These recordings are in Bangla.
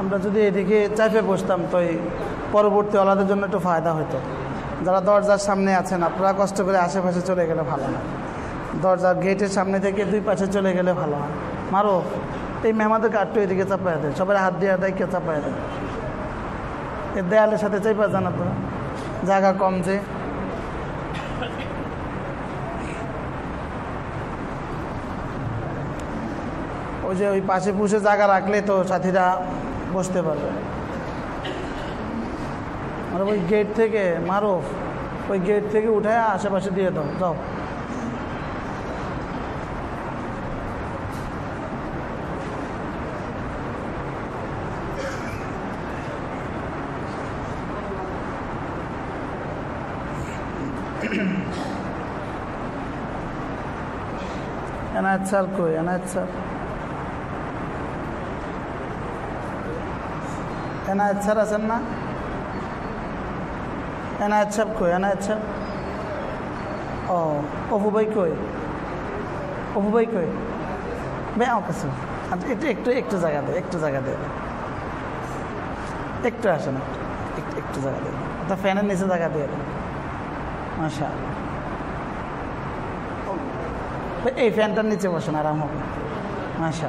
আমরা যদি এদিকে চাইপে বসতাম, তো এই পরবর্তী ওলাদের জন্য একটু ফায়দা হতো যারা দরজার সামনে আছেন, আপনারা কষ্ট করে আশেপাশে চলে গেলে ভালো না দরজার গেটের সামনে থেকে দুই পাশে চলে গেলে ভালো হয়। মারো, এই মেহমাদের কাঠটু এদিকে চাপাই দেয় সবাই হাত দিয়ে দেয় কে চাপাই দেয় এ দেয়ালের সাথে চাইপা জানা তো জায়গা কম যে। ওই যে ওই পাশে পুষে জায়গা রাখলে তো সাথীরা বসতে পারবে। আর ওই গেট থেকে, মারো, ওই গেট থেকে উঠে আশেপাশে দিয়ে দাও, যাও। এনায়ত স্যার কই? এনায়ত স্যার। এনায়ত স্যার আছেন না এনায়ত সাহেব কই এনায়ত সাহেব ও অপু ভাই কই অপু ভাই কই বে আমার কাছে একটু একটু একটু জায়গা দে একটু জায়গা দে একটু আসেন একটু একটু জায়গা দে তা ফ্যানের নিচে জায়গা দিয়ে দেন এই ফ্যানটার নিচে বসেন আরাম হবে মাসা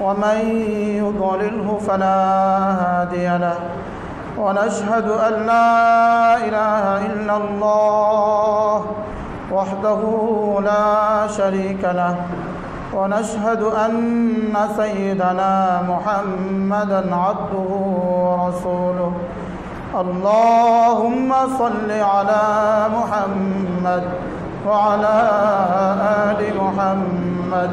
ومن يضلله فلا هادي له. ونشهد أن لا إله إلا الله وحده لا شريك له. ونشهد أن سيدنا محمدا عبده ورسوله. اللهم صل على محمد وعلى آل محمد.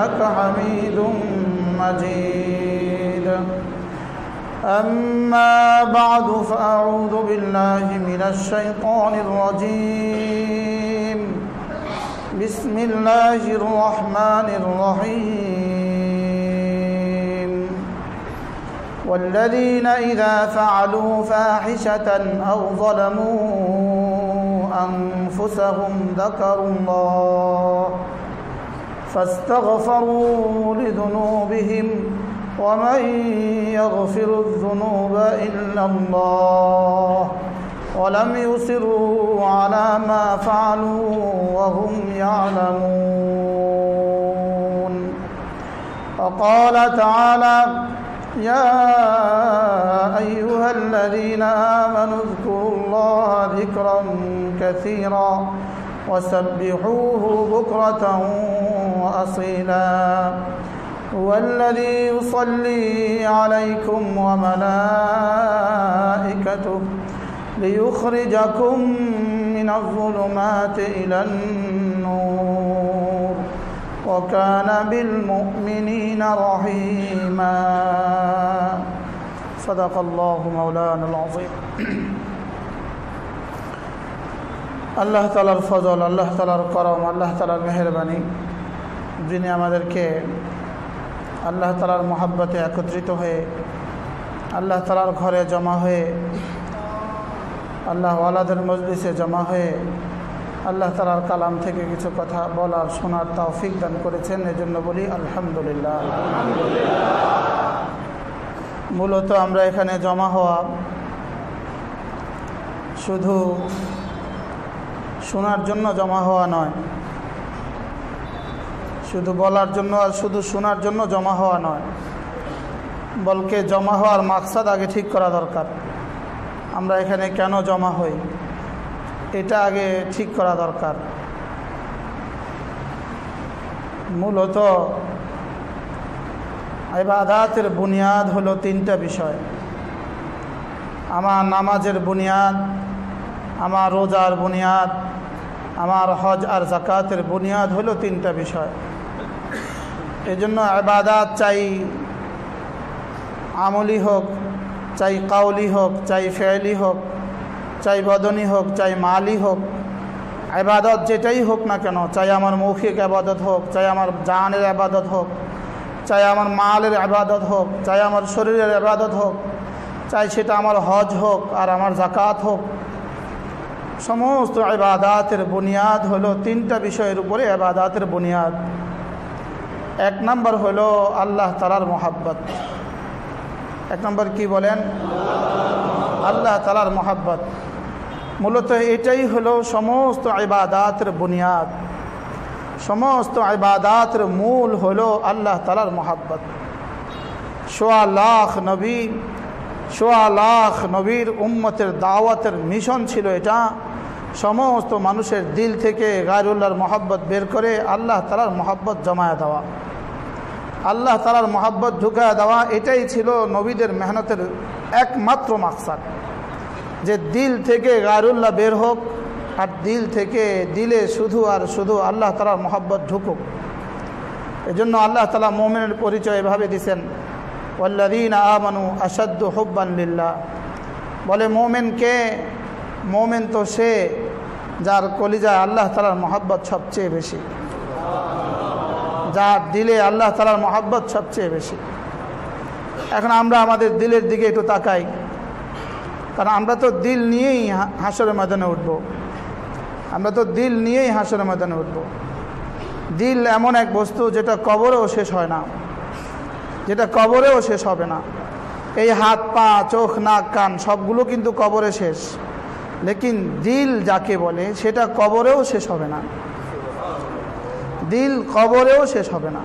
إنك حميد مجيد. أما بعد فأعوذ بالله من الشيطان الرجيم. بسم الله الرحمن الرحيم. والذين إذا فعلوا فاحشة أو ظلموا أنفسهم ذكروا الله فاستغفروا لذنوبهم ومن يغفر الذنوب إلا الله ولم يصروا على ما فعلوا وهم يعلمون. وقال تعالى يا أيها الذين آمنوا اذكروا الله ذكرا كثيرا وسبحوه بكرة وأصيلا. هو الذي يصلي عليكم وملائكته ليخرجكم من الظلمات إلى النور. وكان بالمؤمنين رحيما. صدق الله مولانا العظيم. আল্লাহ তালার ফজল, আল্লাহ তালার করম, আল্লাহ তালার মেহরবানি, যিনি আমাদেরকে আল্লাহ তালার মোহাব্বতে একত্রিত হয়ে, আল্লাহ তালার ঘরে জমা হয়ে, আল্লাহ আলাদের মজলিসে জমা হয়ে, আল্লাহ তালার কালাম থেকে কিছু কথা বলার, শোনার তৌফিক দান করেছেন। এজন্য বলি আলহামদুলিল্লাহ। মূলত আমরা এখানে জমা হওয়া শুধু শোনার জন্য জমা হওয়া নয়। শুধু বলার জন্য আর শুধু শোনার জন্য জমা হওয়া নয়। বলকে জমা হওয়ার মাকসাদ আগে ঠিক করা দরকার। আমরা এখানে কেন জমা হই? এটা আগে ঠিক করা দরকার। মূলত ইবাদাতের বুনিয়াদ হলো তিনটা বিষয়। আমার নামাজের বুনিয়াদ, আমার রোজার বুনিয়াদ আমার হজ আর জাকাতের বুনিয়াদ হলো তিনটা বিষয়। এজন্য আবাদাত চাই আমলি হোক, চাই কাউলি হোক, চাই ফেয়ালি হোক, চাই বদনী হোক, চাই মালি হোক আবাদত যেটাই হোক না কেন, চাই আমার মৌখিক আবাদত হোক, চাই আমার জানের আবাদত হোক, চাই আমার মালের আবাদত হোক, চাই আমার শরীরের আবাদত হোক, চাই সেটা আমার হজ হোক আর আমার জাকাত হোক সমস্ত আবাদাতের বুনিয়াদ হলো তিনটা বিষয়ের উপরে আবাদাতের বুনিয়াদ। এক নম্বর হলো আল্লাহ তালার মোহাব্বত। এক নম্বর কি বলেন? আল্লাহ তালার মোহাব্বত। মূলত এটাই হলো সমস্ত ইবাদাতের বুনিয়াদ। সমস্ত ইবাদাতের মূল হলো আল্লাহ তালার মোহাব্বত। সোয়া লাখ নবী, সোয়া লাখ নবীর উম্মতের দাওয়াতের মিশন ছিল এটা। সমস্ত মানুষের দিল থেকে গায়রুল্লাহর মোহাব্বত বের করে আল্লাহ তালার মোহাব্বত জমায় দেওয়া। আল্লাহ তালার মোহাব্বত ঢুকায় দেওয়া, এটাই ছিল নবীদের মেহনতের একমাত্র মাকসাদ। যে দিল থেকে গায়রুল্লাহ বের হোক, আর দিল থেকে দিলে শুধু আর শুধু আল্লাহ তালার মোহাব্বত ঢুকুক। এজন্য আল্লাহ তালা মোমেনের পরিচয় এভাবে দিছেন ওল্লাদিন আমানু আসাদ্দু হব্বান্লিল্লা বলে, মোমেনকে মোমেন তো সে যার কলিজায় আল্লাহ তালার মহাব্বত সবচেয়ে বেশি। যার দিলে আল্লাহ তালার মহাব্বত সবচেয়ে বেশি। এখন আমরা আমাদের দিলের দিকে একটু তাকাই। কারণ আমরা তো দিল নিয়েই হাসরের ময়দানে উঠব। আমরা তো দিল নিয়েই হাসরের ময়দানে উঠব। দিল এমন এক বস্তু যেটা কবরেও শেষ হয় না। যেটা কবরেও শেষ হবে না। এই হাত পা চোখ, নাক, কান সবগুলো কিন্তু কবরে শেষ। লেকিন দিল যাকে বলে, সেটা কবরেও শেষ হবে না। দিল কবরেও শেষ হবে না।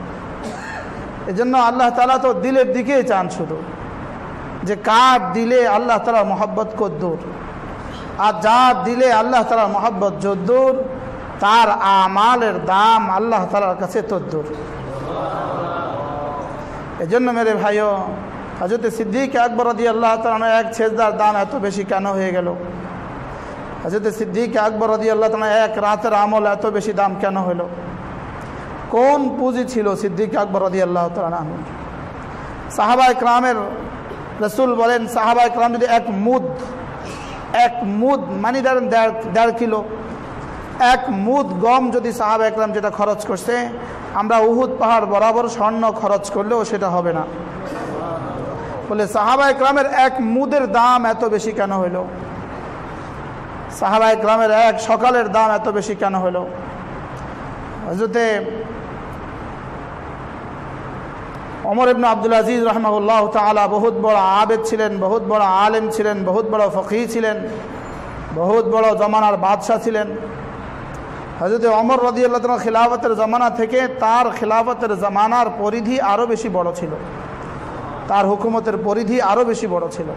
এজন্য আল্লাহ তালা তো দিলের দিকেই চান শুধু। যে কার দিলে আল্লাহ তালার মোহাব্বত কদ্দুর? আর যার দিলে আল্লাহ তালার মোহাব্বত যদ্দুর, তার আমালের দাম আল্লাহ তালার কাছে তদ্দুর। এই জন্য মেরে ভাইও হজরত সিদ্দিক আকবর দিয়ে আল্লাহ তালা এক ছেজদার দাম এত বেশি কেন হয়ে গেল? হজরত সিদ্দিক আকবর দিয়ে আল্লাহ তালা এক রাতের আমল এত বেশি দাম কেন হলো? কোন পুঁজি ছিল সিদ্দিক আকবর রদি আল্লাহ তালা সাহাবা ইকরামের রসুল বলেন, সাহাবা ইকরাম যদি এক মুদ এক মুদ মানি ধরেন দেড় কিলো, এক মুদ গম যদি সাহাবা একরাম যেটা খরচ করছে, আমরা উহুদ পাহাড় বরাবর স্বর্ণ খরচ করলেও সেটা হবে না। বলে সাহাবা একরামের এক মুদের দাম এত বেশি কেন হইল সাহাবা একরামের এক সকালের দাম এত বেশি কেন হইল হজরতে অমর ইবনু আব্দুল আজিজ রহমাউল্লাহ তালা বহুত বড় আবেদ ছিলেন, বহুত বড় আলেম ছিলেন, বহুত বড় ফকি ছিলেন, বহুত বড় জমানার বাদশাহ ছিলেন। হজরত অমর রদি আল্লাহ খিলাফতের জমানা থেকে তার খিলাফতের জমানার পরিধি আরও বেশি বড় ছিল। তার হুকুমতের পরিধি আরও বেশি বড় ছিল।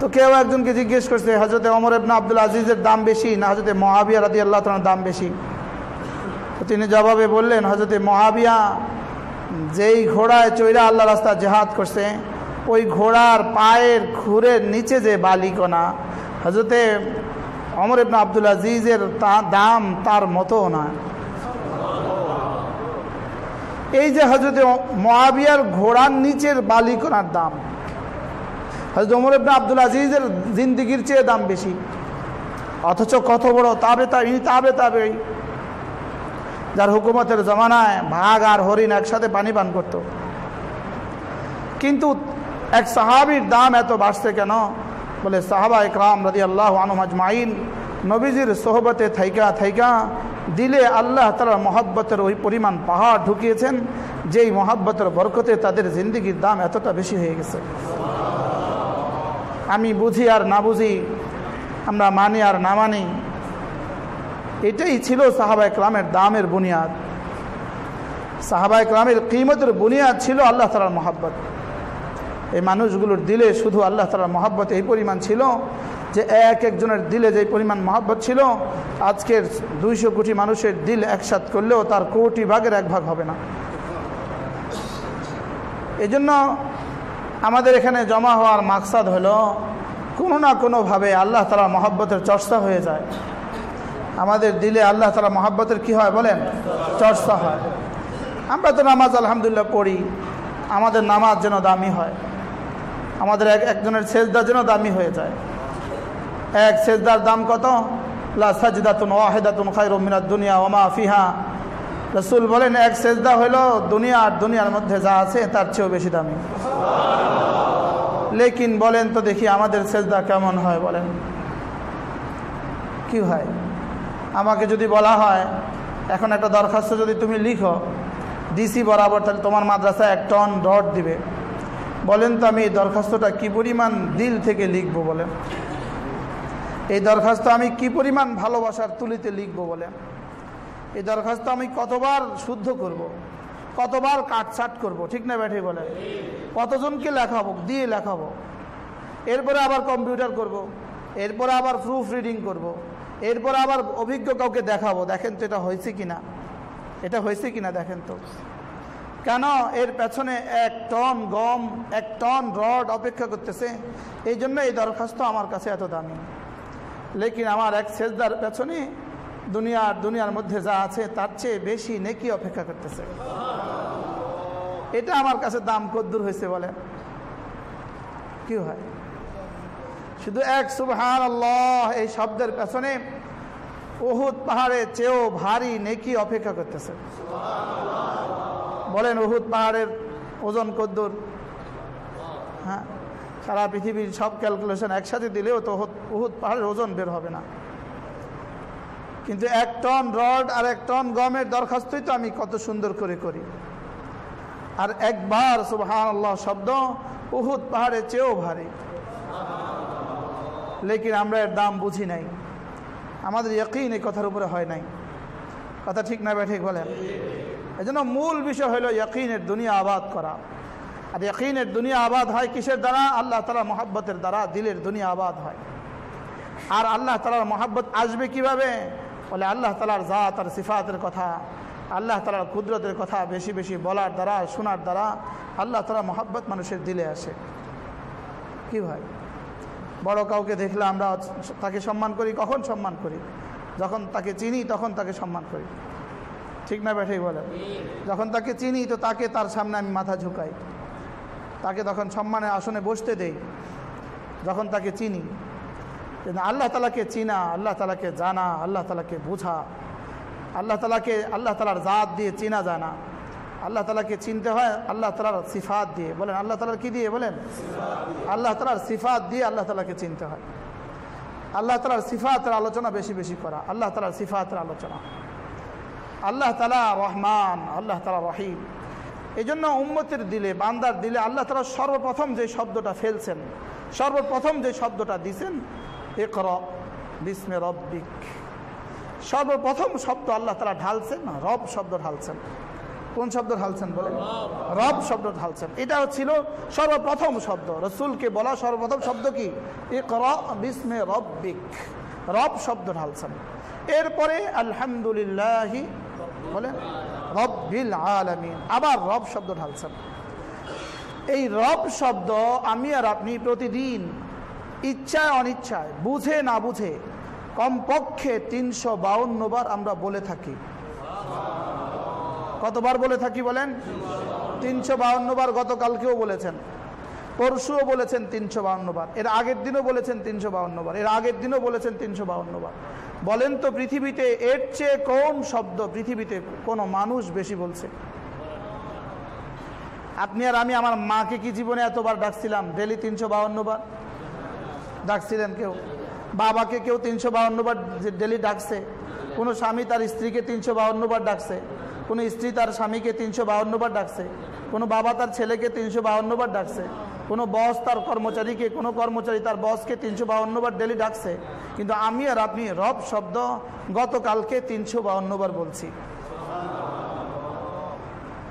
তো কেউ একজনকে জিজ্ঞেস করছে হজরত অমর ইবনা আব্দুল আজিজের দাম বেশি না হজরত মহাবিয়া রাদি আল্লাহ তালার দাম বেশি? তো তিনি জবাবে বললেন হজরত মহাবিয়া যেই ঘোড়ায় চৈরা আল্লাহ রাস্তা জেহাদ করছে, ওই ঘোড়ার পায়ের খুরের নিচে যে বালিকণা হজরতে অমর ইবনা আব্দুল আজিজের দাম তার মতো না। এই যে হজরতে মহাবিয়ার ঘোড়ার নিচের বালিকণার দাম। হজরত অমর ইবনা আব্দুল আজিজের জিন্দিগির চেয়ে দাম বেশি। অথচ কত বড় তাবে তা তাবে তাবে যার হুকুমতের জমানায় ভাগ আর হরিণ একসাথে পানি পান করত। কিন্তু এক সাহাবির দাম এত বাড়ছে কেন? বলে সাহাবা ইকরাম রাজি আল্লাহ আনুমাজমাইন নবীজির সোহবতে থাইকা থাইকা দিলে আল্লাহ তালার মহাব্বতের ওই পরিমাণ পাহাড় ঢুকিয়েছেন, যেই মহাব্বতের বরকতে তাদের জিন্দিগির দাম এতটা বেশি হয়ে গেছে। আমি বুঝি আর না বুঝি, আমরা মানি আর না মানি, এটাই ছিল সাহাবায় ক্লামের দামের বুনিয়াদ। সাহাবায় ক্লামের কিমতের বুনিয়াদ ছিল আল্লাহ তালার মহাব্বত। এই মানুষগুলোর দিলে শুধু আল্লাহ তালার মহাব্বত এই পরিমাণ ছিল যে এক একজনের দিলে যে পরিমাণ মহাব্বত ছিল, আজকের দুইশো কোটি মানুষের দিল একসাথ করলেও তার কোটি ভাগের এক ভাগ হবে না। এজন্য আমাদের এখানে জমা হওয়ার মাকসাদ হলো কোনো না কোনোভাবে আল্লাহ তালা মহাব্বতের চর্চা হয়ে যায়। আমাদের দিলে আল্লাহ তালা মহাব্বতের কি হয় বলেন? চর্চা হয়। আমরা তো নামাজ আলহামদুলিল্লাহ পড়ি, আমাদের নামাজ যেন দামি হয়। আমাদের এক একজনের সেজদা যেন দামি হয়ে যায়। এক সেজদার দাম কত? লা সাজদাতুন ওয়াহেদাতুন খায়রু মিনাদ দুনিয়া ওমা ফিহা। রসুল বলেন, এক সেজদা হলো দুনিয়া আর দুনিয়ার মধ্যে যা আছে তার চেয়েও বেশি দামি। লেকিন বলেন তো দেখি আমাদের সেজদা কেমন হয় বলেন। কি হয় আমাকে যদি বলা হয়, এখন একটা দরখাস্ত যদি তুমি লিখো ডিসি বরাবর তাহলে তোমার মাদ্রাসা এক টন রড দিবে। বলেন তো আমি এই দরখাস্তটা কি পরিমাণ দিল থেকে লিখব বলেন। এই দরখাস্ত আমি কি পরিমাণ ভালোবাসার তুলিতে লিখব বলেন। এই দরখাস্ত আমি কতবার শুদ্ধ করব। কতবার কাটছাট করব, ঠিক না ব্যাঠে বলে? কতজনকে লেখাবো? দিয়ে লেখাবো। এরপরে আবার কম্পিউটার করব। এরপরে আবার প্রুফ রিডিং করব। এরপরে আবার অভিজ্ঞ কাউকে দেখাবো, দেখেন তো এটা হয়েছে কিনা? এটা হয়েছে কিনা দেখেন তো? কেন? এর পেছনে এক টন গম, এক টন রড অপেক্ষা করতেছে। এই জন্য এই দরখাস্ত আমার কাছে এত দামি। লেকিন আমার এক সেজদার পেছনে দুনিয়ার দুনিয়ার মধ্যে যা আছে, তার চেয়ে বেশি নেকি অপেক্ষা করতেছে। এটা আমার কাছে দাম কদ্দুর হয়েছে বলে কি হয়? শুধু এক সুবহান আল্লাহ এই শব্দের পেছনে ওহুদ পাহাড়ের চেয়েও ভারী নেকি অপেক্ষা করতেছে। বলেন ওহুদ পাহাড়ের ওজন কদ্দুর। হ্যাঁ সারা পৃথিবীর সব ক্যালকুলেশন একসাথে দিলেও তো উহুদ পাহাড়ের ওজন বের হবে না। কিন্তু এক টন রড আর এক টন গমের দরখাস্তই তো আমি কত সুন্দর করে করি। আর একবার সুবহান আল্লাহ শব্দ উহুদ পাহাড়ের চেয়েও ভারী। লেকিন আমরা এর দাম বুঝি নাই। আমাদের ইয়কিন এই কথার উপরে হয় নাই। কথা ঠিক না ঠিক বলেন? এই জন্য মূল বিষয় হলো ইয়কিনের দুনিয়া আবাদ করা। আর ইয়কিনের দুনিয়া আবাদ হয় কিসের দ্বারা? আল্লাহ তালা মহাব্বতের দ্বারা দিলের দুনিয়া আবাদ হয়। আর আল্লাহ তালার মহাব্বত আসবে কীভাবে? বলে আল্লাহ তালার জাত আর সিফাতের কথা, আল্লাহ তালার কুদরতের কথা বেশি বেশি বলার দ্বারা, শোনার দ্বারা আল্লাহ তালা মহাব্বত মানুষের দিলে আসে। কি ভাই? বড় কাউকে দেখলে আমরা তাকে সম্মান করি, কখন সম্মান করি? যখন তাকে চিনি, তখন তাকে সম্মান করি। ঠিক না ব্যাঠেই বলেন? যখন তাকে চিনি, তো তাকে তার সামনে আমি মাথা ঝুঁকাই। তাকে তখন সম্মানের আসনে বসতে দেই। যখন তাকে চিনি আল্লাহ তালাকে চিনা, আল্লাহ তালাকে জানা, আল্লাহ তালাকে বোঝা, আল্লাহ তালাকে আল্লাহ তালার জাত দিয়ে চিনা জানা। আল্লাহ তালাকে চিনতে হয়, আল্লাহ তালার সিফাত দিয়ে। বলেন, আল্লাহ তালার কি দিয়ে বলেন? আল্লাহ তালার সিফাত দিয়ে আল্লাহ তালাকে চিনতে হয়। আল্লাহ তালার সিফাতের আলোচনা বেশি বেশি করা, আল্লাহ তালার সিফাতের আলোচনা। আল্লাহ তালা রহমান, আল্লাহ তালা রহিম। এই জন্য উম্মতের দিলে, বান্দার দিলে আল্লাহ তালা সর্বপ্রথম যে শব্দটা ফেলছেন, সর্বপ্রথম যে শব্দটা দিছেন সর্বপ্রথম শব্দ আল্লাহ তালা ঢালছেন রব শব্দ ঢালছেন। কোন শব্দ ঢালছেন বলে রব শব্দ ঢালছেন। এটা ছিল সর্বপ্রথম শব্দ। রসুলকে বলা সর্বপ্রথম শব্দ কি? একর বিস্মে রব্বিক। রব শব্দ ঢালছেন। এরপরে আলহামদুলিল্লাহ বলেন, রব্বিল আলমিন। আবার রব শব্দ ঢালছেন। এই রব শব্দ আমি আর আপনি প্রতিদিন ইচ্ছায় অনিচ্ছায়, বুঝে না বুঝে, কমপক্ষে তিনশো বার আমরা বলে থাকি। কতবার বলে থাকি বলেন? তিনশো বার গতকালকেও বলেছেন। পরশুও বলেছেন তিনশো বার। এর আগের দিনও বলেছেন তিনশো বার। এর আগের দিনও বলেছেন তিনশো বার। বলেন তো পৃথিবীতে এর চেয়ে কোন শব্দ পৃথিবীতে কোনো মানুষ বেশি বলছে। আপনি আর আমি, আমার মাকে কি জীবনে এতবার ডাকছিলাম? ডেলি তিনশো বার। ডাকছিলেন কেউ। বাবাকে কেউ তিনশো বাউন্ন বার ডেলি ডাকছে। কোনো স্বামী তার স্ত্রীকে তিনশো বাউন্ন বার ডাকছে। কোনো স্ত্রী তার স্বামীকে তিনশো বাউন্ন বার ডাকছে। কোনো বাবা তার ছেলেকে তিনশো বাউন্ন বার ডাকছে। কোনো বস তার কর্মচারীকে, কোনো কর্মচারী তার বসকে তিনশো বাউন্ন বার ডেলি ডাকছে। কিন্তু আমি আর আপনি রব শব্দ গতকালকে তিনশো বাউন্ন বার বলছি।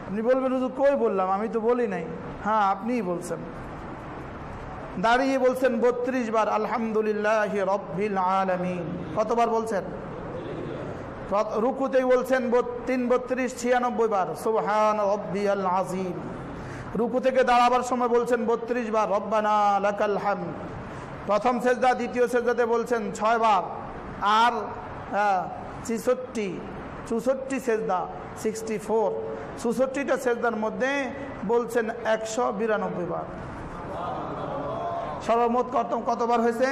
আপনি বলবেন শুধু কই বললাম? আমি তো বলি নাই। হ্যাঁ আপনিই বলছেন। দাঁড়িয়ে বলছেন বত্রিশ বার, আলহামদুলিল্লাহ রব্বিল আলমিন। কতবার বলছেন? রুকুতেই বলছেন তিন বত্রিশ, ছিয়ানব্বই বার, সুবহান রব্বি আল আজিম রুকু থেকে দাঁড়াবার সময় বলছেন বত্রিশ বার, রব্বানা লাকাল হাম প্রথম সেজদা, দ্বিতীয় সেজদাতে বলছেন ছয় বার, আর ছিষট্টি, চৌষট্টি সেজদা সিক্সটি ফোর চৌষট্টিটা সেজদার মধ্যে বলছেন একশো বিরানব্বই বার। সর্বমোট কত, কতবার হয়েছে?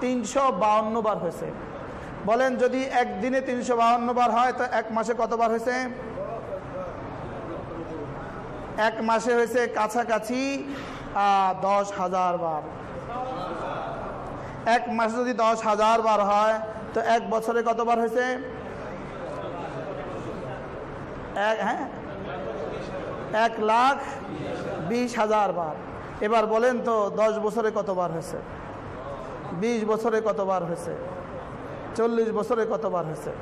তিনশো বাউন্ন বার হয়েছে। বলেন, যদি একদিনে তিনশো বাউন্ন বার হয়, তো এক মাসে কতবার হয়েছে? এক মাসে হয়েছে কাছাকাছি দশ হাজার বার। এক মাসে যদি দশ হাজার বার হয়, তো এক বছরে কতবার হয়েছে? এক হ্যাঁ? এক লাখ বিশ হাজার বার। এবার বলেন তো, দশ বছরে কতবার হয়েছে? বিশ বছরে কতবার হয়েছে? চল্লিশ বছরে কতবার হয়েছে?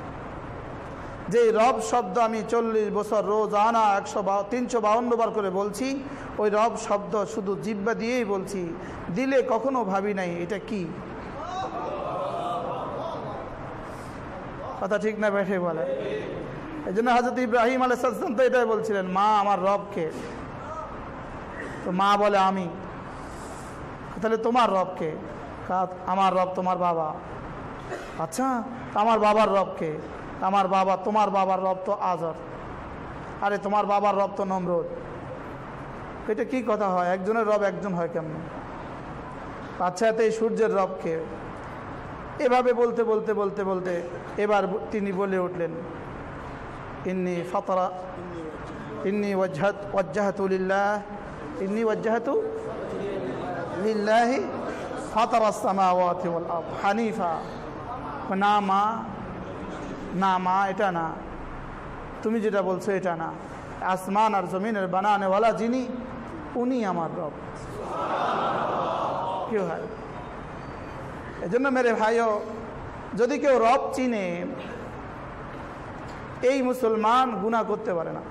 যে রব শব্দ আমি চল্লিশ বছর রোজ আনা একশো বা তিনশো বাউন্ন বার করে বলছি, ওই রব শব্দ শুধু জিব্বা দিয়েই বলছি। দিলে কখনো ভাবি নাই, এটা কি? কথা ঠিক না বেঠে বলে। এই জন্য হাজরত ইব্রাহিম আলাইসালাম তো এটাই বলছিলেন, মা, আমার রবকে তো মা বলে, আমি। তাহলে তোমার রবকে আমার রব তোমার বাবা। আচ্ছা আমার বাবার রবকে আমার বাবা, তোমার বাবার রব তো আজর। আরে, তোমার বাবার রব তো নমরুদ। এটা কি কথা হয়? একজনের রব একজন হয় কেমন? আচ্ছা এতে সূর্যের রবকে এভাবে বলতে বলতে বলতে বলতে এবার তিনি বলে উঠলেন, ইন্নি ফতরা, ইন্নি ওয়াজ্জাহাতুলিল্লাহ ইন্নি ওয়াজ্জাহাতু লিল্লাহি ফাতারা সামাওয়াতি ওয়াল আরদ হানিফা না মা না মা এটা না। তুমি যেটা বলছো এটা না। আসমান আর জমিনের বানানেওয়ালা যিনি, উনি আমার রব। কেউ হয় এই জন্য মেরে ভাইও, যদি কেউ রব চিনে, এই মুসলমান গুণা করতে পারে না।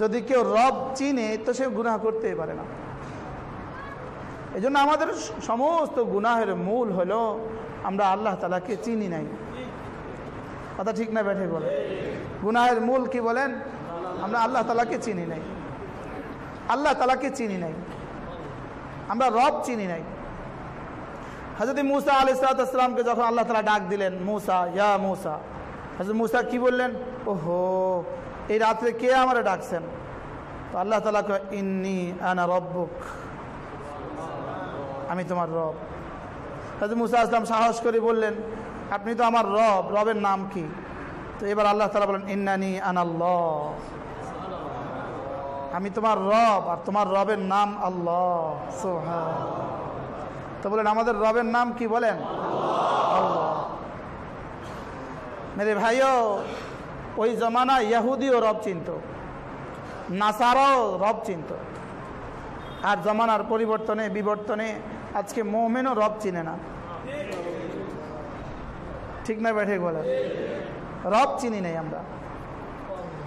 যদি কেউ রব চিনে, তো সে গুণা করতেই পারে না। এই আমাদের সমস্ত গুনাহের মূল হলো, আমরা আল্লাহ তালাকে চিনি নাই। কথা ঠিক না ব্যাঠে বলে? গুনাহের মূল কি বলেন? আমরা আল্লাহ তালাকে চিনি নাই। আল্লাহ তালাকে চিনি নাই। আমরা রব চিনি নাই। হাজরত মুসা আলি সালাতামকে যখন আল্লাহ তালা ডাক দিলেন, মুসা, ইয়া মুসা। হাজরত মুসা কি বললেন? ওহো এই রাত্রে কে আমার ডাকছেন? তো আল্লাহ তালা ইন্নি আনা রব্বুক। আমি তোমার রব। হাজর মুসা আসলাম সাহস করে বললেন, আপনি তো আমার রব, রবের নাম কি? তো এবার আল্লাহ তালা বলেন, ইন্নানি আনাল্লাহ আমি তোমার রব আর তোমার রবের নাম আল্লাহ। সোহা তো বলেন, আমাদের রবের নাম কি? বলেন, আল্লাহ। মেরে ভাইও ওই জমানা ইয়াহুদিও রব চিনত। নাসারাও রব চিনত। আর জমানার পরিবর্তনে, বিবর্তনে আজকে মোমেনও রব চিনে না। ঠিক না বেঠে বলে? রব চিনি নেই আমরা।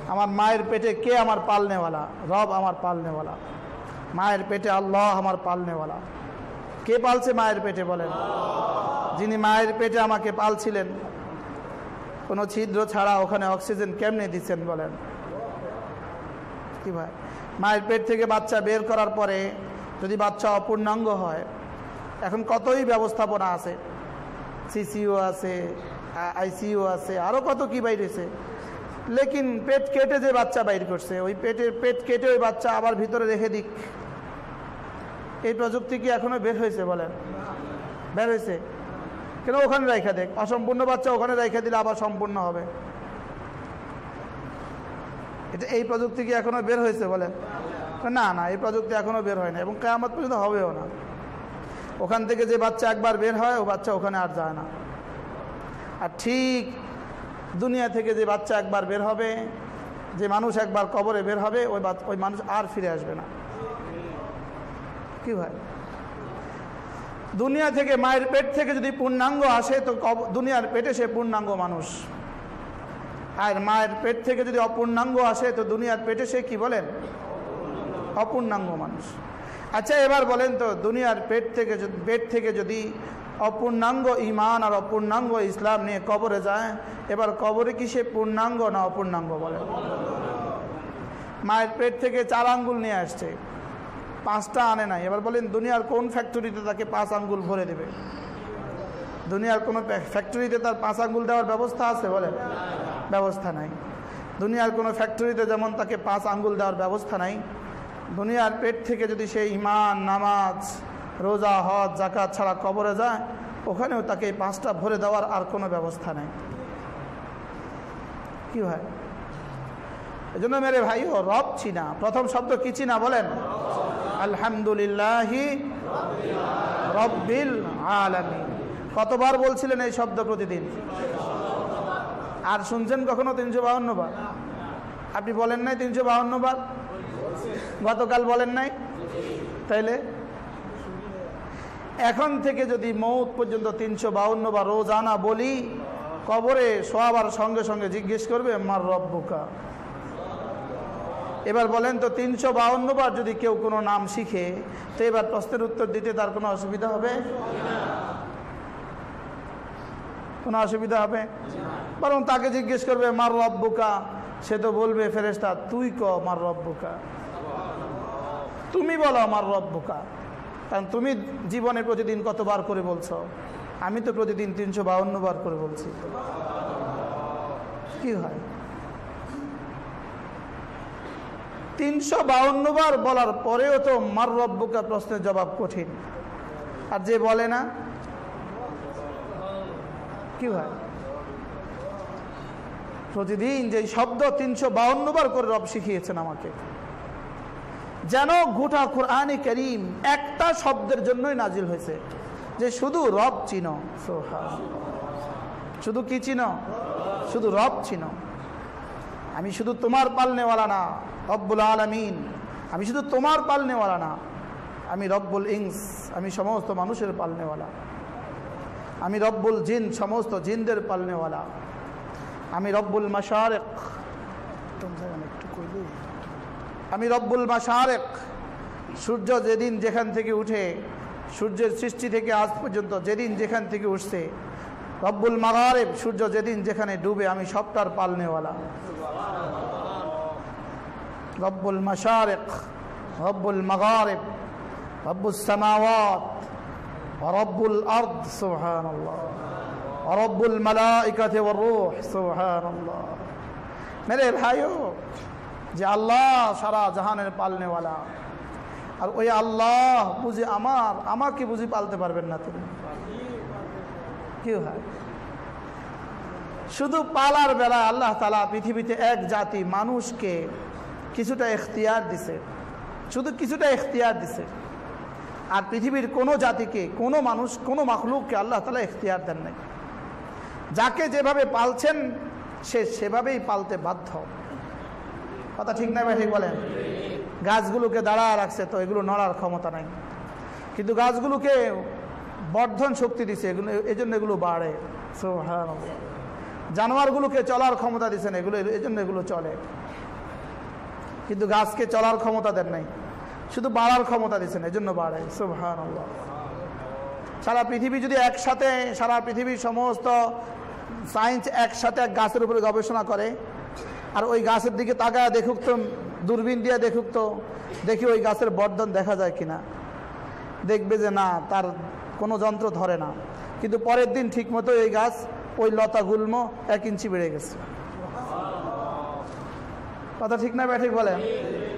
আমার মায়ের পেটে কে আমার পালনেওয়ালা? রব আমার পালনেওয়ালা। মায়ের পেটে আল্লাহ আমার পালনেওয়ালা। কে পালছে মায়ের পেটে বলেন? যিনি মায়ের পেটে আমাকে পালছিলেন কোনো ছিদ্র ছাড়া ওখানে অক্সিজেন কেমনে দিচ্ছেন বলেন? কি ভাই? মায়ের পেট থেকে বাচ্চা বের করার পরে যদি বাচ্চা অপূর্ণাঙ্গ হয়, এখন কতই ব্যবস্থাপনা আছে? সিসিও আছে, আইসিইউ আছে আরও কত কি বাইরেছে লেকিন পেট কেটে যে বাচ্চা বাইর করছে, ওই পেটের পেট কেটে ওই বাচ্চা আবার ভিতরে রেখে দিক। এই প্রযুক্তি কি এখনও বের হয়েছে বলেন? বের হয়েছে? কেন ওখানে রেখা দেখ? অসম্পূর্ণ বাচ্চা ওখানে রেখে দিলে আবার সম্পূর্ণ হবে। এটা এই প্রযুক্তি কি এখনও বের হয়েছে বলে? না না, এই প্রযুক্তি এখনও বের হয় না এবং কেয়ামত পর্যন্ত হবেও না। ওখান থেকে যে বাচ্চা একবার বের হয়, ও বাচ্চা ওখানে আর যায় না। আর ঠিক দুনিয়া থেকে যে বাচ্চা একবার বের হবে, যে মানুষ একবার কবরে বের হবে, ওই ওই মানুষ আর ফিরে আসবে না। কি ভাই? দুনিয়া থেকে মায়ের পেট থেকে যদি পূর্ণাঙ্গ আসে, তো দুনিয়ার পেটে সে পূর্ণাঙ্গ মানুষ। আর মায়ের পেট থেকে যদি অপূর্ণাঙ্গ আসে, তো দুনিয়ার পেটে সে কি বলেন? অপূর্ণাঙ্গ মানুষ। আচ্ছা এবার বলেন তো, দুনিয়ার পেট থেকে পেট থেকে যদি অপূর্ণাঙ্গ ইমান আর অপূর্ণাঙ্গ ইসলাম নিয়ে কবরে যায়, এবার কবরে কি সে পূর্ণাঙ্গ না অপূর্ণাঙ্গ বলে মায়ের পেট থেকে চার আঙ্গুল নিয়ে আসছে। পাঁচটা আনে নাই। এবার বলেন, দুনিয়ার কোন ফ্যাক্টরিতে তাকে পাঁচ আঙ্গুল ভরে দেবে? দুনিয়ার কোনো ফ্যাক্টরিতে তার পাঁচ আঙ্গুল দেওয়ার ব্যবস্থা আছে বলে ব্যবস্থা নাই। দুনিয়ার কোনো ফ্যাক্টরিতে যেমন তাকে পাঁচ আঙ্গুল দেওয়ার ব্যবস্থা নাই, দুনিয়ার পেট থেকে যদি সে ইমান নামাজ, রোজা, হজ জাকাত ছাড়া কবরে যায়, ওখানেও তাকে এই পাঁচটা ভরে দেওয়ার আর কোনো ব্যবস্থা নেই। কি হয় এই জন্য মেরে ভাই, ও রব চিনা। প্রথম শব্দ কি চিনা বলেন? আলহামদুলিল্লাহি রব্বিল আলমী কতবার বলছিলেন এই শব্দ প্রতিদিন? আর শুনছেন কখনো তিনশো বাহান্ন বার? আপনি বলেন নাই তিনশো বাহান্ন বার? গতকাল বলেন নাই? তাইলে? এখন থেকে যদি মৌত পর্যন্ত তিনশো বাউন্ন বা রোজানা বলি, কবরে শোয়াবার সঙ্গে সঙ্গে জিজ্ঞেস করবে, মার রব্বুকা। এবার বলেন তো তিনশো বার যদি কেউ কোনো নাম শিখে, তো এবার প্রশ্নের উত্তর দিতে তার কোনো অসুবিধা হবে? কোনো অসুবিধা হবে? বরং তাকে জিজ্ঞেস করবে, মার রব্বুকা? সে তো বলবে ফেরেস্তা তুই ক, মার রব্বুকা? তুমি বলো আমার রব্বুকা? কারণ তুমি জীবনে প্রতিদিন কতবার করে বলছো? আমি তো প্রতিদিন তিনশো বার করে বলছি। কি হয়? তিনশো বাউন্ন বার বলার পরেও তো মার রব্বুকা প্রশ্নের জবাব কঠিন। আর যে বলে না, কি হয়? প্রতিদিন যে শব্দ তিনশো বাউন্ন বার করে রব শিখিয়েছেন আমাকে। যেন গোটা কোরআনে করিম একটা শব্দের জন্যই নাজিল হয়েছে যে শুধু রব চিন। শুধু কি চিন? শুধু রব চিন। আমি শুধু তোমার পালনেওয়ালা না, রব্বুল আলমিন। আমি শুধু তোমার পালনেওয়ালা না, আমি রব্বুল ইংস আমি সমস্ত মানুষের পালনেওয়ালা। আমি রব্বুল জিন, সমস্ত জিনদের পালনেওয়ালা। আমি রব্বুল কইলি আমি রব্বুল মাসারেক সূর্য যেদিন যেখান থেকে উঠে, সূর্যের সৃষ্টি থেকে আজ পর্যন্ত যেদিন যেখান থেকে উঠছে, রব্বুল মাগারেব, সূর্য যেদিন যেখানে ডুবে, আমি সবটার পালনেওয়ালা। রব্বুল মাসারেক রব্বুল মাগারেব রব্বুল সামাওয়াত রব্বুল আর্দ সুবহান রব্বুল মালাইকাতে রুহ সুবহান মেরে ভাইও যে আল্লাহ সারা জাহানের পালনেওয়ালা আর ওই আল্লাহ বুঝি আমার আমাকে বুঝি পালতে পারবেন না তিনি কি হয় শুধু পালার বেলায় আল্লাহ তালা পৃথিবীতে এক জাতি মানুষকে কিছুটা এখতিয়ার দিছে। শুধু কিছুটা এখতিয়ার দিছে। আর পৃথিবীর কোনো জাতিকে, কোনো মানুষ, কোনো মখলুককে আল্লাহ তালা এখতিয়ার দেন নাই। যাকে যেভাবে পালছেন, সে সেভাবেই পালতে বাধ্য। কথা ঠিক না ভাই বলেন? গাছগুলোকে দাঁড়া রাখছে তো, এগুলো নড়ার ক্ষমতা নাই। কিন্তু গাছগুলোকে বর্ধন শক্তি দিছে, এগুলো এই জন্য এগুলো বাড়ে। জানোয়ারগুলোকে চলার ক্ষমতা দিচ্ছেন এগুলো, এই জন্য এগুলো চলে। কিন্তু গাছকে চলার ক্ষমতা দেন নাই। শুধু বাড়ার ক্ষমতা দিচ্ছেন এই জন্য বাড়ে। সুহান সারা পৃথিবী যদি একসাথে, সারা পৃথিবীর সমস্ত সায়েন্স একসাথে এক গাছের উপরে গবেষণা করে, আর ওই গাছের দিকে তাকায় দেখুক তো, দূরবীন দিয়ে দেখুক তো, দেখি ওই গাছের বর্ধন দেখা যায় কিনা। দেখবে যে না, তার কোনো যন্ত্র ধরে না। কিন্তু পরের দিন ঠিক মতো এই গাছ ওই লতা গুল্ম এক ইঞ্চি বেড়ে গেছে। কথা ঠিক না, ব্যাঠিক বলেন?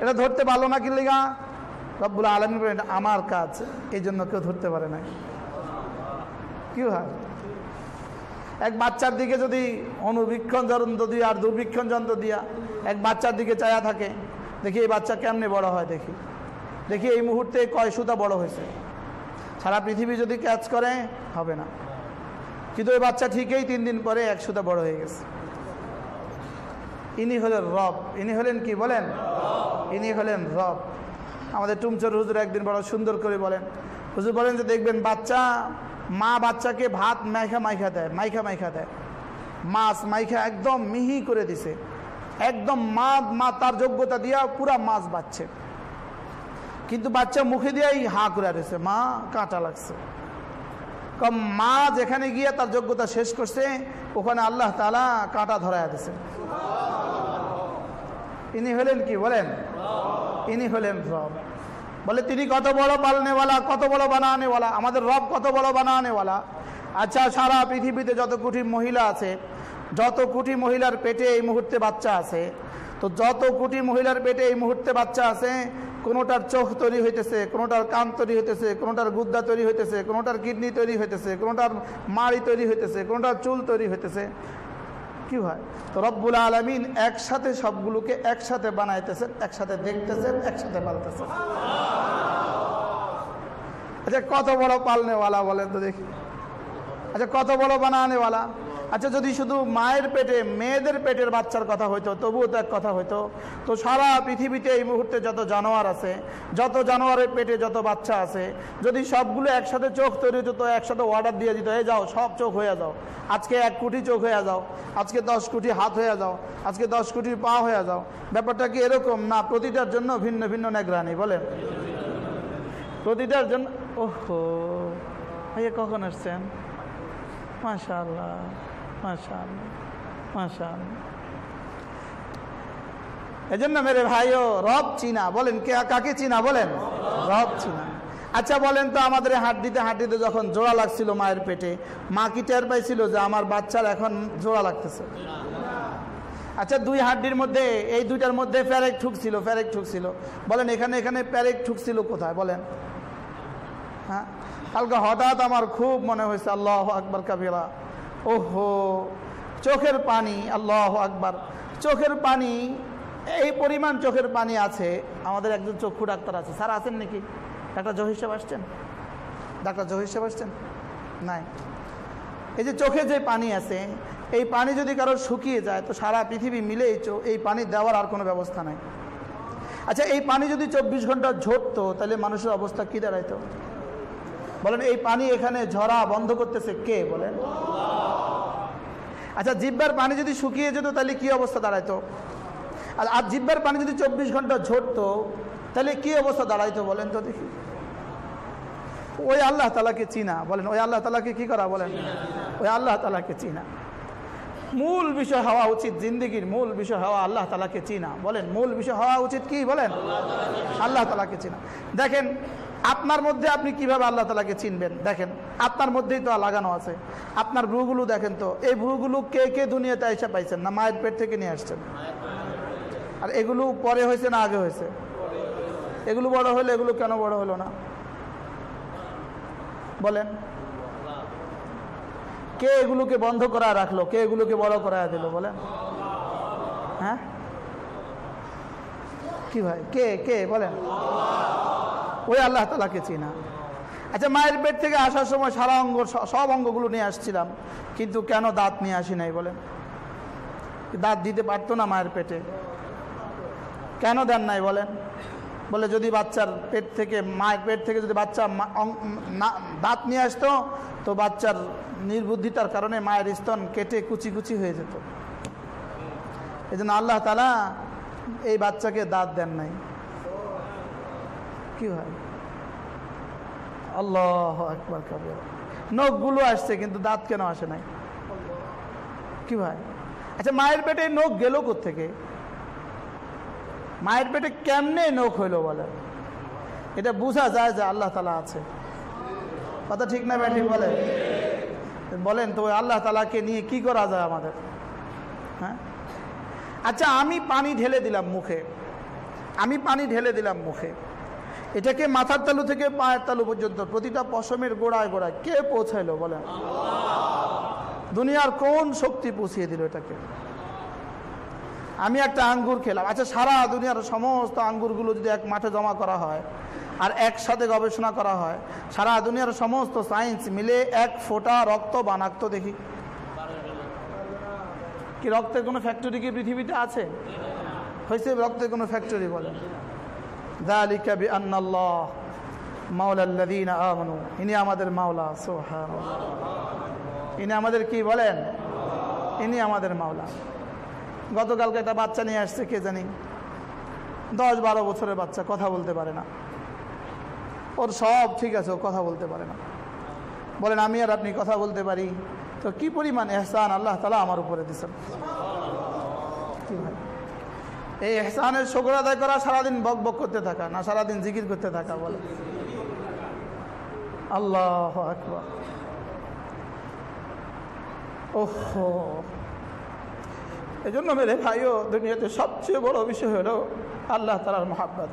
এটা ধরতে পারল না কিনলিগা রব্বুল আলমী এটা আমার কাজ, এই জন্য কেউ ধরতে পারে না কি হয়? এক বাচ্চার দিকে যদি অনুবীক্ষণ যন্ত্র দিয়ে আর দুর্বীক্ষণ যন্ত্র দিয়া এক বাচ্চার দিকে চায়া থাকে, দেখি এই বাচ্চা কেমনে বড় হয় দেখি। দেখি এই মুহূর্তে কয় সুতা বড় হয়েছে। সারা পৃথিবী যদি ক্যাচ করে, হবে না। কিন্তু ওই বাচ্চা ঠিকই তিন দিন পরে একশোটা বড় হয়ে গেছে। ইনি হলেন রব। ইনি হলেন কি বলেন? ইনি হলেন রব। আমাদের টুমচর হুজুর একদিন বড় সুন্দর করে বলেন। হুজুর বলেন যে, দেখবেন বাচ্চা, মা বাচ্চাকে ভাত মাইখা মাইখা দেয়, মাইখা মাইখা দেয়। মাছ মাইখা একদম মিহি করে দিছে। একদম মা মা তার যোগ্যতা দিয়া পুরা মাছ বাচ্ছে। কিন্তু বাচ্চা মুখে দিয়েই হা করে রয়েছে মা, কাঁটা লাগছে। কম মা যেখানে গিয়ে তার যোগ্যতা শেষ করছে, ওখানে আল্লাহ তালা কাঁটা ধরায় দিছে ইনি হলেন কি বলেন? ইনি হলেন রব। বলে, তিনি কত বড় পালনেওয়ালা, কত বড় বানানেওয়ালা, আমাদের রব কত বড় বানানেওয়ালা। আচ্ছা সারা পৃথিবীতে যত কোটি মহিলা আছে, যত কোটি মহিলার পেটে এই মুহূর্তে বাচ্চা আছে, তো যত কোটি মহিলার পেটে এই মুহূর্তে বাচ্চা আছে কোনোটার চোখ তৈরি হইতেছে, কোনোটার কান তৈরি হইতেছে, কোনোটার গুদ্দা তৈরি হইতেছে, কোনোটার কিডনি তৈরি হইতেছে, কোনোটার মাড়ি তৈরি হইতেছে, কোনোটার চুল তৈরি হইতেছে। কি হয়? তো রব্বুল আলমিন একসাথে সবগুলোকে একসাথে বানাইতেছেন, একসাথে দেখতেছেন, একসাথে পালতেছেন। আচ্ছা কত বড় পালনেওয়ালা বলেন তো দেখি। আচ্ছা কত বড় বানানেওয়ালা? আচ্ছা যদি শুধু মায়ের পেটে, মেয়েদের পেটের বাচ্চার কথা হইতো, তবুও তো এক কথা হইতো। তো সারা পৃথিবীতে এই মুহূর্তে যত জানোয়ার আছে, যত জানোয়ারের পেটে যত বাচ্চা আছে, যদি সবগুলো একসাথে চোখ তৈরি হতো, তো একসাথে অর্ডার দিয়ে দিত, এই যাও, সব চোখ হয়ে যাও। আজকে এক কোটি চোখ হয়ে যাও, আজকে দশ কোটি হাত হয়ে যাও, আজকে দশ কোটি পা হয়ে যাও। ব্যাপারটা কি এরকম না প্রতিটার জন্য ভিন্ন ভিন্ন নেগরানি, বলেন? প্রতিটার জন্য ওহো, ভাইয়া কখন আসছেন? মাশাল্লাহ মাশাল্লাহ মাশাল্লাহ এই জন্য মেরে ভাইও, রব চিনা, বলেন কে, কাকে চিনা বলেন? রব চিনা। আচ্ছা বলেন তো আমাদের হাড্ডিতে হাড্ডিতে যখন জোড়া লাগছিল মায়ের পেটে, মা কি টের পাইছিল যে আমার বাচ্চার এখন জোড়া লাগতেছে? আচ্ছা দুই হাড্ডির মধ্যে, এই দুইটার মধ্যে প্যারেক ঠুকছিল প্যারেক ঠুকছিল। বলেন এখানে এখানে প্যারেক ঠুকছিল কোথায়? বলেন। হ্যাঁ? কালকে হঠাৎ আমার খুব মনে হয়েছে, আল্লাহ আকবর কাবিরা। ওহো, চোখের পানি, আল্লাহ আকবার। চোখের পানি, এই পরিমাণ চোখের পানি আছে, আমাদের একজন চক্ষু ডাক্তার আছে। স্যার আছেন নাকি? ডাক্তার জহির সাহেব আসছেন? ডাক্তার জহির সাহেব আসছেন? নাই। এই যে চোখে যে পানি আছে, এই পানি যদি কারও শুকিয়ে যায়, তো সারা পৃথিবী মিলে এই এই পানি দেওয়ার আর কোনো ব্যবস্থা নাই। আচ্ছা এই পানি যদি চব্বিশ ঘণ্টা ঝরতো, তাহলে মানুষের অবস্থা কী দাঁড়াইতো? বলেন, এই পানি এখানে ঝরা বন্ধ করতেছে কে? বলেন। আচ্ছা জিব্বার পানি যদি শুকিয়ে যেত, তাহলে কি অবস্থা দাঁড়াইতো? আর আর জিব্বার পানি যদি চব্বিশ ঘণ্টা ঝরতো, তাহলে কি অবস্থা দাঁড়াইতো বলেন তো দেখি। ওই আল্লাহ তালাকে চিনা, বলেন, ওই আল্লাহ তালাকে কি করা? বলেন। ওই আল্লাহ তালাকে চিনা। মূল বিষয় হওয়া উচিত জিন্দগির, মূল বিষয় হওয়া আল্লাহ তালাকে চিনা। বলেন, মূল বিষয় হওয়া উচিত কি? বলেন, আল্লাহ তালাকে চিনা। দেখেন আপনার মধ্যে আপনি কীভাবে আল্লাহ তালাকে চিনবেন? দেখেন, আপনার মধ্যেই তো লাগানো আছে। আপনার ভ্রুগুলো দেখেন তো, এই ভ্রুগুলো কে কে দুনিয়াতে এসে পাইছেন? না মায়ের পেট থেকে নিয়ে আসছেন? আর এগুলো পরে হয়েছে না আগে হয়েছে? এগুলো বড় হলে এগুলো কেন বড় হলো না? বলেন। কে এগুলোকে বন্ধ করা রাখল? কে এগুলোকে বড় করা দিল? বলেন। হ্যাঁ? কি ভাই? কে? কে? বলেন। ওই আল্লাহ তালাকে চিনা। আচ্ছা মায়ের পেট থেকে আসার সময় সারা অঙ্গ, সব অঙ্গগুলো নিয়ে আসছিলাম, কিন্তু কেন দাঁত নিয়ে আসি নাই বলেন? দাঁত দিতে পারতো না মায়ের পেটে। কেন দেন নাই বলেন? বলে যদি বাচ্চার পেট থেকে, মায়ের পেট থেকে যদি বাচ্চা দাঁত নিয়ে আসতো, তো বাচ্চার নির্বুদ্ধিতার কারণে মায়ের স্তন কেটে কুচি কুচি হয়ে যেত। এই জন্য আল্লাহ তালা এই বাচ্চাকে দাঁত দেন নাই। কি হয়? আল্লাহ একবার কাবির। নখগুলো আসছে, কিন্তু দাঁত কেন আসে নাই? কি ভাই? আচ্ছা মায়ের পেটে নখ গেল থেকে মায়ের পেটে কেমনে নখ হইল বলে এটা বোঝা যায় যে আল্লাহ তালা আছে। কথা ঠিক না ব্যাটি বলে বলেন? তো আল্লাহ তালাকে নিয়ে কি করা যায় আমাদের? হ্যাঁ? আচ্ছা আমি পানি ঢেলে দিলাম মুখে। আমি পানি ঢেলে দিলাম মুখে। এটাকে মাথার তালু থেকে পায়ের তালু পর্যন্ত, প্রতিটা পশমের গোড়ায় গোড়ায়। কে পৌঁছাইলো বলেন? দুনিয়ার কোন শক্তি পৌঁছিয়ে দিল এটাকে? আমি একটা আঙ্গুর খেলাম। আচ্ছা সারা দুনিয়ার সমস্ত আঙ্গুরগুলো যদি এক মাঠে জমা করা হয় আর একসাথে গবেষণা করা হয়, সারা দুনিয়ার সমস্ত সায়েন্স মিলে এক ফোঁটা রক্ত বানাক্ত দেখি। কি রক্তের কোনো ফ্যাক্টরি কি পৃথিবীতে আছে? হয়েছে রক্তের কোনো ফ্যাক্টরি বলে? ذلك بأن الله مولى الذين آمنوا ইনি আমাদের মাওলা সুবহানাল্লাহ ইনি আমাদের কি বলেন ইনি আমাদের মাওলা গতকালকে একটা বাচ্চা নিয়ে আসছে কে জানি দশ বারো বছরের বাচ্চা কথা বলতে পারে না ওর সব ঠিক আছে ও কথা বলতে পারে না বলেন আমি আর আপনি কথা বলতে পারি তো কি পরিমাণ এহসান আল্লাহ তালা আমার উপরে দিচ্ছেন কি ভাই এই এহসানের শকর আদায় করা, সারাদিন বক বক করতে থাকা, না সারাদিন জিকির করতে থাকা, বলে। আল্লাহ আকবর। ওহো। এই জন্য মেরে ভাইও, দুনিয়াতে সবচেয়ে বড় বিষয় হলো আল্লাহ তালার মহাব্বত।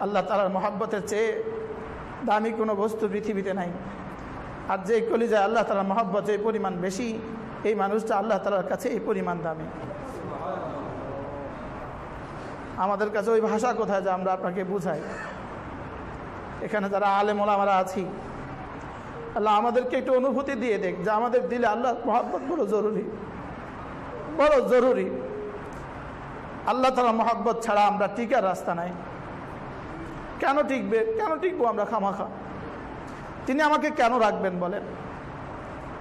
আল্লাহ তালার মহাব্বতের চেয়ে দামি কোনো বস্তু পৃথিবীতে নাই। আর যে কলিজায় আল্লাহ তালার মহাব্বত এই পরিমাণ বেশি, এই মানুষটা আল্লাহ তালার কাছে এই পরিমাণ দামি। আমাদের কাছে ওই ভাষা কোথায় যে আমরা আপনাকে বুঝাই? এখানে যারা আলেমোলা আমরা আছি, আল্লাহ আমাদেরকে একটু অনুভূতি দিয়ে দেখ যে আমাদের দিলে আল্লাহ মহাব্বত বড় জরুরি। বড় জরুরি। আল্লাহ তালা মহাব্বত ছাড়া আমরা টিকার রাস্তা নাই। কেন টিকবে? কেন টিকবো আমরা খামাখা? তিনি আমাকে কেন রাখবেন বলেন?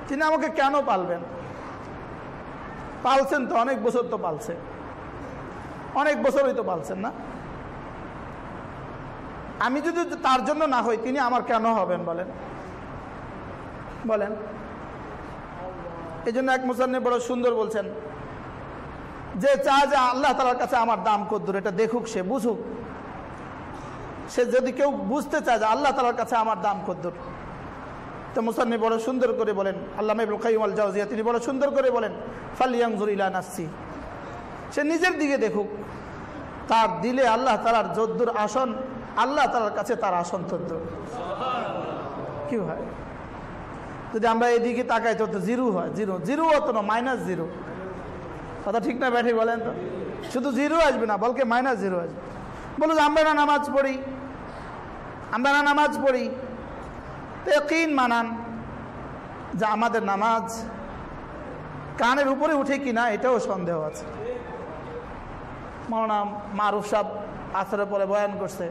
তিনি আমাকে কেন পালবেন? পালছেন তো, অনেক বছর তো পালছে। অনেক বছর তো পালছেন না। আমি যদি তার জন্য না হই, তিনি আমার কেন হবেন বলেন? বলেন। এই জন্য এক মুসান্নি বড় সুন্দর বলছেন, যে চায় যে আল্লাহ তালার কাছে আমার দাম কদ্দুর, এটা দেখুক সে, বুঝুক। সে যদি কেউ বুঝতে চায় যে আল্লাহ তালার কাছে আমার দাম কদ্দুর। তো মুসান্নি বড় সুন্দর করে বলেন আল্লাহ ইবুল কাইম আল জাউজিয়া তিনি বড় সুন্দর করে বলেন ফালিয়াংজুর ইলা নাসি সে নিজের দিকে দেখুক। তার দিলে আল্লাহ তালার যদ্দুর আসন, আল্লাহ তালার কাছে তার আসন তদ্দুর। কি হয়? যদি আমরা এদিকে তাকাই তো জিরো হয়, জিরো। জিরো হতো না, মাইনাস জিরো। কথা ঠিক না ব্যাঠি বলেন তো? শুধু জিরো আসবে না, বলকে মাইনাস জিরো আসবে। বলো যে আমরা না নামাজ পড়ি? আমরা না নামাজ পড়ি? তো কিন মানান যে আমাদের নামাজ কানের উপরে উঠে কিনা এটাও সন্দেহ আছে। মৌলানা মারুফ সাহ আসরের পরে বয়ান করছে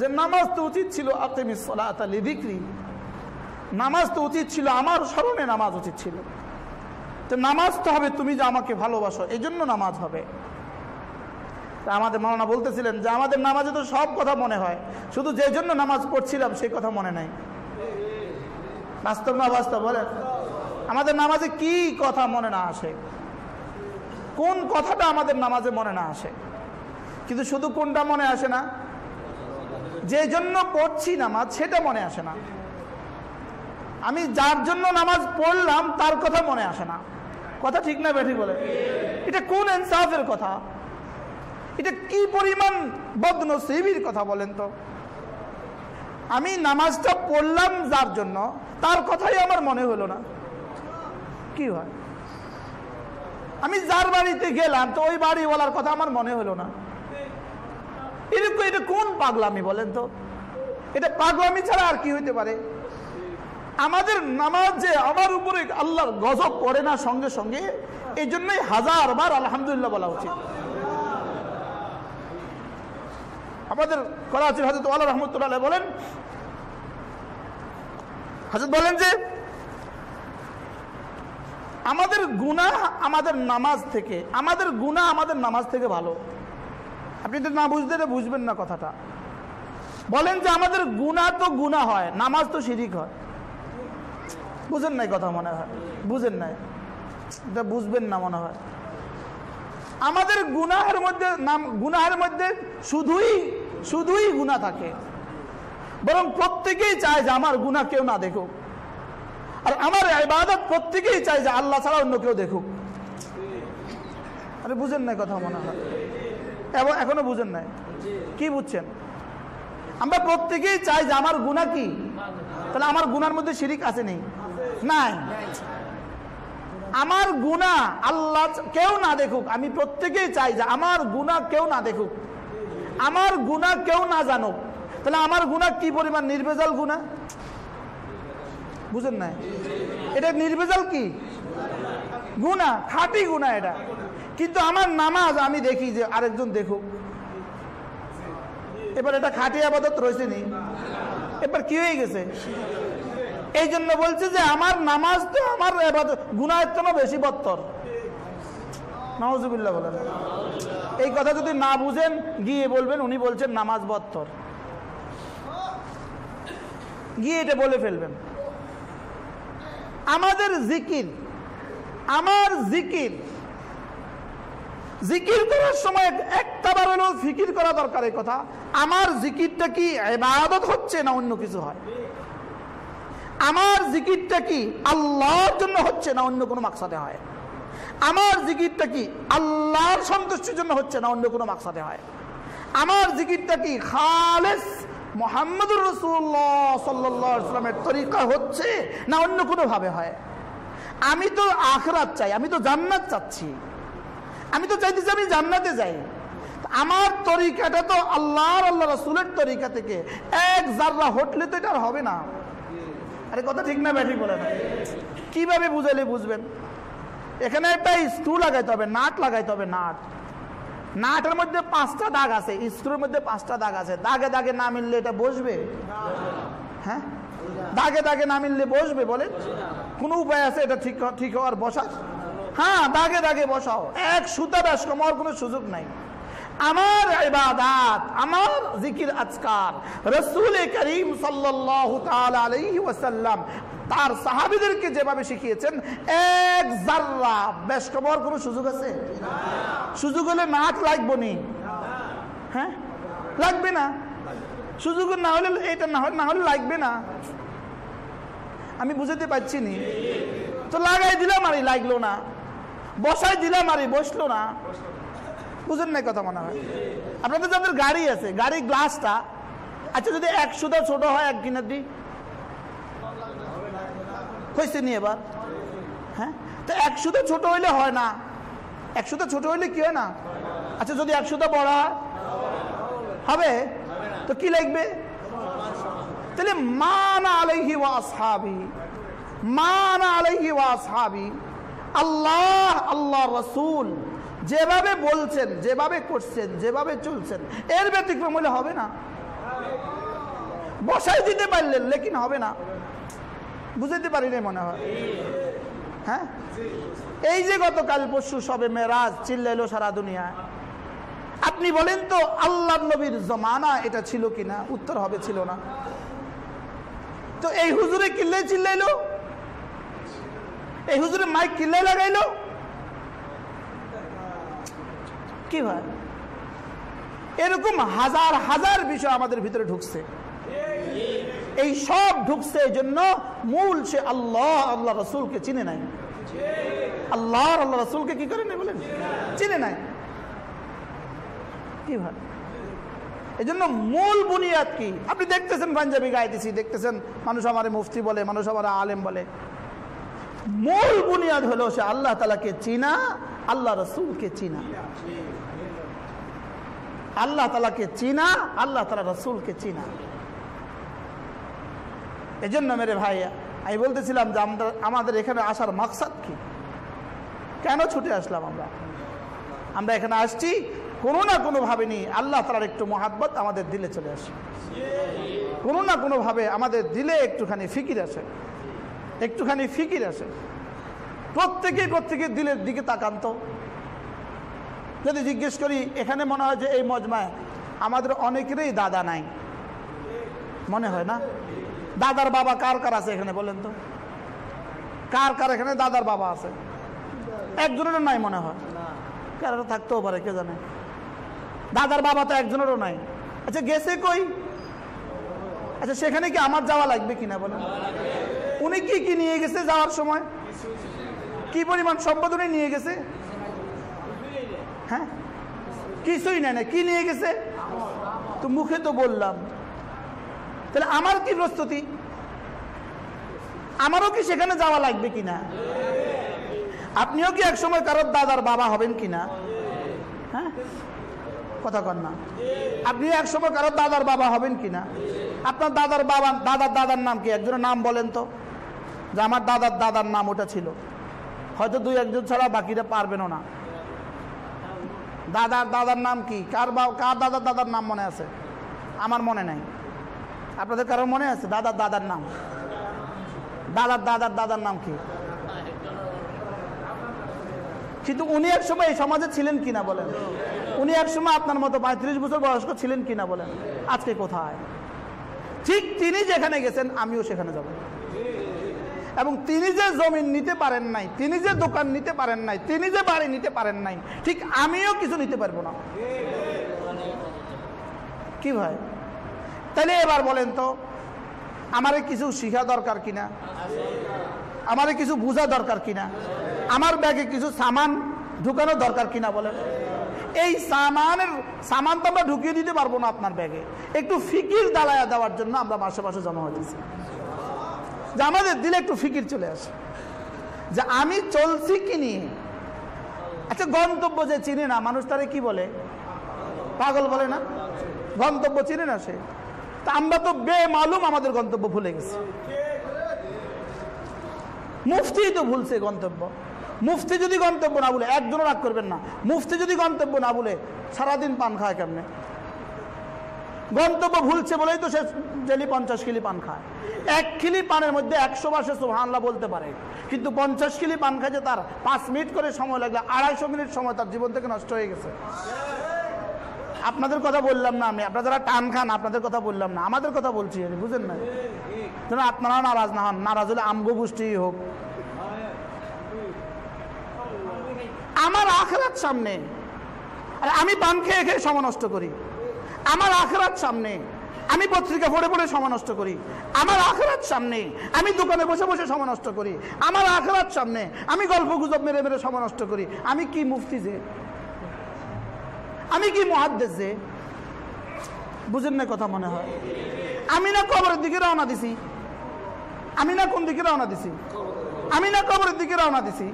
যে নামাজ তো উচিত ছিল আতেমিসলি বিক্রি নামাজ তো উচিত ছিল, আমার স্মরণে নামাজ উচিত ছিল। তো নামাজ তো হবে, তুমি যে আমাকে ভালোবাসো এই জন্য নামাজ হবে। আমাদের মাওলানা বলতেছিলেন যে আমাদের নামাজে তো সব কথা মনে হয়, শুধু যে জন্য নামাজ পড়ছিলাম সেই কথা মনে নাই। বাস্তব না বাস্তব বলেন? আমাদের নামাজে কি কথা মনে না আসে? কোন কথাটা আমাদের নামাজে মনে না আসে? কিন্তু শুধু কোনটা মনে আসে না? যে জন্য পড়ছি নামাজ, সেটা মনে আসে না। আমি যার জন্য নামাজ পড়লাম, তার কথা মনে আসে না। কথা ঠিক না বেঠিক বলে? এটা কোন ইনসাফের কথা? এটা কি পরিমাণ বদনসিবির কথা বলেন তো? আমি নামাজটা পড়লাম যার জন্য, তার কথাই আমার মনে হলো না। কি হয়? আমি যার বাড়িতে গেলাম, তো ওই বাড়িওয়ালার কথা আমার মনে হলো না। এরকম এটা কোন পাগলামি বলেন তো? এটা পাগলামি ছাড়া আর কি হইতে পারে? আমাদের নামাজ যে আমার উপরে আল্লাহর গজব পড়ে না সঙ্গে সঙ্গে, এই জন্যই হাজার বার আলহামদুলিল্লাহ বলা উচিত। আমাদের করাচির হাজরত আল্লাহ রহমতুল্লাহ বলেন, হাজরত বলেন যে আমাদের গুণা আমাদের নামাজ থেকে, আমাদের গুণা আমাদের নামাজ থেকে ভালো। আপনি তো না বুঝতে বুঝবেন না কথাটা। বলেন যে আমাদের গুণা তো গুণা হয়, নামাজ তো শিরিক হয়। বুঝেন নাই কথা মনে হয়? বুঝেন নাই? এটা বুঝবেন না মনে হয়। আমাদের গুনাহের মধ্যে নাম, গুনাহের মধ্যে শুধুই শুধুই গুণা থাকে। বরং প্রত্যেকেই চায় যে আমার গুণা কেউ না দেখুক। আর আমার ইবাদত প্রত্যেকেই চাই যে আল্লাহ ছাড়া অন্য কেউ দেখুক। আরে বুঝেন নাই কথা মনে হয়। এবং এখনও বুঝেন নাই। কি বুঝছেন? আমরা প্রত্যেকেই চাই যে আমার গুণা কি? তাহলে আমার গুনার মধ্যে শিরিক আছে নেই? নাই। আমার গুণা আল্লাহ কেউ না দেখুক। আমি প্রত্যেকেই চাই যে আমার গুণা কেউ না দেখুক। আমার গুণা কেউ না জানুক। তাহলে আমার গুণা কি পরিমাণ নির্ভেজাল গুণা? বুঝেন না এটা নির্ভেজাল কি? গুণা, খাঁটি গুণা এটা। কিন্তু আমার নামাজ আমি দেখি যে আরেকজন দেখুক। এবার এটা খাঁটি আবাদত রয়েছে নি? এবার কি হয়ে গেছে? এই জন্য বলছে যে আমার নামাজ তো আমার গুণায়ের জন্য বেশি বত্তর। নওয়াজুবিল্লাহ বলেন। এই কথা যদি না বুঝেন, গিয়ে বলবেন, উনি বলছেন নামাজ বত্তর। গিয়ে এটা বলে ফেলবেন। আমাদের জিকির, আমার জিকির জিকির করার সময় একটা বার হলেও ফিকির করা দরকার এই কথা। আমার জিকিরটা কি এবাদত হচ্ছে না অন্য কিছু হয়? আমার জিকিরটা কি আল্লাহর জন্য হচ্ছে না অন্য কোনো মাকসাদে হয়? আমার জিকিরটা কি আল্লাহর সন্তুষ্টির জন্য হচ্ছে না অন্য কোনো মাকসাদে হয়? আমার জিকিরটা কি খালেস মোহাম্মদুর রসুল্লাহ সাল্লামের তরিকা হচ্ছে না অন্য কোনো ভাবে হয়? আমি তো আখরাত চাই, আমি তো জান্নাত চাচ্ছি। আমি তো চাইতেছি আমি জান্নাতে যাই। আমার তরিকাটা তো আল্লাহর আল্লাহ রসুলের তরিকা থেকে। এক জাররা হটলে তো এটা হবে না। আরে কথা ঠিক না ব্যাঠিক বলে না কীভাবে বুঝাইলে বুঝবেন? এখানে একটা স্ক্রু লাগাইতে হবে, নাট লাগাইতে হবে, নাট। নাটের মধ্যে পাঁচটা দাগ আছে, স্ক্রুর মধ্যে পাঁচটা দাগ আছে। দাগে দাগে না মিললে এটা বসবে? হ্যাঁ? দাগে দাগে না মিললে বসবে বলে কোনো উপায় আছে এটা ঠিক ঠিক হওয়ার বসার? হ্যাঁ দাগে দাগে বসাও। এক সুতা ব্যাস কমার কোনো সুযোগ নাই। আমার ইবাদাত, আমার জিকির আজকার। রসুল করিম ওয়াসাল্লাম তার সাহাবীদেরকে যেভাবে শিখিয়েছেন, এক জাররা। বেশ কমার কোনো সুযোগ আছে? সুযোগ হলে নাক লাগবো নি। হ্যাঁ? লাগবে না। সুযোগ না হলে এটা না হলে না হলে লাগবে না। আমি বুঝাতে পারছি নি। তো লাগাই দিলাম আরই লাগল না। বসাই দিলাম আরই বসল না। বুঝেন না কথা মনে হয়। আপনাদের যাদের গাড়ি আছে গাড়ির গ্লাসটা আচ্ছা যদি এক সুদা ছোট হয়, এক কিনার দি হয়েছে নি এবার? হ্যাঁ? তো এক সুদা ছোট হইলে হয় না। এক সুদা ছোট হইলে কি হয় না? আচ্ছা যদি এক সুদা বড় হয়, হবে? তো কি লাগবে? তাহলে মান আলাইহি ওয়াসহাবি মান আলাইহি ওয়াসহাবি আল্লাহ আল্লাহ রসুল যেভাবে বলছেন, যেভাবে করছেন, যেভাবে চলছেন, এর ব্যতিক্রম হলে হবে না। বসাই দিতে পারলেন, লেকিন হবে না। বুঝাইতে পারি না মনে হয়। হ্যাঁ? এই যে গতকাল পরশু সবে মেরাজ চিল্লাইলো সারা দুনিয়ায়। আপনি বলেন তো আল্লাহ নবীর জমানা এটা ছিল কিনা? উত্তর হবে ছিল না। তো এই হুজুরে কিল্লে চিল্লাইলো? এই হুজুরে মাইক কিল্লে লাগাইলো? কি হয় এরকম হাজার হাজার বিষয় আমাদের ভিতরে ঢুকছে। এই সব ঢুকছে এই জন্য মূল সে আল্লাহ আল্লাহ রসুলকে চিনে নাই। আল্লাহ আল্লাহ রসুলকে কি করে নাই বলেন? চিনে নাই। কি ভাই? এই জন্য মূল বুনিয়াদ কি? আপনি দেখতেছেন পাঞ্জাবি গাইতেছি, দেখতেছেন মানুষ আমার মুফতি বলে, মানুষ আমার আলেম বলে। মূল বুনিয়াদ হলো সে আল্লাহ তালাকে চিনা, আল্লাহ রসুলকে চিনা। আল্লাহ তালাকে চিনা, আল্লাহ তালা রসুলকে চিনা। এই জন্য মেরে ভাই, আমি বলতেছিলাম যে আমরা, আমাদের এখানে আসার মাকসাদ কি? কেন ছুটে আসলাম আমরা? আমরা এখানে আসছি, কোনো না কোনো ভাবে নি আল্লাহ তালার একটু মহাব্বত আমাদের দিলে চলে আসে। কোনো না কোনোভাবে আমাদের দিলে একটুখানি ফিকির আসে। একটুখানি ফিকির আসে। প্রত্যেকে প্রত্যেকের দিলের দিকে তাকান্ত। যদি জিজ্ঞেস করি, এখানে মনে হয় যে এই মজমায় আমাদের অনেকেরই দাদা নাই। মনে হয় না? দাদার বাবা কার কার আছে এখানে বলেন তো? কার কার এখানে দাদার বাবা আছে? একজনেরও নাই মনে হয়। কারও থাকতেও পারে, কে জানে? দাদার বাবা তো একজনেরও নাই। আচ্ছা গেছে কই? আচ্ছা সেখানে কি আমার যাওয়া লাগবে কিনা বলেন? উনি কি কি নিয়ে গেছে যাওয়ার সময়? কি পরিমাণ সম্পদ উনি নিয়ে গেছে? হ্যাঁ? কিছুই নেয় না। কি নিয়ে গেছে? তো মুখে তো বললাম। তাহলে আমার কি প্রস্তুতি? আমারও কি সেখানে যাওয়া লাগবে কিনা আপনিও কি একসময় কারোর দাদার বাবা হবেন কিনা হ্যাঁ? কথা কন না। আপনি এক সময় কারও দাদার বাবা হবেন কি না? আপনার দাদার বাবা, দাদার দাদার নাম কি? একজনের নাম বলেন তো। যে আমার দাদার দাদার নাম ওটা ছিল। হয়তো দুই একজন ছাড়া বাকিরা পারবেনও না। দাদার দাদার নাম কি? কার বা কার দাদার দাদার নাম মনে আছে? আমার মনে নাই। আপনাদের কারোর মনে আছে? দাদার দাদার নাম। দাদার দাদার দাদার নাম কি? কিন্তু উনি এক সময় এই সমাজে ছিলেন কিনা বলেন? উনি এক সময় আপনার মতো পঁয়ত্রিশ বছর বয়স্ক ছিলেন কিনা বলেন? আজকে কোথায়? ঠিক তিনি যেখানে গেছেন, আমিও সেখানে যাব। এবং তিনি যে জমিন নিতে পারেন নাই, তিনি যে দোকান নিতে পারেন নাই, তিনি যে বাড়ি নিতে পারেন নাই, ঠিক আমিও কিছু নিতে পারব না। কি ভাই? তাহলে এবার বলেন তো, আমারে কিছু শিখা দরকার কিনা? আমারে কিছু বোঝা দরকার কিনা? আমার ব্যাগে কিছু সামান ঢুকানো দরকার কিনা বলেন? এই সামানের, সামান তো আমরা ঢুকিয়ে দিতে পারব না আপনার ব্যাগে। একটু ফিকির দালায়া দেওয়ার জন্য আমরা মাসে মাসে জমা হতেছি যে আমাদের দিলে একটু ফিকির চলে আসে। যে আমি চলছি কি নিয়ে? আচ্ছা গন্তব্য যে চিনি না মানুষ তারে কি বলে? পাগল বলে না? গন্তব্য চিনে না সে? তা আমরা তো বেমালুম আমাদের গন্তব্য ভুলে গেছি। মুফতি তো ভুলছে গন্তব্য। মুফতি যদি গন্তব্য না বলে একজনও রাগ করবেন না। মুফতি যদি গন্তব্য না বলে সারাদিন পান খায় কেমনে? গন্তব্য ভুলছে বলেই তো সে ডেলি পঞ্চাশ কিলি পান খায়। এক কিলি পানের মধ্যে একশো বার সে সুহানলা বলতে পারে। কিন্তু পঞ্চাশ কিলি পান খাইছে তার পাঁচ মিনিট করে সময় লাগলে আড়াইশো মিনিট সময় তার জীবন থেকে নষ্ট হয়ে গেছে। আপনাদের কথা বললাম না আমি। আপনারা যারা টান খান, আপনাদের কথা বললাম না। আমাদের কথা বলছি আমি, বুঝেন না? যেন আপনারা নারাজ না হন। নারাজ হলে আমগো গোষ্ঠী হোক। আমার আখরাত সামনে। আর আমি পান খেয়ে খেয়ে সময় নষ্ট করি। আমার আখরাত সামনে। আমি পত্রিকা পড়ে পড়ে সময় নষ্ট করি। আমার আখরাত সামনে। আমি দোকানে বসে বসে সময় নষ্ট করি। আমার আখরাত সামনে। আমি গল্প গুজব মেরে মেরে সময় নষ্ট করি। আমি কি মুফতি যে? আমি কি মহাদ্দেশ যে? বুঝেন না কথা মনে হয়। আমি না কবরের দিকে রওনা দিছি। আমি না কোন দিকে রওনা দিছি? আমি না কবরের দিকে রওনা দিছি।